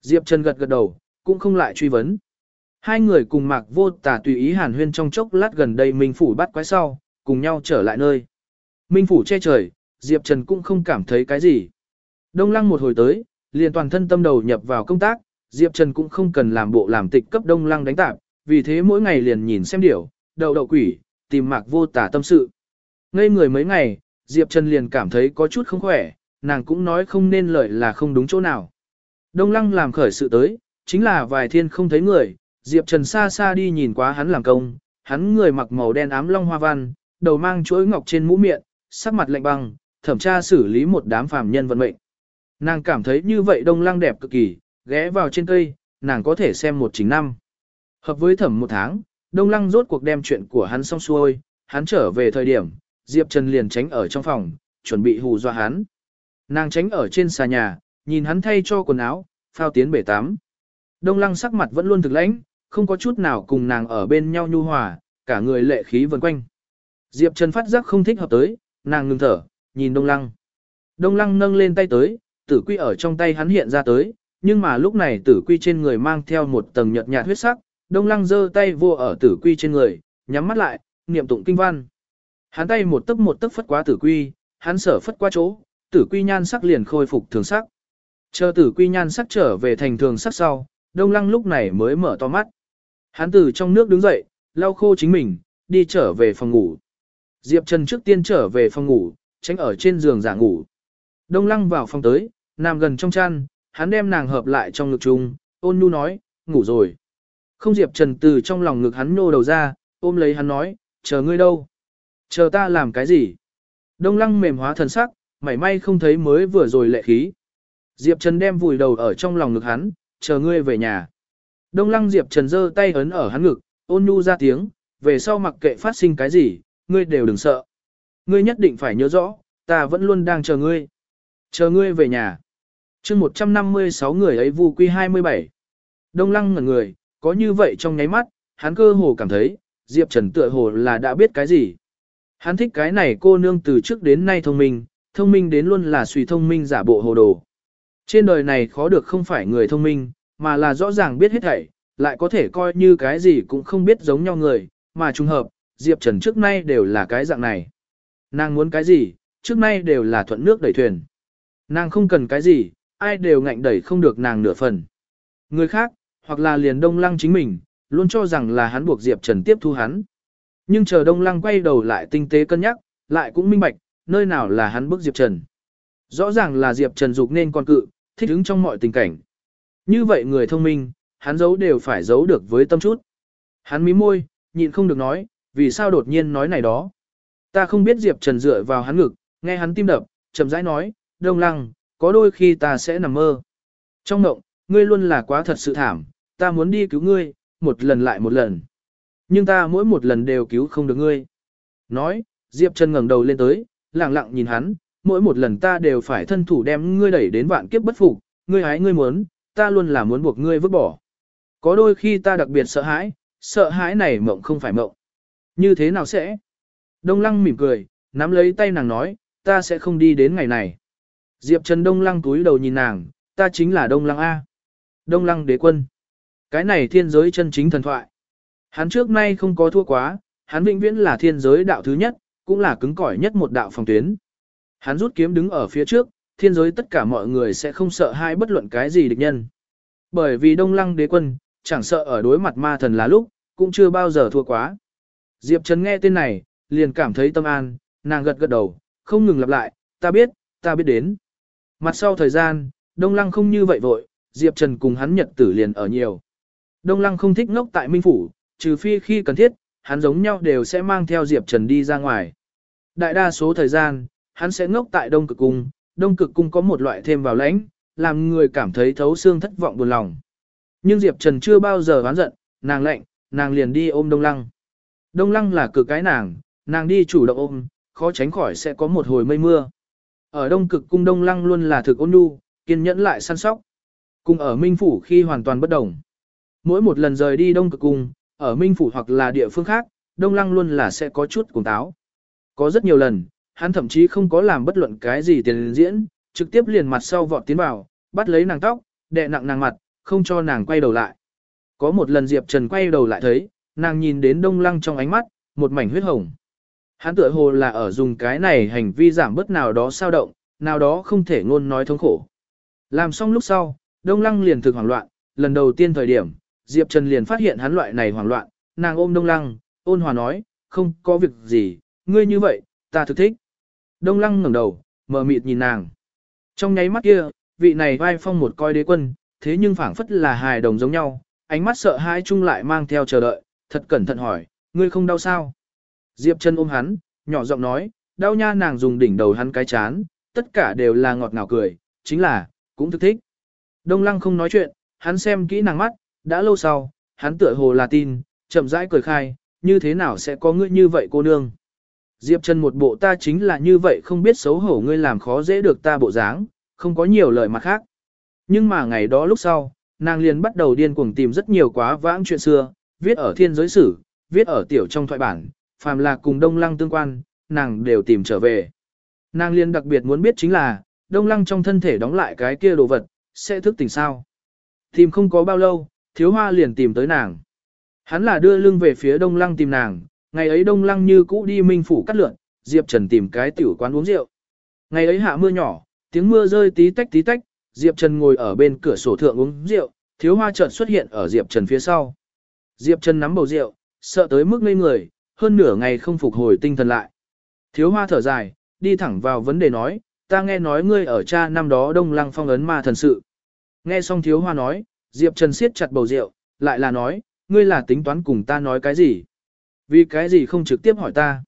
A: Diệp Trần gật gật đầu, cũng không lại truy vấn. Hai người cùng mạc vô tả tùy ý hàn huyên trong chốc lát gần đây Minh Phủ bắt quái sau, cùng nhau trở lại nơi. Minh Phủ che trời, Diệp Trần cũng không cảm thấy cái gì. Đông lăng một hồi tới, liền toàn thân tâm đầu nhập vào công tác, Diệp Trần cũng không cần làm bộ làm tịch cấp đông lăng đánh tạp, vì thế mỗi ngày liền nhìn xem điểu, đậu đậu quỷ, tìm mạc vô tả tâm sự. Ngây người mấy ngày, Diệp Trần liền cảm thấy có chút không khỏe, nàng cũng nói không nên lời là không đúng chỗ nào. Đông lăng làm khởi sự tới, chính là vài thiên không thấy người, Diệp Trần xa xa đi nhìn quá hắn làm công, hắn người mặc màu đen ám long hoa văn, đầu mang chuỗi ngọc trên mũ miệng, sắc mặt lạnh băng, thẩm tra xử lý một đám phàm nhân vận mệnh. Nàng cảm thấy như vậy đông lăng đẹp cực kỳ, ghé vào trên cây, nàng có thể xem một chính năm. Hợp với thẩm một tháng, Đông Lăng rốt cuộc đem chuyện của hắn xong xuôi, hắn trở về thời điểm, Diệp Trần liền tránh ở trong phòng, chuẩn bị hù dọa hắn. Nàng tránh ở trên xà nhà, nhìn hắn thay cho quần áo, phao tiến bể tắm. Đông lăng sắc mặt vẫn luôn thực lãnh, không có chút nào cùng nàng ở bên nhau nhu hòa, cả người lệ khí vần quanh. Diệp Trần phát giác không thích hợp tới, nàng ngừng thở, nhìn Đông Lăng. Đông Lăng nâng lên tay tới, tử quy ở trong tay hắn hiện ra tới, nhưng mà lúc này tử quy trên người mang theo một tầng nhợt nhạt huyết sắc, Đông Lăng giơ tay vô ở tử quy trên người, nhắm mắt lại, niệm tụng kinh văn. Hắn tay một tấc một tấc phất qua tử quy, hắn sở phất qua chỗ, tử quy nhan sắc liền khôi phục thường sắc. Chờ tử quy nhan sắc trở về thành thường sắc sau, Đông Lăng lúc này mới mở to mắt. Hắn từ trong nước đứng dậy, lau khô chính mình, đi trở về phòng ngủ. Diệp Trần trước tiên trở về phòng ngủ, tránh ở trên giường giả ngủ. Đông Lăng vào phòng tới, nằm gần trong chăn, hắn đem nàng hợp lại trong ngực chung, ôn nhu nói, ngủ rồi. Không Diệp Trần từ trong lòng ngực hắn nô đầu ra, ôm lấy hắn nói, chờ ngươi đâu? Chờ ta làm cái gì? Đông Lăng mềm hóa thần sắc, mảy may không thấy mới vừa rồi lệ khí. Diệp Trần đem vùi đầu ở trong lòng ngực hắn, chờ ngươi về nhà. Đông Lăng Diệp Trần giơ tay ấn ở hắn ngực, ôn nhu ra tiếng, về sau mặc kệ phát sinh cái gì, ngươi đều đừng sợ. Ngươi nhất định phải nhớ rõ, ta vẫn luôn đang chờ ngươi. Chờ ngươi về nhà. chương 156 người ấy vu quy 27. Đông lăng ngẩn người, có như vậy trong nháy mắt, hắn cơ hồ cảm thấy, Diệp Trần tựa hồ là đã biết cái gì. Hắn thích cái này cô nương từ trước đến nay thông minh, thông minh đến luôn là suy thông minh giả bộ hồ đồ. Trên đời này khó được không phải người thông minh, mà là rõ ràng biết hết thảy, lại có thể coi như cái gì cũng không biết giống nhau người, mà trùng hợp, Diệp Trần trước nay đều là cái dạng này. Nàng muốn cái gì, trước nay đều là thuận nước đẩy thuyền. Nàng không cần cái gì, ai đều ngạnh đẩy không được nàng nửa phần. Người khác, hoặc là liền đông lăng chính mình, luôn cho rằng là hắn buộc Diệp Trần tiếp thu hắn. Nhưng chờ đông lăng quay đầu lại tinh tế cân nhắc, lại cũng minh bạch, nơi nào là hắn bức Diệp Trần. Rõ ràng là Diệp Trần dục nên con cự, thích ứng trong mọi tình cảnh. Như vậy người thông minh, hắn giấu đều phải giấu được với tâm chút. Hắn mím môi, nhịn không được nói, vì sao đột nhiên nói này đó. Ta không biết Diệp Trần dựa vào hắn ngực, nghe hắn tim đập, chậm rãi nói, đông lăng, có đôi khi ta sẽ nằm mơ. Trong mộng, ngươi luôn là quá thật sự thảm, ta muốn đi cứu ngươi, một lần lại một lần. Nhưng ta mỗi một lần đều cứu không được ngươi. Nói, Diệp Trần ngẩng đầu lên tới, lặng lặng nhìn hắn, mỗi một lần ta đều phải thân thủ đem ngươi đẩy đến vạn kiếp bất phục, ngươi hái ngươi muốn, ta luôn là muốn buộc ngươi vứt bỏ. Có đôi khi ta đặc biệt sợ hãi, sợ hãi này mộng không phải mộng. Như thế nào sẽ? Đông Lăng mỉm cười, nắm lấy tay nàng nói, ta sẽ không đi đến ngày này. Diệp Trần Đông Lăng túi đầu nhìn nàng, ta chính là Đông Lăng A. Đông Lăng đế quân. Cái này thiên giới chân chính thần thoại. Hắn trước nay không có thua quá, hắn vĩnh viễn là thiên giới đạo thứ nhất, cũng là cứng cỏi nhất một đạo phòng tuyến. Hắn rút kiếm đứng ở phía trước, thiên giới tất cả mọi người sẽ không sợ hai bất luận cái gì địch nhân. Bởi vì Đông Lăng đế quân, chẳng sợ ở đối mặt ma thần là lúc, cũng chưa bao giờ thua quá. Diệp Trần nghe tên này, liền cảm thấy tâm an, nàng gật gật đầu, không ngừng lặp lại, ta biết, ta biết đến. Mặt sau thời gian, Đông Lăng không như vậy vội, Diệp Trần cùng hắn nhật tử liền ở nhiều. Đông Lăng không thích ngốc tại Minh Phủ, trừ phi khi cần thiết, hắn giống nhau đều sẽ mang theo Diệp Trần đi ra ngoài. Đại đa số thời gian, hắn sẽ ngốc tại Đông Cực Cung, Đông Cực Cung có một loại thêm vào lãnh, làm người cảm thấy thấu xương thất vọng buồn lòng. Nhưng Diệp Trần chưa bao giờ oán giận, nàng lệnh, nàng liền đi ôm Đông Lăng. Đông Lăng là cực cái nàng, nàng đi chủ động ôm, khó tránh khỏi sẽ có một hồi mây mưa. Ở Đông Cực cung Đông Lăng luôn là thực ôn nhu, kiên nhẫn lại săn sóc. Cùng ở Minh Phủ khi hoàn toàn bất đồng. Mỗi một lần rời đi Đông Cực cung, ở Minh Phủ hoặc là địa phương khác, Đông Lăng luôn là sẽ có chút cuồng táo. Có rất nhiều lần, hắn thậm chí không có làm bất luận cái gì tiền diễn, trực tiếp liền mặt sau vọt tiến vào, bắt lấy nàng tóc, đè nặng nàng mặt, không cho nàng quay đầu lại. Có một lần Diệp Trần quay đầu lại thấy, nàng nhìn đến đông lăng trong ánh mắt, một mảnh huyết hồng. Hắn tựa hồ là ở dùng cái này hành vi giảm bớt nào đó sao động, nào đó không thể ngôn nói thống khổ. Làm xong lúc sau, đông lăng liền thực hoảng loạn, lần đầu tiên thời điểm, Diệp Trần liền phát hiện hắn loại này hoảng loạn, nàng ôm đông lăng, ôn hòa nói, không có việc gì, ngươi như vậy, ta thực thích. Đông lăng ngẩng đầu, mờ mịt nhìn nàng. Trong nháy mắt kia, vị này vai phong một coi đế quân, thế nhưng phảng phất là hài đồng giống nhau, ánh mắt sợ hãi chung lại mang theo chờ đợi, thật cẩn thận hỏi, ngươi không đau sao? Diệp Trần ôm hắn, nhỏ giọng nói, đau nha nàng dùng đỉnh đầu hắn cái chán, tất cả đều là ngọt ngào cười, chính là, cũng thức thích. Đông lăng không nói chuyện, hắn xem kỹ nàng mắt, đã lâu sau, hắn tựa hồ là tin, chậm rãi cười khai, như thế nào sẽ có ngươi như vậy cô nương? Diệp Trần một bộ ta chính là như vậy không biết xấu hổ ngươi làm khó dễ được ta bộ dáng, không có nhiều lời mặt khác. Nhưng mà ngày đó lúc sau, nàng liền bắt đầu điên cuồng tìm rất nhiều quá vãng chuyện xưa, viết ở thiên giới sử, viết ở tiểu trong thoại bản, phàm là cùng Đông Lăng tương quan, nàng đều tìm trở về. Nàng liên đặc biệt muốn biết chính là, Đông Lăng trong thân thể đóng lại cái kia đồ vật, sẽ thức tỉnh sao. Tìm không có bao lâu, thiếu hoa liền tìm tới nàng. Hắn là đưa lưng về phía Đông Lăng tìm nàng, ngày ấy Đông Lăng như cũ đi minh phủ cắt lượn, Diệp Trần tìm cái tiểu quán uống rượu. Ngày ấy hạ mưa nhỏ, tiếng mưa rơi tí tách tí tách, Diệp Trần ngồi ở bên cửa sổ thượng uống rượu, thiếu hoa chợt xuất hiện ở Diệp Trần phía sau. Diệp Trần nắm bầu rượu, sợ tới mức ngây người, hơn nửa ngày không phục hồi tinh thần lại. Thiếu hoa thở dài, đi thẳng vào vấn đề nói, ta nghe nói ngươi ở cha năm đó đông lăng phong ấn ma thần sự. Nghe xong thiếu hoa nói, Diệp Trần siết chặt bầu rượu, lại là nói, ngươi là tính toán cùng ta nói cái gì? Vì cái gì không trực tiếp hỏi ta?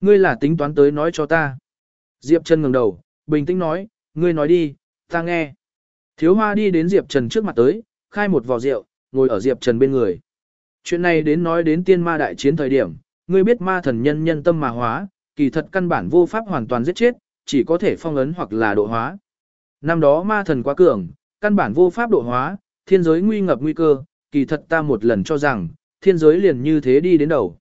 A: Ngươi là tính toán tới nói cho ta. Diệp Trần ngẩng đầu, bình tĩnh nói, ngươi nói đi, ta nghe. Thiếu hoa đi đến Diệp Trần trước mặt tới, khai một vò rượu, ngồi ở Diệp Trần bên người. Chuyện này đến nói đến tiên ma đại chiến thời điểm, ngươi biết ma thần nhân nhân tâm mà hóa, kỳ thật căn bản vô pháp hoàn toàn giết chết, chỉ có thể phong ấn hoặc là độ hóa. Năm đó ma thần quá cường, căn bản vô pháp độ hóa, thiên giới nguy ngập nguy cơ, kỳ thật ta một lần cho rằng, thiên giới liền như thế đi đến đầu.